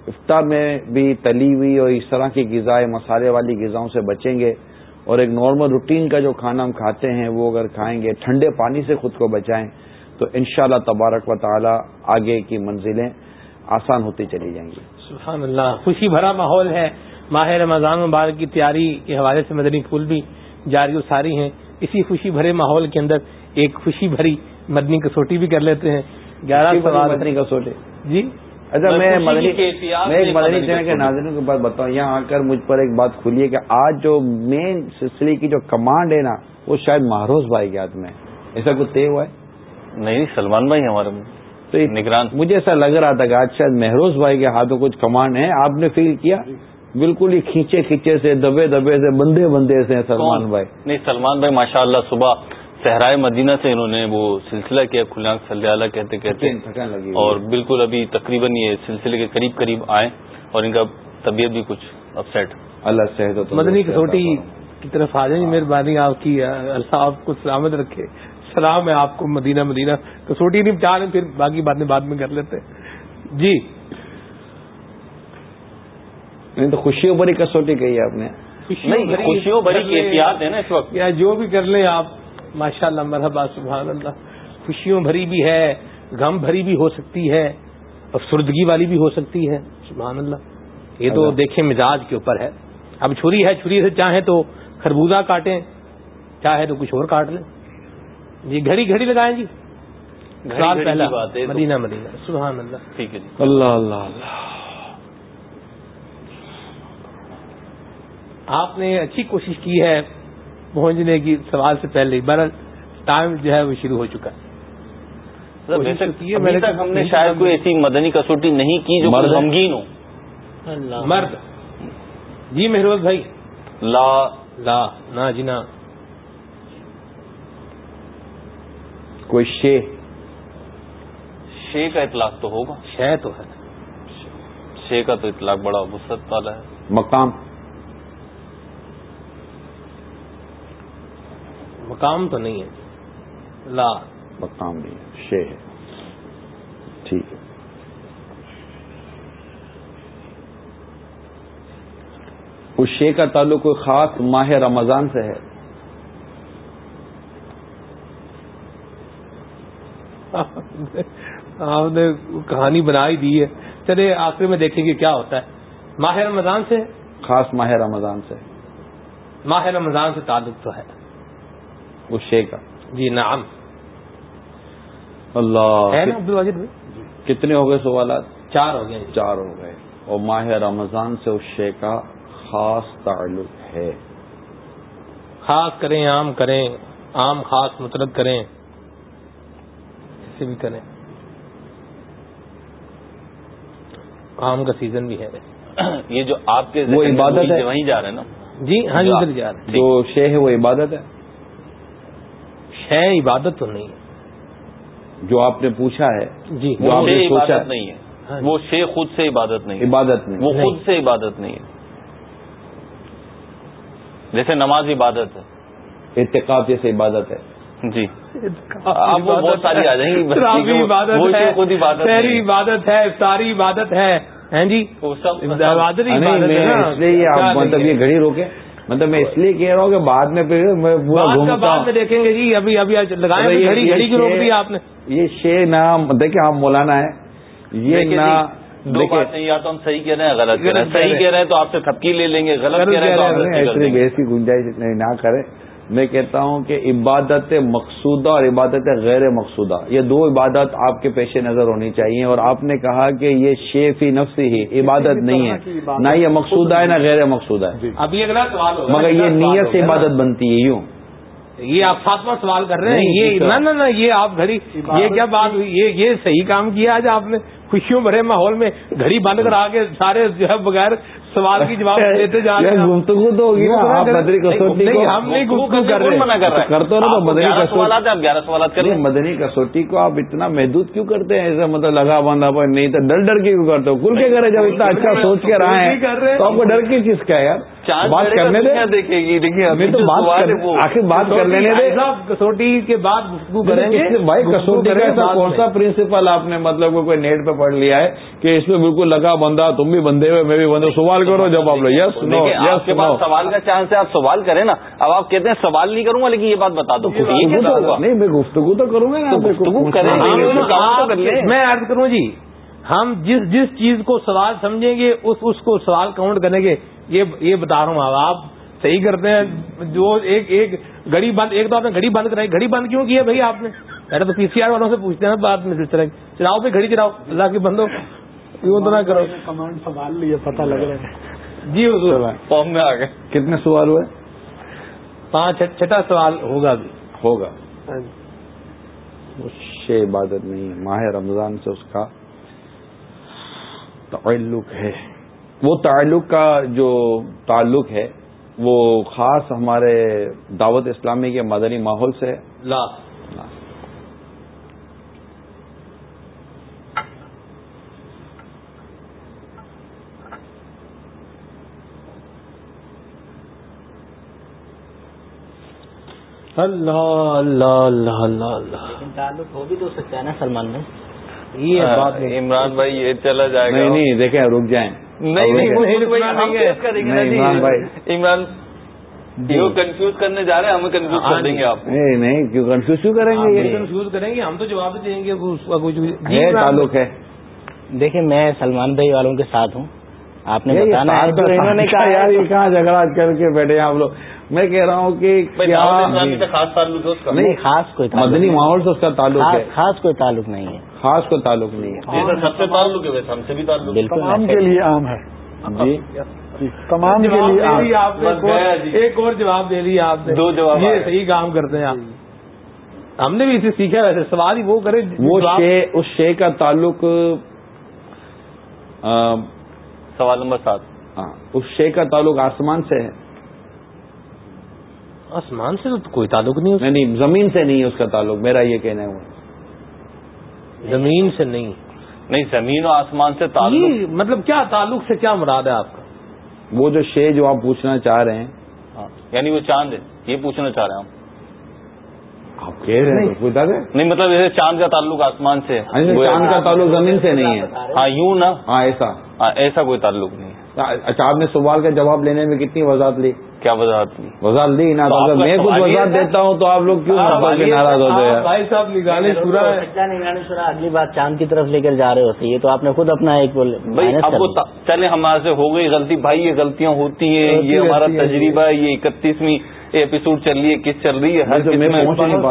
افطار میں بھی تلی ہوئی اور اس طرح کی غذائیں، مسالے والی غذاؤں سے بچیں گے۔ اور ایک نارمل روٹین کا جو کھانا ہم کھاتے ہیں وہ اگر کھائیں گے، ٹھنڈے پانی سے خود کو بچائیں، تو انشاءاللہ تبارک و تعالی آگے کی منزلیں آسان ہوتی چلی جائیں گی سبحان اللہ خوشی بھرا ماحول ہے۔ ماہ رمضان مبارک کی تیاری کے حوالے سے مدنی پھول بھی جاری و ساری ہیں۔ اسی خوشی بھرے ماحول کے اندر ایک خوشی بھری مدنی کسوٹی بھی کر لیتے ہیں۔ گیارہ سوال مدنی کسوٹی۔ جی؟ اچھا میں مدنی میں ایک مدنی چینل کے ناظرین کے بات بتاؤں۔ یہاں آ کر مجھ پر ایک بات کھلی ہے کہ آج جو مین سلسلے کی جو کمانڈ ہے نا وہ شاید مہروز بھائی کے ہاتھ میں ایسا کچھ طے ہوا ہے؟ نہیں سلمان بھائی ہمارے تو نگران مجھے ایسا لگ رہا تھا کہ آج شاید مہروز بھائی کے ہاتھوں کچھ کمانڈ ہے آپ نے فیل کیا؟ بالکل ہی کھینچے کھینچے سے دبے دبے سے بندے بندے سے سلمان بھائی۔ نہیں سلمان بھائی ماشاء اللہ صبح صحرائے مدینہ سے انہوں نے وہ سلسلہ کیا کھلا صلی اللہ کہتے کہتے۔ اور بالکل ابھی تقریباً یہ سلسلے کے قریب قریب آئے اور ان کا طبیعت بھی کچھ اپسیٹ اللہ صحت مدنی کسوٹی کی طرف آ جائیں مہربانی آپ کی اللہ آپ کو سلامت رکھے۔ سلام ہے آپ کو مدینہ مدینہ۔ کسوٹی نہیں چاہ رہے پھر باقی باتیں بعد میں کر لیتے۔ جی۔ نہیں تو خوشیوں بھری کسوٹی کہی ہے آپ نے؟ خوشیوں بھری کیفیات ہے نا اس وقت۔ یا جو بھی کر لیں آپ ماشاء اللہ مرحبا سبحان اللہ۔ خوشیوں بھری بھی ہے غم بھری بھی ہو سکتی ہے افسردگی والی بھی ہو سکتی ہے۔ سبحان اللہ۔ یہ تو دیکھیں مزاج کے اوپر ہے۔ اب چھری ہے چھری سے چاہیں تو خربوزہ کاٹیں چاہے تو کچھ اور کاٹ لیں۔ جی گھڑی گھڑی لگائیں جی۔ سال پہلا۔ مدینہ مدینہ۔ سبحان اللہ۔ ٹھیک ہے جی۔ اللہ اللہ اللہ۔ آپ نے اچھی کوشش کی ہے پہنچنے کی سوال سے پہلے برل ٹائم جو ہے وہ شروع ہو چکا۔ ہے ہم نے شاید کوئی ایسی مدنی کسوٹی نہیں کی جو غمگین ہو۔ مرد۔ جی مہروز بھائی۔ لا۔ لا نا جی نا۔ کوئی شے؟ شے کا اطلاق تو ہوگا۔ شے تو ہے۔ شے کا تو اطلاق بڑا وسط والا ہے۔ مقام۔ مقام تو نہیں ہے۔ لا۔ مقام نہیں ہے۔ شے ہے۔ ٹھیک ہے۔ اس شے کا تعلق کوئی خاص ماہ رمضان سے ہے۔ آپ نے کہانی بنا ہی دی ہے۔ چلے آخر میں دیکھیں گے کیا ہوتا ہے۔ ماہ رمضان سے؟ خاص ماہ رمضان سے۔ ماہ رمضان سے تعلق تو ہے۔ اس شے کا۔ جی نعم۔ اللہ۔ ہے نا عبد الواجد بھائی کتنے ہو گئے سوالات؟ چار ہو گئے۔ چار ہو گئے۔ اور ماہ رمضان سے اس شے کا خاص تعلق ہے۔ خاص کریں عام کریں عام خاص مطلب کریں۔ ایسے بھی کریں۔ عام کا سیزن بھی ہے۔ یہ جو آپ کے وہ عبادت ہے۔ وہیں جا رہے ہیں نا۔ جی ہاں جی ادھر جا رہے ہیں۔ جو شے ہے وہ عبادت ہے۔ شے عبادت تو نہیں ہے۔ جو آپ نے پوچھا ہے جی جو آپ نے سوچا عبادت نہیں ہے۔ وہ شے خود سے عبادت نہیں عبادت نہیں وہ خود سے عبادت نہیں ہے۔ جیسے نماز عبادت ہے۔ اتقاف جیسے عبادت ہے۔ جی۔ اب وہ بہت ساری آ جائیں گی عبادت ہے عبادت شہری عبادت ہے ساری عبادت ہے۔ ہیں جی۔ عبادت اس لیے یہ مطلب یہ گھڑی روکے مطلب میں اس لیے کہہ رہا ہوں کہ بعد میں پھر میں پورا گھومتا بعد میں دیکھیں گے جی ابھی ابھی لگائیں گھڑی گھڑی کی روک دی آپ نے۔ یہ شے نہ دیکھیں آپ مولانا ہے یہ نہ دو باتیں یا تو ہم صحیح کہہ رہے ہیں غلط کہہ رہے ہیں۔ صحیح کہہ رہے ہیں تو آپ سے تھپکی لے لیں گے غلط کہہ رہے ہیں ایسی گنجائش نہیں نہ کرے میں کہتا ہوں کہ عبادت مقصودہ اور عبادت غیر مقصودہ یہ دو عبادت آپ کے پیش نظر ہونی چاہیے اور آپ نے کہا کہ یہ شیفی نفس ہی عبادت نہیں ہے نہ یہ مقصودہ ہے نہ غیر مقصودہ ہے۔ اب یہ اگلا سوال مگر یہ نیت سے عبادت بنتی ہے یوں۔ یہ آپ ساتواں سوال کر رہے ہیں یہ نہ نہ یہ آپ گھڑی یہ کیا بات یہ صحیح کام کیا آج آپ نے خوشیوں بھرے ماحول میں گھڑی بند کر آگے سارے جو ہے بغیر سوال کی جواب دیتے جا رہے ہیں گفتگو تو ہوگی آپ مدنی کسوٹی نہیں ہم نہیں گفتگو کر رہے کرتے ہو نا مدنی سوالات آپ گیارہ سوالات کر مدنی کسوٹی کو آپ اتنا محدود کیوں کرتے ہیں؟ ایسا مطلب لگا بندہ پر نہیں تو ڈر ڈر کے کیوں کرتے ہو؟ کھل کے کرے جب اتنا اچھا سوچ کے رہے ہیں تو آپ کو ڈر کی چیز کا ہے یار؟ بات کرنے دیں دیکھے گی دیکھیے ہمیں تو بات آخر بات کر لینے دیں کسوٹی کے بعد گفتگو کریں گے؟ بھائی کسوٹی کا ایسا کون سا پرنسپل آپ نے مطلب کوئی نیٹ پہ پڑھ لیا ہے کہ اس میں بالکل لگا بندہ تم بھی بندے ہوئے میں بھی بندے سوال کرو جب آپ لوگ یس نو آپ کے پاس سوال کا چانس ہے آپ سوال کریں نا۔ اب آپ کہتے ہیں سوال نہیں کروں گا لیکن یہ بات بتا دو۔ نہیں میں گفتگو تو کروں گا گفتگو کریں میں عرض کروں جی ہم جس جس چیز کو سوال سمجھیں گے اس اس کو سوال کاؤنٹ کریں گے یہ یہ بتا رہا ہوں آپ صحیح کرتے ہیں جو ایک ایک گھڑی بند ایک تو آپ نے گھڑی بند کرائی۔ گھڑی بند کیوں کی ہے بھائی آپ نے؟ تو پی سی آر والوں سے پوچھتے ہیں بعد میں سلسلہ چلاؤ پہ گھڑی چلاؤ اللہ کی بندو۔ کیوں تو نہ کرو۔ کمانڈ سوال لیے پتہ لگ رہا ہے۔ جی حضور۔ فارم میں آ گئے کتنے سوال ہوئے؟ پانچ چھٹا سوال ہوگا بھی۔ ہوگا۔ شے عبادت نہیں ماہ رمضان سے اس کا تعلق ہے۔ وہ تعلق کا جو تعلق ہے وہ خاص ہمارے دعوت اسلامی کے مدنی ماحول سے لا۔ اللہ اللہ اللہ اللہ اللہ۔ تعلق ہو بھی تو سکتا ہے نا سلمان میں یہ بات عمران بھائی یہ چلا جائے گا۔ نہیں نہیں دیکھیں رک جائیں۔ عمران بھائی عمران یہ کنفیوز کرنے جا رہے ہیں ہمیں کنفیوز کر دیں گے آپ۔ نہیں نہیں کیوں کنفیوز کیوں کریں گے یہ؟ کنفیوز کریں گے ہم تو جواب دیں گے اس کا کچھ ہے تعلق ہے۔ دیکھیں میں سلمان بھائی والوں کے ساتھ ہوں۔ آپ نے بتانا ہے تو انہوں نے کہا یار یہ کہاں جھگڑا کر کے بیٹھے ہیں آپ لوگ؟ میں کہہ رہا ہوں کہ کیا خاص تعلق نہیں خاص کوئی مدنی ماحول سے اس کا تعلق ہے۔ خاص کوئی تعلق نہیں ہے۔ خاص کوئی تعلق نہیں ہے۔ سب سے تعلق ہے ویسے ہم سے بھی تعلق بالکل تمام کے لیے عام ہے۔ جی۔ تمام کے لیے آپ نے ایک اور جواب دے دیا آپ نے۔ دو جواب یہ صحیح کام کرتے ہیں آپ۔ ہم نے بھی اسے سیکھا ویسے۔ سوال ہی وہ کرے۔ وہ شے اس شے کا تعلق سوال نمبر سات۔ اس شے کا تعلق آسمان سے ہے۔ آسمان سے تو کوئی تعلق نہیں نہیں نہیں زمین سے نہیں ہے اس کا تعلق میرا یہ کہنا ہے زمین سے نہیں۔ نہیں زمین و آسمان سے تعلق۔ مطلب کیا تعلق سے کیا مراد ہے آپ کا؟ وہ جو شے جو آپ پوچھنا چاہ رہے ہیں۔ یعنی وہ چاند ہے یہ پوچھنا چاہ رہے ہیں آپ کہہ رہے ہیں بتا دیں نہیں مطلب جیسے چاند کا تعلق آسمان سے۔ چاند کا تعلق زمین سے نہیں ہے۔ ہاں یوں نا۔ ہاں ایسا۔ ہاں ایسا کوئی تعلق نہیں ہے۔ اچھا آپ نے سوال کا جواب لینے میں کتنی وضاحت لی؟ کیا وضاحت لی وضاحت لی نا اگر میں کچھ وضاحت دیتا ہوں تو آپ لوگ کیوں ناراض ہوتے ہیں بھائی صاحب نگانے شورا اگلی بات چاند کی طرف لے کر جا رہے ہوتے یہ تو آپ نے خود اپنا ایک بھائی چلے ہمارے سے ہو گئی غلطی۔ بھائی یہ غلطیاں ہوتی ہیں یہ ہمارا تجربہ ہے یہ اکتیسویں ایپیسوڈ چل رہی ہے کس چل رہی ہے؟ ہر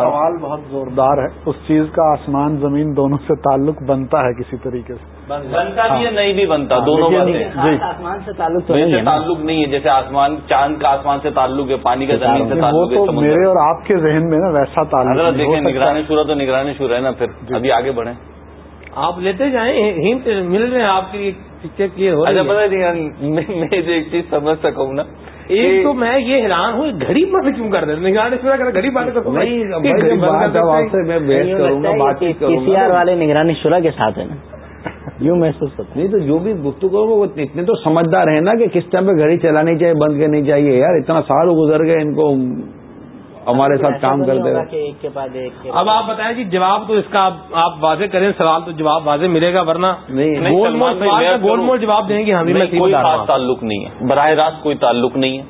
سوال بہت زوردار ہے۔ اس چیز کا آسمان زمین دونوں سے تعلق بنتا ہے کسی طریقے سے۔ بنتا۔ بھی ہے نہیں بھی بنتا دونوں باتیں آسمان سے تعلق ویسے تعلق نہیں ہے جیسے آسمان چاند کا آسمان سے تعلق ہے پانی کا زمین سے وہ تعلق تو میرے اور آپ کے ذہن میں نا ویسا تعلق دیکھیں نگرانی شورا تو نگرانی شورا ہے نا پھر۔ ابھی آگے بڑھیں۔ آپ لیتے جائیں ہنٹ مل رہے ہیں آپ کی کلیئر ہو اچھا پتا نہیں میں جو ایک چیز سمجھ سکا ہوں نا۔ ایک تو میں یہ حیران ہوں گھڑی بند کیوں کر رہے نگرانی شورا کر گھڑی بند پی سی آر والے نگرانی شورا کے ساتھ ہے نا۔ یوں محسوس ہوتا نہیں تو جو بھی گفتگو وہ اتنے تو سمجھدار ہیں نا کہ کس ٹائم پہ گھڑی چلانی چاہیے بند کرنی چاہیے۔ یار اتنا سال گزر گئے ان کو ہمارے ساتھ کام کرتے ہوئے اب آپ بتائیں جی جواب تو اس کا آپ واضح کریں سوال تو جواب واضح ملے گا ورنہ گول مول جواب دیں گے ہمیں کوئی خاص تعلق نہیں ہے۔ براہ راست کوئی تعلق نہیں ہے۔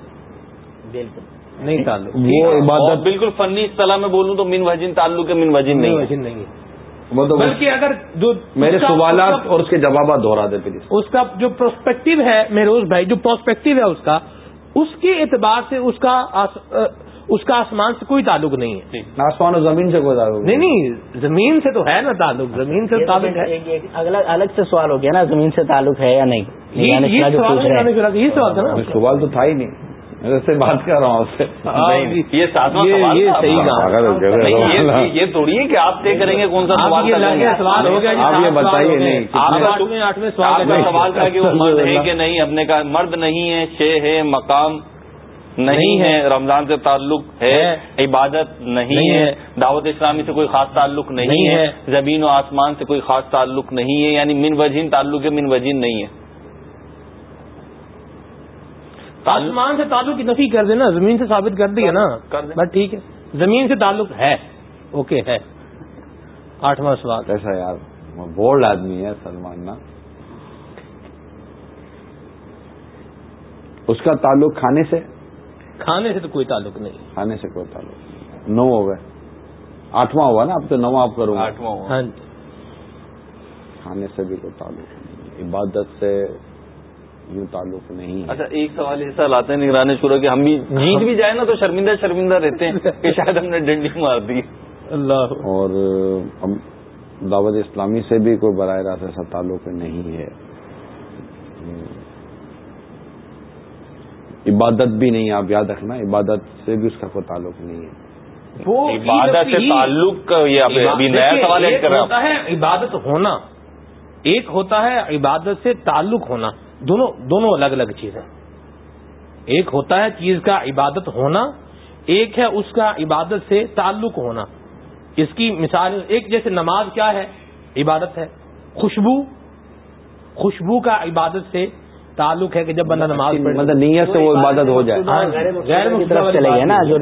بالکل۔ نہیں تعلق۔ وہ عبادت بالکل فنی اصطلاح میں بولوں تو من وجن تعلق ہے من وجن نہیں ہے۔ بلکہ اگر جو میرے سوالات اور اس کے جوابات دوہرا دے پلیز۔ اس کا جو پروسپیکٹو ہے مہروز بھائی جو پروسپیکٹو ہے اس کا اس کے اعتبار سے اس کا اس کا آسمان سے کوئی تعلق نہیں ہے۔ آسمان و زمین سے کوئی تعلق نہیں نہیں زمین سے تو ہے نا تعلق زمین سے تعلق ہے۔ الگ سے سوال ہو گیا نا زمین سے تعلق ہے یا نہیں؟ یہ سوال تھا نا۔ سوال تو تھا ہی نہیں۔ سے بات کر رہا ہوں آپ سے یہ ساتواں سوال صحیح یہ تھوڑی ہے کہ آپ طے کریں گے کون سا سوال سوال ہو گیا آپ یہ بتائیے نہیں آٹھویں سوال سوال تھا کہ وہ مرد ہے کہ نہیں؟ اپنے کا مرد نہیں ہے شے ہے مقام نہیں ہے۔ رمضان سے تعلق ہے عبادت نہیں ہے دعوت اسلامی سے کوئی خاص تعلق نہیں ہے زمین و آسمان سے کوئی خاص تعلق نہیں ہے یعنی من وجین تعلق ہے من وجین نہیں ہے۔ آسمان سے تعلق کی نفی کر دینا زمین سے ثابت کر دی ہے نا بس ٹھیک ہے۔ زمین سے تعلق ہے۔ اوکے ہے۔ آٹھواں سوال۔ ایسا یار بولڈ آدمی ہے سلمان نا۔ اس کا تعلق کھانے سے؟ کھانے سے تو کوئی تعلق نہیں۔ کھانے سے کوئی تعلق نہیں۔ نو ہو گئے۔ آٹھواں ہوا نا اب تو نواں آپ کروں آٹھواں ہاں جی۔ کھانے سے بھی کوئی تعلق نہیں۔ عبادت سے یوں تعلق نہیں ہے۔ اچھا ایک سوال ایسا لاتے ہیں نگرانی شروع کہ ہم بھی جیت بھی جائیں نا تو شرمندہ شرمندہ رہتے ہیں کہ شاید ہم نے ڈنڈی مار دی۔ اللہ۔ اور دعوت اسلامی سے بھی کوئی براہ راست ایسا تعلق نہیں ہے۔ عبادت بھی نہیں آپ یاد رکھنا عبادت سے بھی اس کا کوئی تعلق نہیں ہے۔ عبادت سے تعلق یہ ابھی نیا سوال ہے عبادت ہونا ایک ہوتا ہے عبادت سے تعلق ہونا۔ دونوں دونوں الگ الگ چیزیں ایک ہوتا ہے چیز کا عبادت ہونا، ایک ہے اس کا عبادت سے تعلق ہونا۔ اس کی مثال، ایک جیسے نماز کیا ہے؟ عبادت ہے۔ خوشبو خوشبو کا عبادت سے تعلق ہے کہ جب بندہ نماز مطلب نیت سے وہ عبادت ہو جائے. غیر چلے گئے نا جو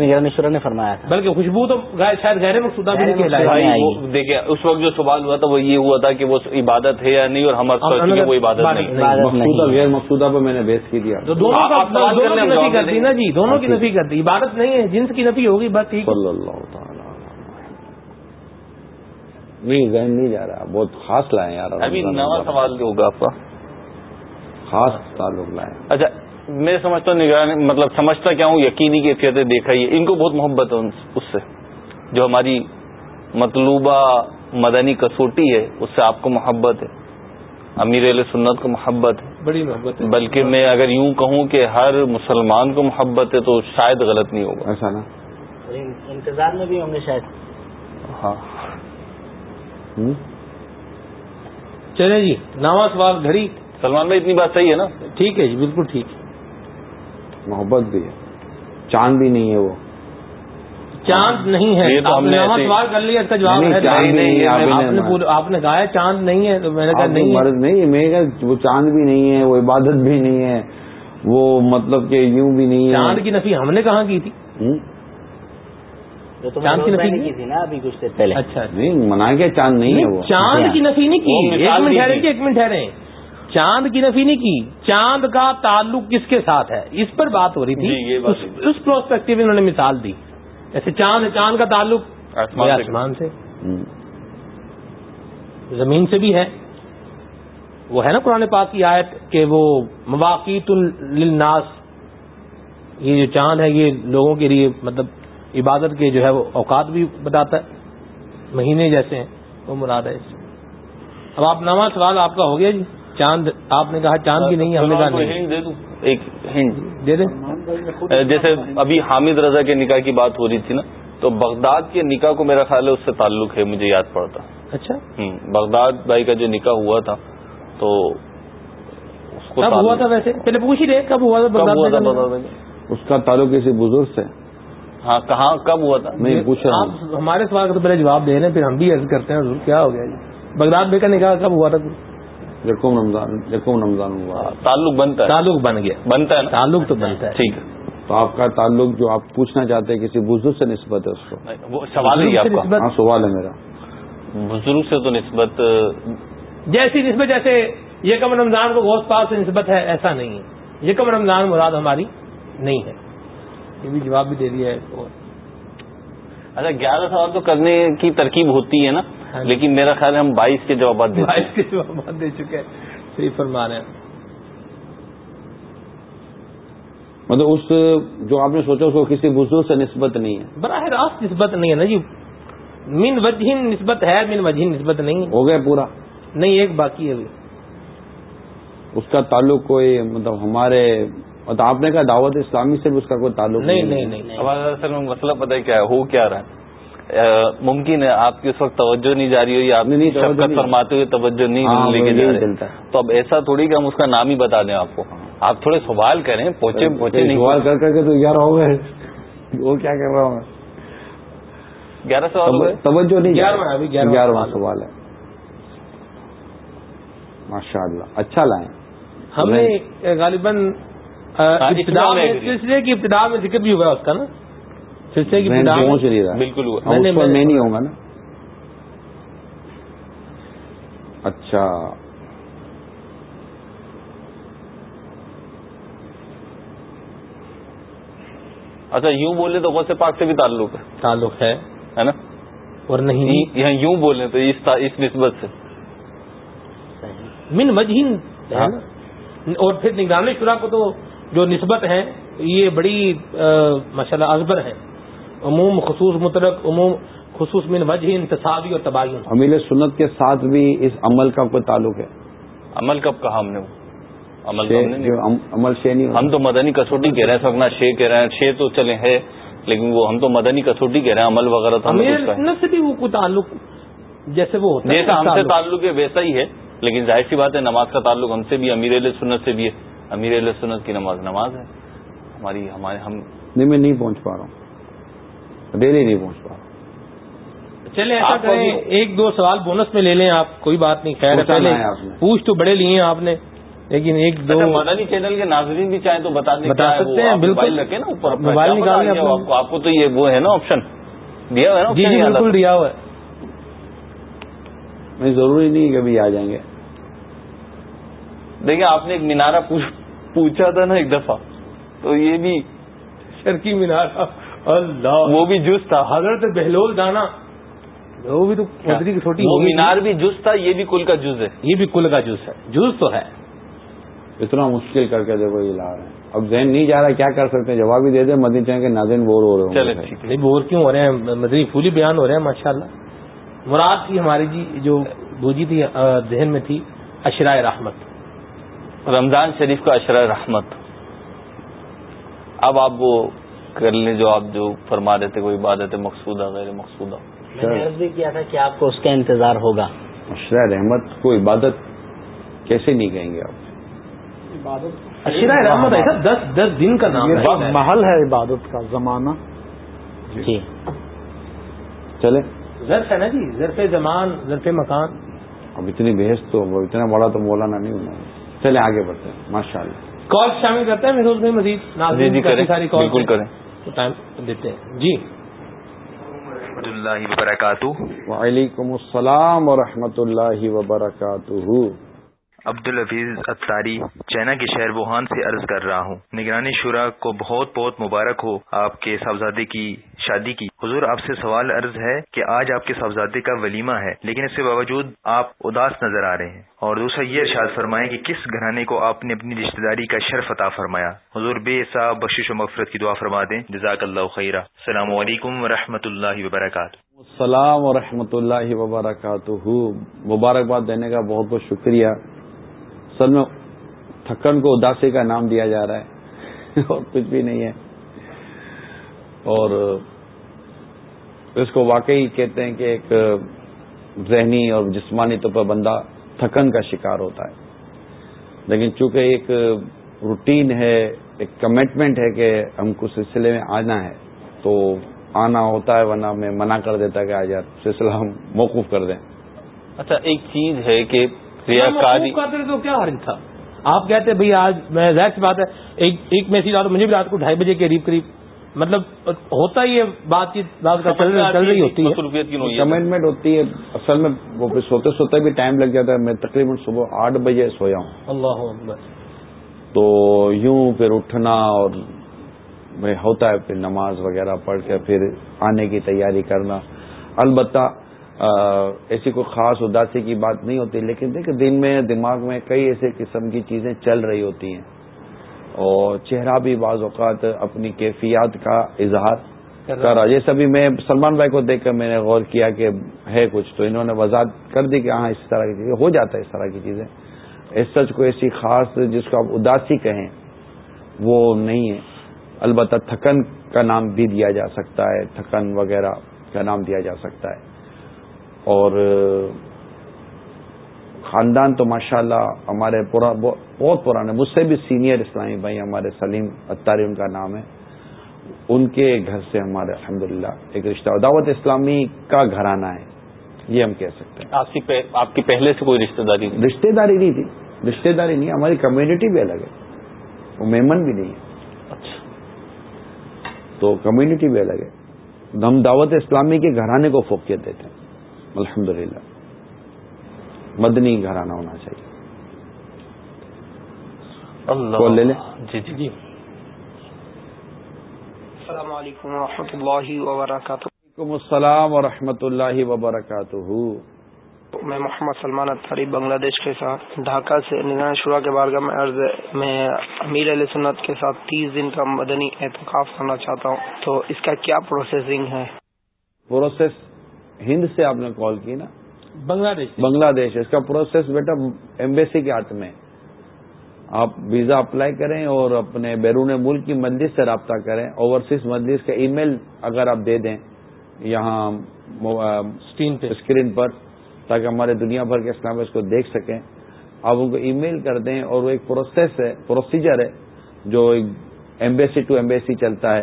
نے فرمایا تھا۔ بلکہ خوشبو تو شاید غیر مقصودہ بھی نہیں دیکھیے اس وقت جو سوال ہوا تھا وہ یہ ہوا تھا کہ وہ عبادت ہے یا نہیں اور ہم وہ عبادت نہیں۔ غیر مقصودہ پہ میں نے بیس کی دیا۔ دونوں کی نفی کرتی نا جی دونوں کی نفی کرتی۔ عبادت نہیں ہے جنس کی نفی ہوگی بس ٹھیک نہیں ذہن نہیں جا رہا بہت خاص لائے یار۔ ابھی نواں سوال ہوگا آپ کا۔ خاص تعلق لائے اچھا میں سمجھتا ہوں نگرانی مطلب سمجھتا کیا ہوں؟ یقینی کیفیتیں دیکھا ہی ان کو بہت محبت ہے اس سے۔ جو ہماری مطلوبہ مدنی کسوٹی ہے اس سے آپ کو محبت ہے۔ امیر علیہ سنت کو محبت ہے۔ بڑی محبت ہے۔ بلکہ میں اگر یوں کہوں کہ ہر مسلمان کو محبت ہے تو شاید غلط نہیں ہوگا۔ ایسا نا؟ انتظار میں بھی ہوں گے شاید۔ ہاں۔ چلے جی نواں سوال گھڑی۔ سلمان بھائی اتنی بات صحیح ہے نا؟ ٹھیک ہے جی بالکل ٹھیک محبت بھی ہے۔ چاند بھی نہیں ہے وہ۔ چاند نہیں ہے۔ سوال کر لیا اس کا جواب آپ نے کہا ہے چاند نہیں ہے تو میں نے کہا نہیں مرض نہیں میں وہ چاند بھی نہیں ہے وہ عبادت بھی نہیں ہے وہ مطلب کہ یوں بھی نہیں ہے۔ چاند کی نفی ہم نے کہاں کی تھی؟ چاند کی نفی کی تھی نا ابھی کچھ دیر پہلے۔ اچھا نہیں منا کے چاند نہیں ہے وہ؟ چاند کی نفی نہیں کی۔ ایک منٹ ٹھہرے ایک منٹ ٹھہرے چاند کی نفی نہیں کی چاند کا تعلق کس کے ساتھ ہے؟ اس پر بات ہو رہی تھی۔ اس پروسپیکٹو میں انہوں نے مثال دی۔ جیسے چاند چاند کا تعلق آسمان سے۔ زمین سے بھی ہے۔ وہ ہے نا قرآن پاک کی آیت کہ وہ مواقع للناس۔ یہ جو چاند ہے یہ لوگوں کے لیے مطلب عبادت کے جو ہے وہ اوقات بھی بتاتا ہے۔ مہینے جیسے ہیں وہ مراد ہے۔ اب آپ نواں سوال آپ کا ہو گیا جی۔ چاند آپ نے کہا چاند کی نہیں ہم نے کہا نہیں۔ دے دوں ایک ہنٹ دے دیں جیسے ابھی حامد رضا کے نکاح کی بات ہو رہی تھی نا تو بغداد کے نکاح کو میرا خیال ہے اس سے تعلق ہے مجھے یاد پڑتا۔ اچھا۔ بغداد بھائی کا جو نکاح ہوا تھا تو اس کو ہوا تھا ویسے؟ پہلے پوچھ ہی رہے کب ہوا تھا اس کا تعلق کسی بزرگ سے؟ ہاں کہاں کب ہوا تھا؟ نہیں پوچھ رہا آپ ہمارے سوال کا تو پہلے جواب دے رہے ہیں پھر ہم بھی عرض کرتے ہیں کیا ہو گیا جی؟ بغداد بھائی کا نکاح کب ہوا تھا؟ یقوم رمضان یقوم رمضان تعلق بنتا ہے۔ تعلق بن گیا۔ بنتا ہے تعلق تو بنتا ہے۔ ٹھیک ہے۔ تو آپ کا تعلق جو آپ پوچھنا چاہتے ہیں کسی بزرگ سے نسبت ہے اس کو۔ وہ سوال ہے آپ کا۔ ہاں سوال ہے میرا۔ بزرگ سے تو نسبت جیسی نسبت جیسے یکم رمضان کو گوشت پاک سے نسبت ہے ایسا نہیں ہے۔ یکم رمضان مراد ہماری نہیں ہے۔ یہ بھی جواب بھی دے دیا ہے۔ اچھا گیارہ سوال تو کرنے کی ترکیب ہوتی ہے نا؟ لیکن میرا خیال ہے ہم بائیس کے جوابات دے بائیس کے جوابات دے چکے ہیں۔ صحیح فرما رہے ہیں۔ مطلب اس جو آپ نے سوچا اس کو کسی بزرگ سے نسبت نہیں ہے۔ براہ راست نسبت نہیں ہے نا جی۔ من وجہ نسبت ہے من وجہ نسبت نہیں ہو گیا پورا۔ نہیں ایک باقی ہے ابھی۔ اس کا تعلق کوئی مطلب ہمارے مطلب آپ نے کہا دعوت اسلامی سے بھی اس کا کوئی تعلق نہیں نہیں نہیں مسئلہ پتہ کیا ہے ہو کیا رہا ہے؟ ممکن ہے آپ کی اس وقت توجہ نہیں جاری ہوئی آپ نہیں شفقت فرماتے ہوئے توجہ نہیں لے کے جا رہے۔ تو اب ایسا تھوڑی کہ ہم اس کا نام ہی بتا دیں آپ کو۔ آپ تھوڑے سوال کریں پہنچے پہنچے نہیں۔ سوال کر کر کے تو گیارہ ہو گئے۔ وہ کیا کر رہا ہوں گیارہ سوال توجہ نہیں۔ گیارہواں گیارہواں سوال۔ ہے۔ ماشاء اللہ اچھا لائیں۔ ہم نے غالباً ابتدا میں سلسلے کی ابتدا میں ذکر بھی ہوا اس کا نا۔ سلسلے کی ابتدا پہنچ نہیں رہا بالکل میں نہیں ہوں گا نا۔ اچھا۔ اچھا یوں بولے تو غوث پاک سے بھی تعلق ہے۔ تعلق ہے۔ ہے نا؟ اور نہیں۔ یہاں یوں بولے تو اس نسبت سے۔ من مجہین اور پھر نگرانی شرح کو تو جو نسبت ہے یہ بڑی ماشاء اللہ ازبر ہے۔ عموم خصوص مطلق عموم خصوص من وجہ انتصابی اور تباہی۔ امیل سنت کے ساتھ بھی اس عمل کا کوئی تعلق ہے؟ عمل کب کہا ہم نے؟ عمل عمل شے نہیں ہم تو مدنی کسوٹی کہہ رہے ہیں سکنا شے کہہ رہے ہیں شے تو چلے ہے لیکن وہ ہم تو مدنی کسوٹی کہہ رہے ہیں عمل وغیرہ تو سنت سے بھی وہ کوئی تعلق جیسے وہ ہوتا ہے جیسا ہم سے تعلق۔ ہے ویسا ہی ہے لیکن ظاہر سی بات ہے نماز کا تعلق ہم سے بھی امیر علیہ سنت سے بھی ہے۔ امیر علیہ سنت کی نماز نماز ہے۔ ہماری ہمارے ہم نہیں میں نہیں پہنچ پا رہا ہوں۔ ڈیلی نہیں پہنچ پا رہا چلے ایسا کریں ایک دو سوال بونس میں لے لیں آپ کوئی بات نہیں خیر پہلے پوچھ تو بڑے لیے ہیں آپ نے لیکن ایک دو مدنی چینل کے ناظرین بھی چاہیں تو بتا دیں بتا سکتے ہیں بالکل۔ موبائل رکھے نا اوپر موبائل نکالیں آپ کو تو یہ وہ ہے نا آپشن دیا ہوا ہے نا جی جی بالکل دیا ہوا ہے۔ نہیں ضروری نہیں کبھی آ جائیں گے۔ دیکھیں آپ نے ایک مینارہ پوچھا تھا نا ایک دفعہ تو یہ بھی شرکی مینارہ۔ اللہ. وہ بھی جز تھا. حضرت بہلول دانا. وہ بھی تو کی چھوٹی وہ مینار بھی جز تھا یہ بھی کل کا جز ہے. یہ بھی کل کا جز ہے. جز تو ہے. اتنا مشکل کر کے دیکھو یہ لا رہے ہیں. اب ذہن نہیں جا رہا کیا کر سکتے ہیں؟ جواب بھی دے دیں. مدنی چاہیں کہ ناظرین بور ہو رہے چلے نہیں بور کیوں ہو رہے ہیں؟ مدنی پھولی بیان ہو رہے ہیں ماشاء اللہ مراد تھی ہماری جی جو بوجھی تھی ذہن میں تھی اشرائے رحمت. رمضان شریف کا اشرائے رحمت. اب آپ وہ کر لیں جو آپ جو فرما رہے تھے کوئی عبادت مقصودہ غیر مقصودہ۔ میں نے عرض بھی کیا تھا کہ آپ کو اس کا انتظار ہوگا۔ اشرا رحمت کو عبادت کیسے نہیں کہیں گے آپ؟ اشرا رحمت ایسا دس دس دن کا نام ہے محل ہے عبادت کا زمانہ۔ جی۔ چلے ظرف ہے نا جی ظرف زمان ظرف مکان۔ اب اتنی بحث تو اتنا بڑا تو مولانا نہیں ہونا۔ چلے آگے بڑھتے ہیں ماشاء اللہ کال شامل کرتے ہیں مزید ساری بالکل کریں۔ تو ٹائم دیتے ہیں۔ جی۔ رحمۃ اللہ وبرکاتہ۔ وعلیکم السلام ورحمۃ اللہ وبرکاتہ۔ عبد الحفیظ اتاری چائنا کے شہر ووہان سے عرض کر رہا ہوں۔ نگرانی شورا کو بہت بہت مبارک ہو آپ کے صاحبزادے کی شادی کی۔ حضور آپ سے سوال عرض ہے کہ آج آپ کے صاحبزادے کا ولیمہ ہے، لیکن اس کے باوجود آپ اداس نظر آ رہے ہیں۔ اور دوسرا یہ ارشاد فرمائیں کہ کس گھرانے کو آپ نے اپنی رشتہ داری کا شرف عطا فرمایا؟ حضور بے صاحب بخش و مغفرت کی دعا فرما دیں۔ جزاک اللہ خیرہ۔ السلام علیکم و اللہ وبرکاتہ۔ السلام و اللہ وبرکاتہ۔ مبارکباد دینے کا بہت بہت شکریہ۔ اصل میں تھکن کو اداسی کا نام دیا جا رہا ہے اور کچھ بھی نہیں ہے۔ اور اس کو واقعی کہتے ہیں کہ ایک ذہنی اور جسمانی طور پر بندہ تھکن کا شکار ہوتا ہے۔ لیکن چونکہ ایک روٹین ہے، ایک کمٹمنٹ ہے کہ ہم کو سلسلے میں آنا ہے، تو آنا ہوتا ہے ورنہ میں منع کر دیتا کہ آج سلسلہ ہم موقف کر دیں۔ اچھا ایک چیز ہے کہ کرتے تو کیا حرج تھا؟ آپ کہتے بھائی آج میں ظاہر سی بات ہے ایک میسج آتا مجھے بھی رات کو ڈھائی بجے کے قریب قریب مطلب ہوتا ہی ہے بات چیت چل رہی ہوتی ہے۔ کمنٹمنٹ ہوتی ہے اصل میں وہ سوتے سوتے بھی ٹائم لگ جاتا ہے۔ میں تقریباً صبح آٹھ بجے سویا ہوں۔ اللہ تو یوں پھر اٹھنا اور ہوتا ہے پھر نماز وغیرہ پڑھ کے پھر آنے کی تیاری کرنا۔ البتہ ایسی کوئی خاص اداسی کی بات نہیں ہوتی لیکن دیکھیں دن میں دماغ میں کئی ایسے قسم کی چیزیں چل رہی ہوتی ہیں۔ اور چہرہ بھی بعض اوقات اپنی کیفیات کا اظہار کر رہا جیسے ابھی میں سلمان بھائی کو دیکھ کر میں نے غور کیا کہ ہے کچھ تو انہوں نے وضاحت کر دی کہ ہاں اس طرح کی چیزیں ہو جاتا ہے اس طرح کی چیزیں۔ اس سچ کو ایسی خاص جس کو آپ اداسی کہیں وہ نہیں ہے۔ البتہ تھکن کا نام بھی دیا جا سکتا ہے تھکن وغیرہ کا نام دیا جا سکتا ہے۔ اور خاندان تو ماشاءاللہ ہمارے بہت پرانے مجھ سے بھی سینئر اسلامی بھائی ہمارے سلیم اتاری ان کا نام ہے۔ ان کے گھر سے ہمارے الحمدللہ ایک رشتہ دعوت اسلامی کا گھرانہ ہے یہ ہم کہہ سکتے ہیں۔ آپ کی پہلے سے کوئی رشتہ داری رشتہ داری نہیں تھی رشتہ داری نہیں ہماری کمیونٹی بھی الگ ہے۔ وہ مہمان بھی نہیں ہے۔ اچھا۔ تو کمیونٹی بھی الگ ہے۔ ہم دعوت اسلامی کے گھرانے کو فوقیت دیتے ہیں۔ الحمد مدنی گھرانہ ہونا چاہیے۔ اللہ لے لیں؟ جی جی جی۔ السلام علیکم و رحمۃ اللہ وبرکاتہ۔ وعلیکم السلام ورحمۃ اللہ وبرکاتہ۔ میں محمد سلمان اطاری بنگلہ دیش کے ساتھ ڈھاکہ سے نگران شورا کے بارگاہ میں عرض میں امیر علیہ سنت کے ساتھ تیس دن کا مدنی احتکاف کرنا چاہتا ہوں۔ تو اس کا کیا پروسیسنگ ہے؟ پروسیس ہند سے آپ نے کال کی نا؟ بنگلہ دیش بنگلہ دیش اس کا پروسیس بیٹا ایمبیسی کے ہاتھ میں۔ آپ ویزا اپلائی کریں اور اپنے بیرون ملک کی مجلس سے رابطہ کریں۔ اوورسیز مجلس کا ای میل اگر آپ دے دیں یہاں اسکرین پر تاکہ ہمارے دنیا بھر کے اسلام اس کو دیکھ سکیں۔ آپ ان کو ای میل کر دیں اور وہ ایک پروسیس ہے پروسیجر ہے جو ایمبیسی ٹو ایمبیسی چلتا ہے۔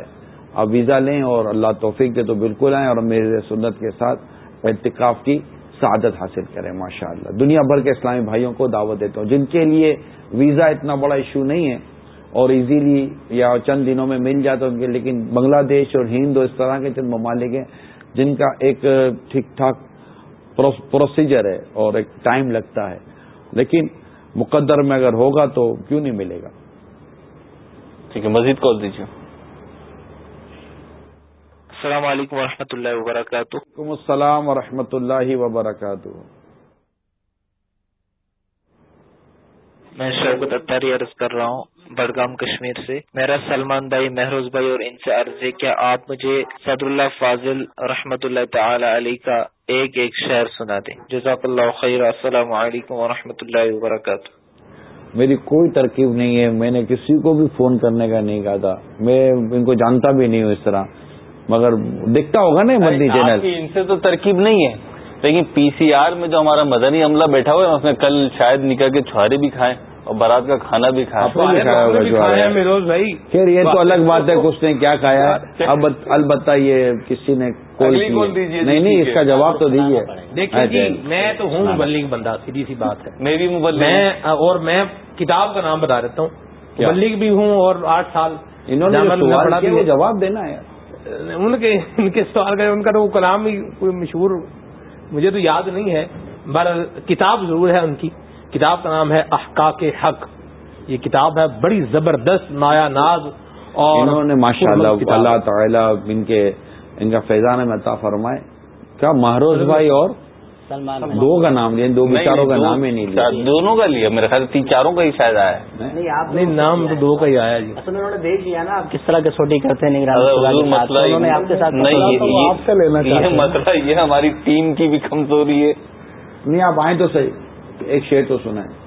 آپ ویزا لیں اور اللہ توفیق دے تو بالکل آئیں اور میرے سنت کے ساتھ اعتکاف کی سعادت حاصل کریں ماشاء اللہ دنیا بھر کے اسلامی بھائیوں کو دعوت دیتا ہوں، جن کے لیے ویزا اتنا بڑا ایشو نہیں ہے اور ایزیلی یا چند دنوں میں مل جاتا ان کے لیکن بنگلہ دیش اور ہند اور اس طرح کے چند ممالک ہیں جن کا ایک ٹھیک ٹھاک پروسیجر ہے اور ایک ٹائم لگتا ہے۔ لیکن مقدر میں اگر ہوگا تو کیوں نہیں ملے گا؟ ٹھیک ہے، مزید کال دیجیے۔ السلام علیکم و اللہ وبرکاتہ۔ وعلیکم السلام ورحمۃ اللہ وبرکاتہ۔ میں شوکت اتاری عرض کر رہا ہوں بڑگام کشمیر سے۔ میرا سلمان بھائی مہروز بھائی اور ان سے عرض ہے کیا آپ مجھے صدر اللہ فاضل رحمۃ اللہ تعالی علی کا ایک ایک شعر سنا دیں؟ جزاک اللہ خیر السلام علیکم و اللہ وبرکاتہ۔ میری کوئی ترکیب نہیں ہے میں نے کسی کو بھی فون کرنے کا نہیں کہا تھا۔ میں ان کو جانتا بھی نہیں ہوں اس طرح۔ مگر دیکھتا ہوگا نا مدنی چینل۔ ان سے تو ترکیب نہیں ہے۔ لیکن پی سی آر میں جو ہمارا مدنی عملہ بیٹھا ہوا ہے اس نے کل شاید نکل کے چھوارے بھی کھائے اور بارات کا کھانا بھی کھایا خیر یہ تو الگ بات ہے کچھ نے کیا کھایا اب البتہ یہ کسی نے نہیں نہیں اس کا جواب تو دیجیے۔ دیکھیے جی میں تو ہوں مبلک بندہ سیدھی سی بات ہے۔ میری میں اور میں کتاب کا نام بتا دیتا ہوں۔ مبلک بھی ہوں اور آٹھ سال انہوں نے جواب دینا ہے۔ ان کے ان کے سوال کا ان کا تو وہ کلام بھی کوئی مشہور مجھے تو یاد نہیں ہے۔ بر کتاب ضرور ہے ان کی۔ کتاب کا نام ہے احقاق حق۔ یہ کتاب ہے بڑی زبردست مایا ناز اور انہوں نے ماشاء اللہ اللہ تعالیٰ ان کے ان کا فیضان میں عطا فرمائے۔ کیا مہروز بھائی اور؟ دو کا نام لیا دو بیچاروں کا نام ہی نہیں لیا۔ دونوں کا لیا میرے خیال تین چاروں کا ہی شاید آیا۔ نہیں نام تو دو کا ہی آیا۔ جی۔ انہوں نے دیکھ لیا نا آپ کس طرح کسوٹی کرتے ہیں یہ مسئلہ یہ ہماری ٹیم کی بھی کمزوری ہے۔ نہیں آپ آئیں تو صحیح ایک شعر تو سنائیں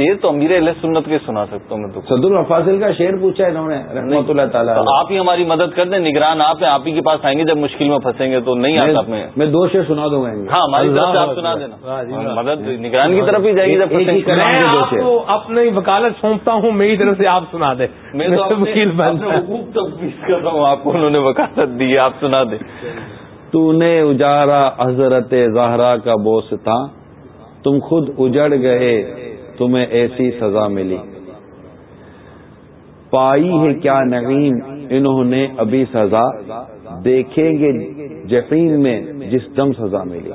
شیر تو امیر علیہ سنت کے سنا سکتا ہوں میں تو۔ صدر الفاظل کا شعر پوچھا ہے انہوں نے رحمۃ اللہ تعالیٰ آپ ہی ہماری مدد کر دیں نگران آپ ہیں آپ ہی کے پاس آئیں گے جب مشکل میں پھنسیں گے تو نہیں آتا میں میں دو شعر سنا دوں گا۔ ہاں ہماری طرف سے آپ سنا دینا۔ مدد نگران کی طرف ہی جائے گی جب میں آپ کو اپنی وکالت سونپتا ہوں میری طرف سے آپ سنا دیں۔ میں تو وکیل حقوق تفویض کر رہا ہوں آپ کو انہوں نے وکالت دی آپ سنا دیں۔ تو نے اجارا حضرت زہرا کا بوس تھا۔ تم خود اجڑ گئے۔ تمہیں ایسی سزا ملی۔ پائی ہے کیا نعیم؟ انہوں نے ابھی سزا دیکھیں گے جفین میں جس دم سزا ملی۔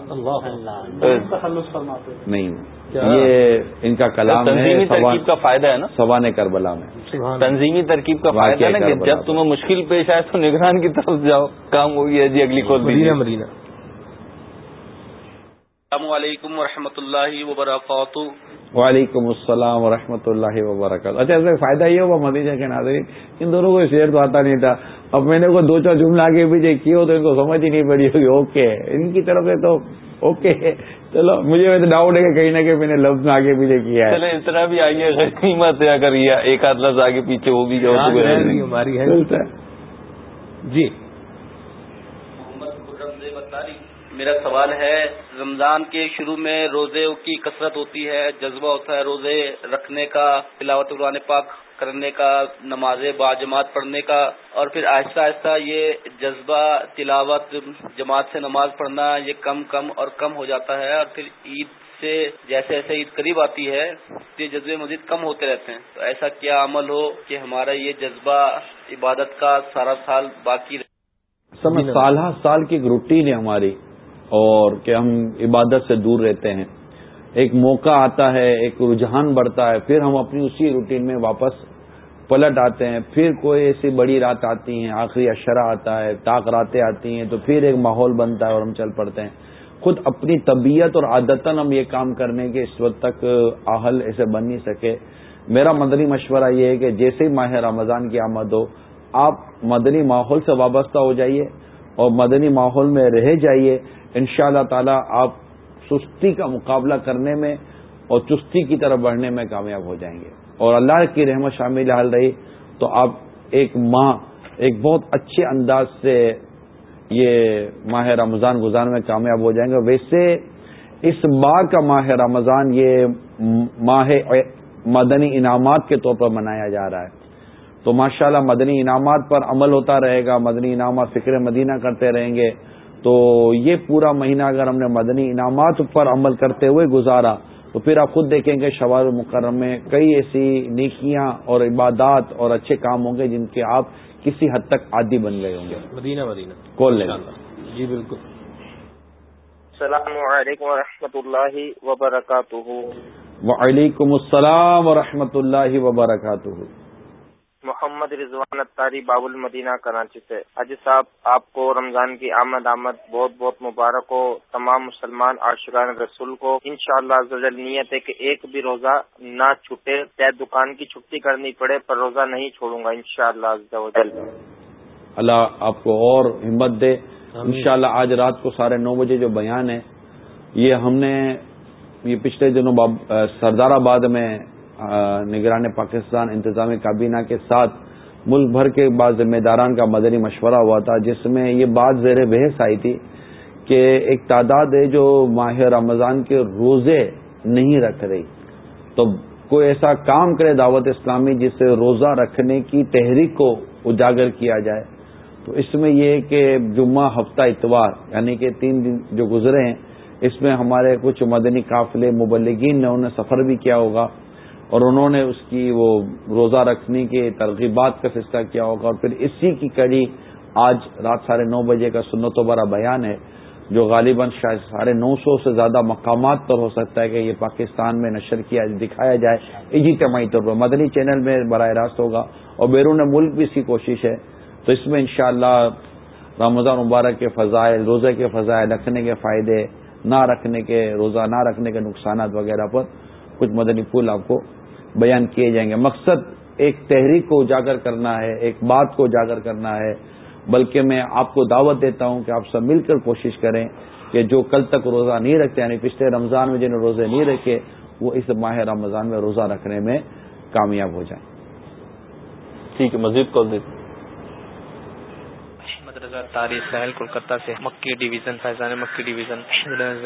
نہیں۔ یہ ان کا کلام ہے ترکیب کا فائدہ ہے نا؟ سوان کربلا میں۔ تنظیمی ترکیب کا فائدہ ہے نا کہ جب تمہیں مشکل پیش آئے تو نگران کی طرف جاؤ۔ کام ہو گیا جی اگلی کو مدینہ مدینہ۔ السلام علیکم ورحمۃ اللہ وبرکاتہ۔ وعلیکم السلام ورحمۃ اللہ وبرکاتہ۔ اچھا ایسا فائدہ یہ ہوا مدینہ کے ناظرین ان دونوں کو شیئر تو آتا نہیں تھا۔ اب میں نے کوئی دو چار جملہ آگے پیچھے کیے ہو تو ان کو سمجھ ہی نہیں پڑی۔ ہوگی اوکے ان کی طرف سے تو اوکے چلو مجھے ویسے ڈاؤٹ ہے کہ کہیں نہ کہیں میں نے لفظ میں آگے پیچھے کیا ہے۔ چلے اتنا بھی آئیے قیمت اگر ایک آدھ لفظ آگے پیچھے بھی ہاں، ہماری ہے۔ جی۔ میرا سوال ہے رمضان کے شروع میں روزے کی کثرت ہوتی ہے جذبہ ہوتا ہے روزے رکھنے کا تلاوت قرآن پاک کرنے کا نماز با جماعت پڑھنے کا اور پھر آہستہ آہستہ یہ جذبہ تلاوت جماعت سے نماز پڑھنا یہ کم کم اور کم ہو جاتا ہے اور پھر عید سے جیسے جیسے عید قریب آتی ہے یہ جذبے مزید کم ہوتے رہتے ہیں۔ تو ایسا کیا عمل ہو کہ ہمارا یہ جذبہ عبادت کا سارا سال باقی رہے؟ سالہ سال کی ایک روٹین ہے ہماری۔ اور کہ ہم عبادت سے دور رہتے ہیں۔ ایک موقع آتا ہے، ایک رجحان بڑھتا ہے، پھر ہم اپنی اسی روٹین میں واپس پلٹ آتے ہیں۔ پھر کوئی ایسی بڑی رات آتی ہیں، آخری اشرا آتا ہے تاک راتیں آتی ہیں، تو پھر ایک ماحول بنتا ہے اور ہم چل پڑتے ہیں۔ خود اپنی طبیعت اور عادتن ہم یہ کام کرنے کے اس وقت تک آہل ایسے بن نہیں سکے۔ میرا مدنی مشورہ یہ ہے کہ جیسے ہی ماہ رمضان کی آمد ہو، آپ مدنی ماحول سے وابستہ ہو جائیے اور مدنی ماحول میں رہ جائیے۔ ان شاء اللہ تعالی آپ سستی کا مقابلہ کرنے میں اور چستی کی طرف بڑھنے میں کامیاب ہو جائیں گے۔ اور اللہ کی رحمت شامل حال رہی تو آپ ایک ماہ، ایک بہت اچھے انداز سے یہ ماہ رمضان گزارنے میں کامیاب ہو جائیں گے۔ ویسے اس بار کا ماہ رمضان یہ ماہ مدنی انعامات کے طور پر منایا جا رہا ہے۔ تو ماشاءاللہ مدنی انعامات پر عمل ہوتا رہے گا، مدنی انعامات فکر مدینہ کرتے رہیں گے۔ تو یہ پورا مہینہ اگر ہم نے مدنی انعامات پر عمل کرتے ہوئے گزارا تو پھر آپ خود دیکھیں گے شوال مکرم میں کئی ایسی نیکیاں اور عبادات اور اچھے کام ہوں گے جن کے آپ کسی حد تک عادی بن گئے ہوں گے۔ مدینہ مدینہ۔ کون لے جی بالکل۔ السلام علیکم و اللہ وبرکاتہ۔ وعلیکم السلام و اللہ وبرکاتہ۔ محمد رضوان اتاری باب المدینہ کراچی سے۔ حج صاحب آپ کو رمضان کی آمد آمد بہت بہت مبارک ہو۔ تمام مسلمان عاشقان رسول کو ان شاء اللہ نیت ہے کہ ایک بھی روزہ نہ چھٹے۔ چاہے دکان کی چھٹی کرنی پڑے پر روزہ نہیں چھوڑوں گا ان شاء اللہ اللہ آپ کو اور ہمت دے۔ ان شاء اللہ آج رات کو ساڑھے نو بجے جو بیان ہے یہ ہم نے یہ پچھلے دنوں سردار آباد میں نگران پاکستان انتظامی کابینہ کے ساتھ ملک بھر کے بعض ذمہ داران کا مدنی مشورہ ہوا تھا، جس میں یہ بات زیر بحث آئی تھی کہ ایک تعداد ہے جو ماہ رمضان کے روزے نہیں رکھ رہی۔ تو کوئی ایسا کام کرے دعوت اسلامی جس سے روزہ رکھنے کی تحریک کو اجاگر کیا جائے۔ تو اس میں یہ کہ جمعہ ہفتہ اتوار یعنی کہ تین دن جو گزرے ہیں، اس میں ہمارے کچھ مدنی قافلے مبلگین نے انہیں سفر بھی کیا ہوگا۔ اور انہوں نے اس کی وہ روزہ رکھنے کے ترغیبات کا فیصلہ کیا ہوگا اور پھر اسی کی کڑی آج رات ساڑھے نو بجے کا سنت و بڑا بیان ہے، جو غالباً شاید ساڑھے نو سو سے زیادہ مقامات پر ہو سکتا ہے کہ یہ پاکستان میں نشر کیا دکھایا جائے اجتماعی طور پر۔ مدنی چینل میں براہ راست ہوگا اور بیرون ملک بھی اس کی کوشش ہے۔ تو اس میں انشاءاللہ رمضان مبارک کے فضائل، روزے کے فضائل رکھنے کے فائدے، نہ رکھنے کے، روزہ نہ رکھنے کے نقصانات وغیرہ پر کچھ مدنی پھول آپ کو بیان کیے جائیں گے۔ مقصد ایک تحریک کو اجاگر کرنا ہے، ایک بات کو اجاگر کرنا ہے۔ بلکہ میں آپ کو دعوت دیتا ہوں کہ آپ سب مل کر کوشش کریں کہ جو کل تک روزہ نہیں رکھتے یعنی پچھلے رمضان میں جنہیں روزے نہیں رکھے، وہ اس ماہ رمضان میں روزہ رکھنے میں کامیاب ہو جائیں۔ ٹھیک ہے، مزید کال دیتے تاریخ سہل کولکتہ سے مکی ڈویژن، فیضان مکی ڈویژن۔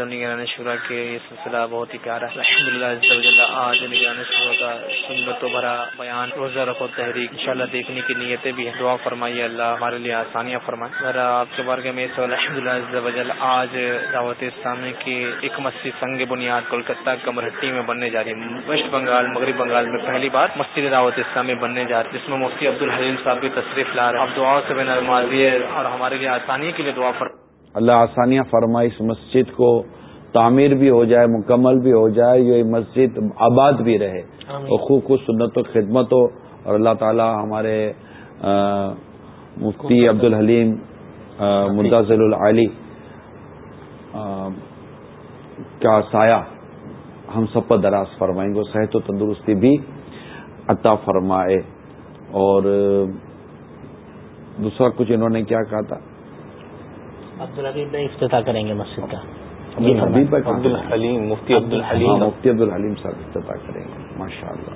نگران شورا کے یہ سلسلہ بہت ہی پیارا ہے۔ الحمد للہ آج نگران شورا کا سنت و بھرا بیان، روزہ رکھو، تحریک، انشاءاللہ دیکھنے کی نیتیں بھی دعا فرمائیے اللہ، ہمارے لیے آسانیاں فرمائے۔ ذرا آپ کے بارے میں سوال الحمد للہ آج دعوت اسلامی کی ایک مسجد سنگ بنیاد کولکتہ کمرہٹی میں بننے جا رہی ہے۔ ویسٹ بنگال، مغرب بنگال میں پہلی بار مسجد دعوت اسلامی بننے جا رہی ہے، جس میں مفتی عبد الحلیم صاحب کی تشریف لا رہے ہیں۔ اب دعا سے بنا اور ہمارے لیے آسانی کے لیے دعا فر اللہ آسانیاں فرمائے اس مسجد کو تعمیر بھی ہو جائے مکمل بھی ہو جائے یہ مسجد آباد بھی رہے۔ اور خوب خوب سنت و خدمت ہو اور اللہ تعالی ہمارے مفتی عبد الحلیم مداضل العلی کا سایہ ہم سب پر دراز فرمائیں گے صحت و تندرستی بھی عطا فرمائے۔ اور دوسرا کچھ انہوں نے کیا کہا تھا؟ عبدالحبیب بھائی افتتاح کریں گے مسجد کا۔ حبیب عبد الحلیم مفتی عبد الحلیم مفتی عبد الحلیم صاحب افتتاح کریں گے ماشاء اللہ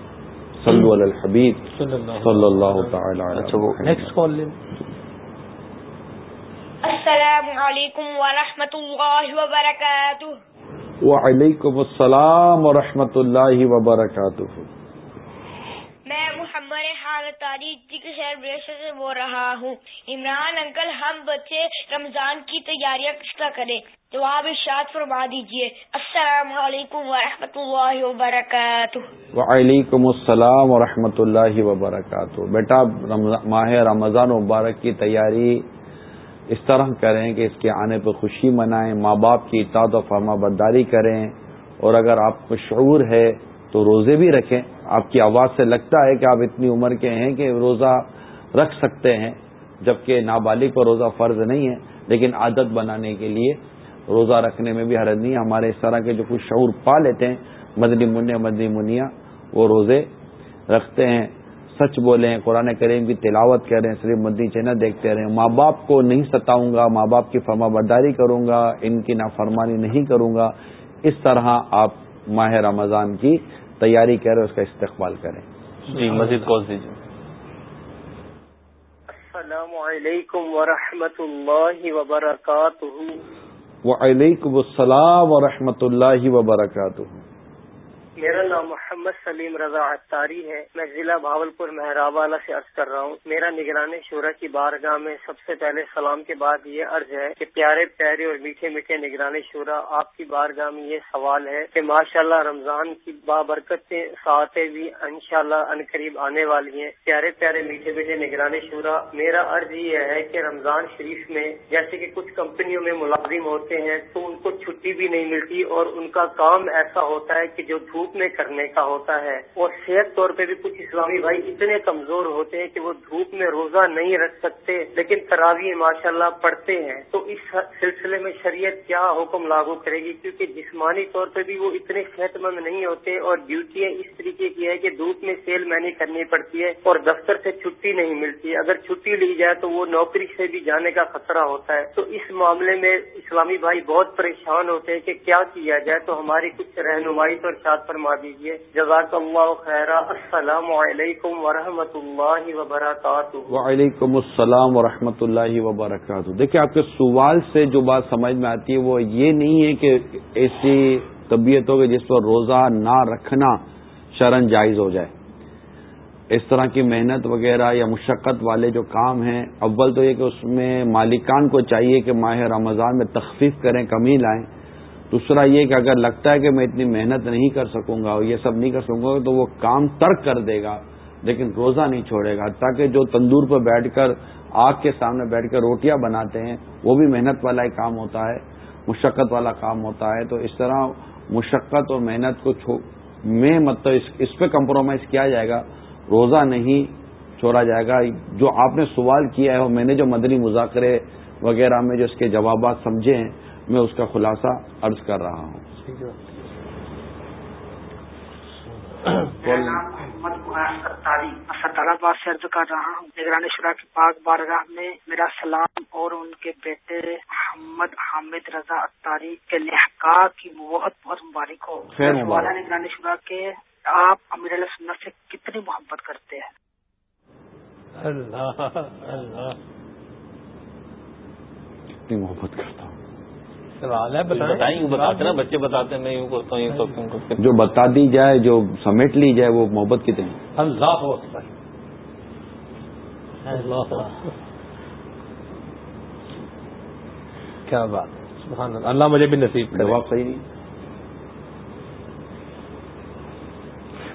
صلو علی الحبیب۔ صلی اللہ تعالی نیکسٹ کال لیں۔ السلام علیکم ورحمۃ اللہ وبرکاتہ۔ وعلیکم السلام ورحمۃ اللہ وبرکاتہ۔ میں محمد حال تاریخ شہر سے بول رہا ہوں۔ عمران انکل، ہم بچے رمضان کی تیاریاں کس طرح کریں۔ جواب ارشاد فرما دیجیے السلام علیکم ورحمۃ اللہ وبرکاتہ۔ وعلیکم السلام ورحمۃ اللہ وبرکاتہ۔ بیٹا ماہ رمضان مبارک کی تیاری اس طرح کریں کہ اس کے آنے پہ خوشی منائیں، ماں باپ کی اطاعت و فرما برداری کریں۔ اور اگر آپ کو شعور ہے تو روزے بھی رکھیں۔ آپ کی آواز سے لگتا ہے کہ آپ اتنی عمر کے ہیں کہ روزہ رکھ سکتے ہیں، جبکہ نابالغ کو روزہ فرض نہیں ہے، لیکن عادت بنانے کے لیے روزہ رکھنے میں بھی حرض نہیں۔ ہمارے اس طرح کے جو کچھ شعور پا لیتے ہیں، مدنی منیا مدنی منیا وہ روزے رکھتے ہیں۔ سچ بولیں قرآن کریم کی تلاوت کریں صرف مدنی چینل دیکھتے رہیں ماں باپ کو نہیں ستاؤں گا، ماں باپ کی فرما برداری کروں گا، ان کی نافرمانی نہیں کروں گا۔ اس طرح آپ ماہ رمضان کی تیاری کریں اس کا استقبال کریں۔ جی مزید کال دیجیے۔ السلام علیکم ورحمۃ اللہ وبرکاتہ۔ وعلیکم السلام ورحمۃ اللہ وبرکاتہ۔ میرا نام محمد سلیم رضا اتاری ہے۔ میں ضلع بھاولپور مہرابالہ سے عرض کر رہا ہوں۔ میرا نگران شعرا کی بارگاہ میں سب سے پہلے سلام کے بعد یہ عرض ہے کہ پیارے پیارے اور میٹھے میٹھے نگران شعرا آپ کی بارگاہ میں یہ سوال ہے کہ ماشاء اللہ رمضان کی بابرکت ساتیں بھی ان شاء اللہ ان قریب آنے والی ہیں۔ پیارے پیارے میٹھے میٹھے نگران شعرا میرا عرض یہ ہے کہ رمضان شریف میں جیسے کہ کچھ کمپنیوں میں ملازم ہوتے ہیں تو ان کو چھٹی بھی نہیں ملتی اور ان کا کام ایسا ہوتا ہے کہ جو دھوپ میں کرنے کا ہوتا ہے اور صحت طور پہ بھی کچھ اسلامی بھائی اتنے کمزور ہوتے ہیں کہ وہ دھوپ میں روزہ نہیں رکھ سکتے، لیکن تراوی ماشاء اللہ پڑھتے ہیں۔ تو اس سلسلے میں شریعت کیا حکم لاگو کرے گی؟ کیونکہ جسمانی طور پہ بھی وہ اتنے صحت مند نہیں ہوتے اور ڈیوٹیاں اس طریقے کی ہے کہ دھوپ میں سیل مینی کرنی پڑتی ہے اور دفتر سے چھٹی نہیں ملتی۔ اگر چھٹی لی جائے تو وہ نوکری سے بھی جانے کا خطرہ ہوتا ہے۔ تو اس معاملے میں اسلامی بھائی بہت پریشان ہوتے ہیں کہ کیا کیا جائے؟ تو ہماری کچھ رہنمائی تو ارشاد فرما دیجیے جزاک اللہ خیر السلام علیکم ورحمۃ اللہ وبرکاتہ۔ وعلیکم السلام ورحمۃ اللہ وبرکاتہ۔ دیکھیں آپ کے سوال سے جو بات سمجھ میں آتی ہے وہ یہ نہیں ہے کہ ایسی طبیعت ہو کہ جس پر روزہ نہ رکھنا شرن جائز ہو جائے۔ اس طرح کی محنت وغیرہ یا مشقت والے جو کام ہیں، اول تو یہ کہ اس میں مالکان کو چاہیے کہ ماہ رمضان میں تخفیف کریں، کمی لائیں۔ دوسرا یہ کہ اگر لگتا ہے کہ میں اتنی محنت نہیں کر سکوں گا اور یہ سب نہیں کر سکوں گا، تو وہ کام ترک کر دے گا، لیکن روزہ نہیں چھوڑے گا، تاکہ جو تندور پر بیٹھ کر آگ کے سامنے بیٹھ کر روٹیاں بناتے ہیں، وہ بھی محنت والا ہی کام ہوتا ہے، مشقت والا کام ہوتا ہے۔ تو اس طرح مشقت اور محنت کو میں مطلب اس پہ کمپرومائز کیا جائے گا، روزہ نہیں چھوڑا جائے گا۔ جو آپ نے سوال کیا ہے اور میں نے جو مدنی مذاکرے وغیرہ میں جو اس کے جوابات سمجھے ہیں میں اس کا خلاصہ عرض کر رہا ہوں۔ اسدآباد سے عرض کر رہا ہوں۔ نگرانی شرح کی پاک بارگاہ میں میرا سلام اور ان کے بیٹے محمد حامد رضا اتاری کے لحقا کی بہت بہت مبارک ہو۔ نگرانی شرح کے آپ امیر علیہ سنت سے کتنی محبت کرتے ہیں؟ اللہ اللہ۔ کتنی محبت کرتا ہوں۔ سوال ہے بتائیں بتاتے نا بچے بتاتے میں یوں کرتا ہوں ہوں جو بتا دی جائے جو سمیٹ لی جائے وہ محبت کتنی اللہ اللہ کیا بات سبحان اللہ۔ اللہ مجھے بھی نصیب کرے۔ جواب صحیح نہیں۔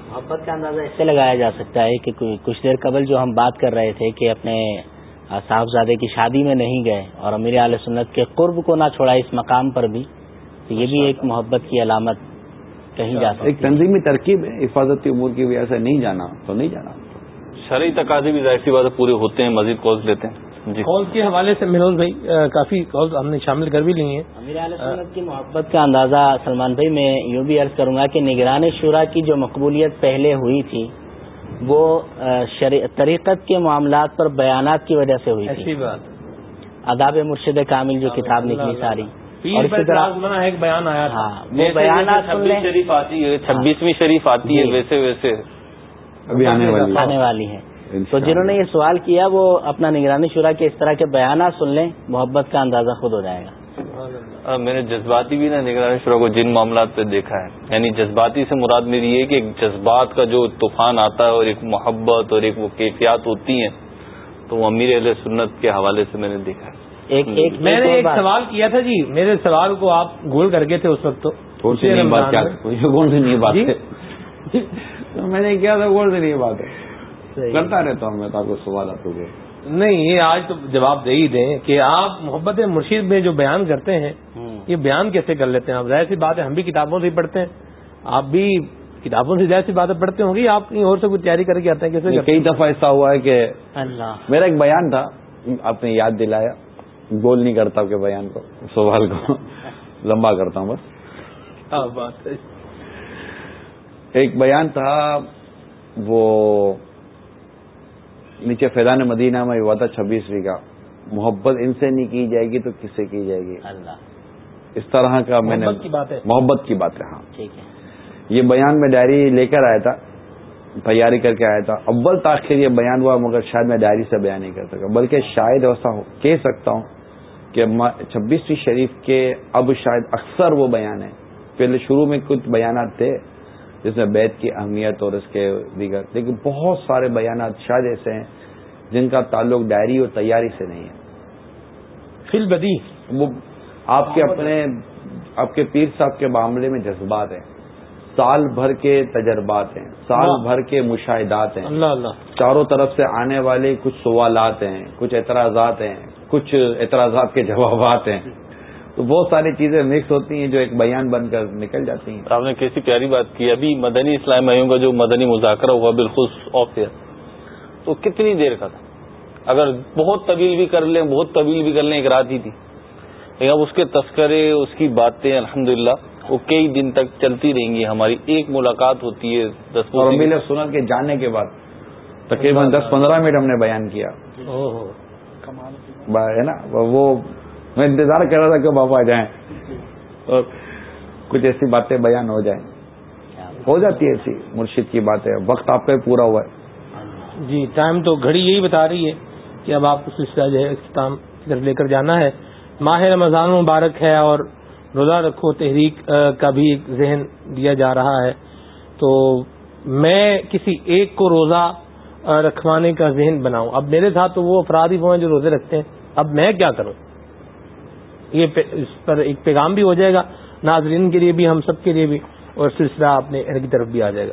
محبت کا اندازہ اس سے لگایا جا سکتا ہے کہ کچھ دیر قبل جو ہم بات کر رہے تھے کہ اپنے صاحبزادے کی شادی میں نہیں گئے اور امیر علیہ سنت کے قرب کو نہ چھوڑا اس مقام پر بھی تو یہ بھی ایک محبت کی علامت کہیں جا سکتی ایک تنظیمی ترکیب ہے حفاظتی امور کی وجہ سے نہیں جانا تو نہیں جانا۔ شرعی تقاضے بھی ظاہر سی بات پورے ہوتے ہیں مزید کالز لیتے ہیں۔ جی۔ کال کے حوالے سے مہروز بھائی کافی کال ہم نے شامل کر بھی لی ہیں۔ امیر علیہ سنت کی محبت کا اندازہ سلمان بھائی میں یوں بھی عرض کروں گا کہ نگران شورا کی جو مقبولیت پہلے ہوئی تھی وہ طریقت کے معاملات پر بیانات کی وجہ سے ہوئی تھی۔ بات۔ اداب مرشد کامل جو کتاب نکلی ساری۔ اور اسی طرح ایک بیان آیا ہاں وہ بیانات شریف آتی ہے چھبیسویں شریف آتی ہے جی۔ ویسے ویسے ابھی آنے والی ہے۔ تو جنہوں نے یہ سوال کیا وہ اپنا نگرانی شورا کے اس طرح کے بیانات سن لیں محبت کا اندازہ خود ہو جائے گا۔ میں نے جذباتی بھی نا نگرانی شورا کو جن معاملات پہ دیکھا ہے۔ یعنی جذباتی سے مراد میری یہ کہ جذبات کا جو طوفان آتا ہے اور ایک محبت اور ایک وہ کیفیات ہوتی ہیں تو وہ امیر علیہ سنت کے حوالے سے میں نے دیکھا ہے۔ ایک ایک میں نے ایک سوال کیا تھا جی میرے سوال کو آپ گول کر گئے تھے اس وقت تو۔ گول سے نہیں بات جی؟ میں نے کیا تھا گول سے نہیں بات ہے۔ کرتا رہتا ہوں میں تو سوالات ہو گئے۔ نہیں یہ آج تو جواب دے ہی دیں کہ آپ محبت مرشید میں جو بیان کرتے ہیں یہ بیان کیسے کر لیتے ہیں؟ آپ ظاہر سی بات ہے ہم بھی کتابوں سے ہی پڑھتے ہیں۔ آپ بھی کتابوں سے ظاہر سی باتیں پڑھتے ہوں گی آپ کہیں اور سے کچھ تیاری کر کے آتے ہیں کیسے کئی دفعہ ایسا ہوا ہے کہ اللہ۔ میرا ایک بیان تھا آپ نے یاد دلایا۔ گول نہیں کرتا آپ کے بیان کو سوال کو۔ لمبا کرتا ہوں بس۔ ایک بیان تھا وہ نیچے فیضان مدینہ میں ہوا تھا چھبیسویں کا محبت ان سے نہیں کی جائے گی تو کس سے کی جائے گی؟ اللہ۔ اس طرح کا میں نے محبت کی بات ہے ہاں۔ ہے۔ یہ بیان میں ڈائری لے کر آیا تھا تیاری کر کے آیا تھا۔ اول تاخیر یہ بیان ہوا مگر شاید میں ڈائری سے بیان نہیں کر سکا۔ بلکہ شاید ایسا ہو کہہ سکتا ہوں کہ چھبیسویں شریف کے اب شاید اکثر وہ بیان ہیں۔ پہلے شروع میں کچھ بیانات تھے جس میں بیت کی اہمیت اور اس کے دیگر لیکن بہت سارے بیانات شاید ایسے ہیں جن کا تعلق ڈائری اور تیاری سے نہیں ہے۔ فل بدی وہ آپ کے اپنے آپ کے پیر صاحب کے معاملے میں جذبات ہیں۔ سال بھر کے تجربات ہیں۔ سال بھر کے مشاہدات ہیں۔ اللہ اللہ۔ چاروں طرف سے آنے والے کچھ سوالات ہیں کچھ اعتراضات ہیں کچھ اعتراضات کے جوابات ہیں۔ تو بہت ساری چیزیں مکس ہوتی ہیں جو ایک بیان بن کر نکل جاتی ہیں۔ آپ نے کیسی پیاری بات کی ابھی مدنی اسلام بھائیوں کا جو مدنی مذاکرہ ہوا بالکل آف ایئر تو کتنی دیر کا تھا؟ اگر بہت طویل بھی کر لیں بہت طویل بھی کر لیں ایک رات ہی تھی۔ لیکن اب اس کے تذکرے اس کی باتیں الحمد وہ کئی دن تک چلتی رہیں گی۔ ہماری ایک ملاقات ہوتی ہے دس اور سنا کے جانے کے بعد تقریباً دس پندرہ منٹ ہم نے بیان کیا۔ ہے نا؟ وہ میں انتظار کر رہا تھا کہ بابا جائیں اور کچھ ایسی باتیں بیان ہو جائیں۔ ہو جاتی ہے ایسی مرشید کی باتیں۔ وقت آپ کا پورا ہوا ہے۔ جی ٹائم تو گھڑی یہی بتا رہی ہے کہ اب آپ کو سلسلہ جو ہے اختتام کی طرف لے کر جانا ہے۔ ماہ رمضان مبارک ہے اور روزہ رکھو، تحریک کا بھی ایک ذہن دیا جا رہا ہے۔ تو میں کسی ایک کو روزہ رکھوانے کا ذہن بناؤں۔ اب میرے ساتھ تو وہ افراد ہی وہ ہیں جو روزے رکھتے ہیں۔ اب میں کیا کروں؟ یہ اس پر ایک پیغام بھی ہو جائے گا ناظرین کے لیے بھی ہم سب کے لیے بھی اور سلسلہ اپنے کی طرف بھی آ جائے گا۔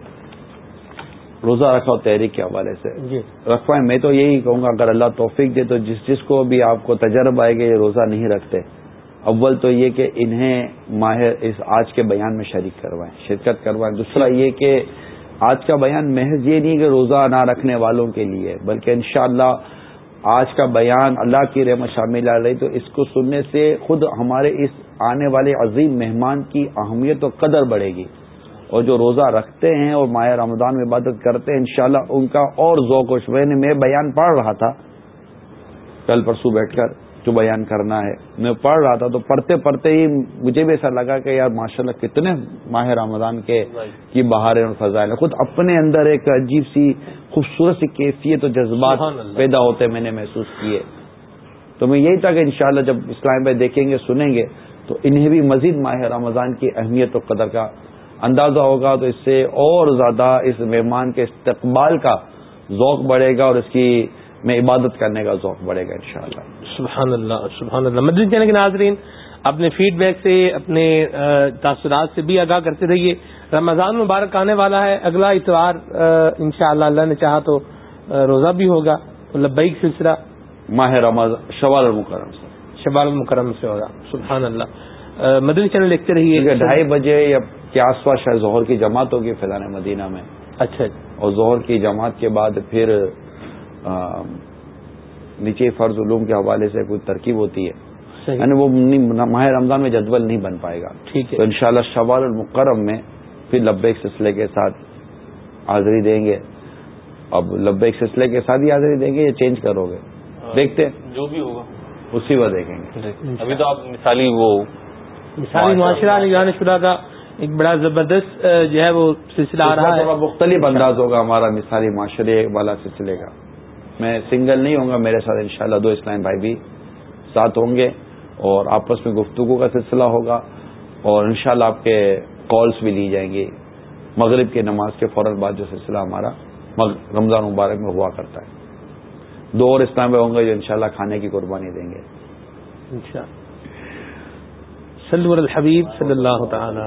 روزہ رکھاؤ تحریک کے حوالے سے۔ جی۔ رکھوائیں میں تو یہی کہوں گا اگر اللہ توفیق دے تو جس جس کو بھی آپ کو تجربہ آئے گا یہ روزہ نہیں رکھتے۔ اول تو یہ کہ انہیں ماہر اس آج کے بیان میں شریک کروائیں شرکت کروائیں۔ دوسرا یہ کہ آج کا بیان محض یہ نہیں کہ روزہ نہ رکھنے والوں کے لیے بلکہ انشاءاللہ آج کا بیان اللہ کی رحمت شامل آ رہی تو اس کو سننے سے خود ہمارے اس آنے والے عظیم مہمان کی اہمیت و قدر بڑھے گی۔ اور جو روزہ رکھتے ہیں اور ماہ رمضان میں عبادت کرتے ہیں، انشاءاللہ ان کا اور ذوق و شبین میں بیان پڑھ رہا تھا۔ کل پرسوں بیٹھ کر جو بیان کرنا ہے۔ میں پڑھ رہا تھا تو پڑھتے پڑھتے ہی مجھے بھی ایسا لگا کہ یار ماشاءاللہ کتنے ماہ رمضان کے کی بہاریں اور فضائل خود اپنے اندر ایک عجیب سی خوبصورت سی کیفیت اور جذبات پیدا ہوتے میں نے محسوس کیے۔ تو میں یہی تھا کہ انشاءاللہ جب اسلام بھائی دیکھیں گے سنیں گے تو انہیں بھی مزید ماہ رمضان کی اہمیت و قدر کا اندازہ ہوگا۔ تو اس سے اور زیادہ اس مہمان کے استقبال کا ذوق بڑھے گا اور اس کی میں عبادت کرنے کا ذوق بڑھے گا انشاءاللہ۔ سبحان اللہ سبحان اللہ۔ مدد چینل کے ناظرین اپنے فیڈ بیک سے اپنے تاثرات سے بھی آگاہ کرتے رہیے۔ رمضان مبارک آنے والا ہے اگلا اتوار ان شاء اللہ اللہ نے چاہا تو روزہ بھی ہوگا۔ لبیک سلسلہ ماہ رمضان شوال المکرم سے۔ شوال المکرم سے ہوگا۔ سبحان اللہ۔ مدنی چینل لکھتے رہیے۔ ڈھائی بجے یا کے آس پاس شاید ظہر کی جماعت ہوگی فیضان مدینہ میں۔ اچھا۔ اور ظہر کی جماعت کے بعد پھر نیچے فرض علوم کے حوالے سے کوئی ترکیب ہوتی ہے یعنی وہ ماہ رمضان میں جدول نہیں بن پائے گا۔ تو ان شاء اللہ شوال المکرم میں پھر لبیک سلسلے کے ساتھ حاضری دیں گے۔ اب لبیک سلسلے کے ساتھ ہی حاضری دیں گے یا چینج کرو گے؟ دیکھتے جو بھی ہوگا۔ اسی وقت دیکھیں گے۔ ابھی تو آپ مثالی وہ مثالی معاشرہ نگران شدہ کا ایک بڑا زبردست جو ہے وہ سلسلہ آ رہا ہے۔ مختلف انداز ہوگا ہمارا مثالی معاشرے والا سلسلے کا۔ میں سنگل نہیں ہوں گا، میرے ساتھ انشاءاللہ دو اسلام بھائی بھی ساتھ ہوں گے اور آپس میں گفتگو کا سلسلہ ہوگا اور انشاءاللہ آپ کے کالس بھی لی جائیں گی مغرب کی نماز کے فوراً بعد جو سلسلہ ہمارا رمضان مبارک میں ہوا کرتا ہے۔ دو اور اسلام بھائی ہوں گے جو انشاءاللہ کھانے کی قربانی دیں گے۔ الحبیب صلی اللہ تعالی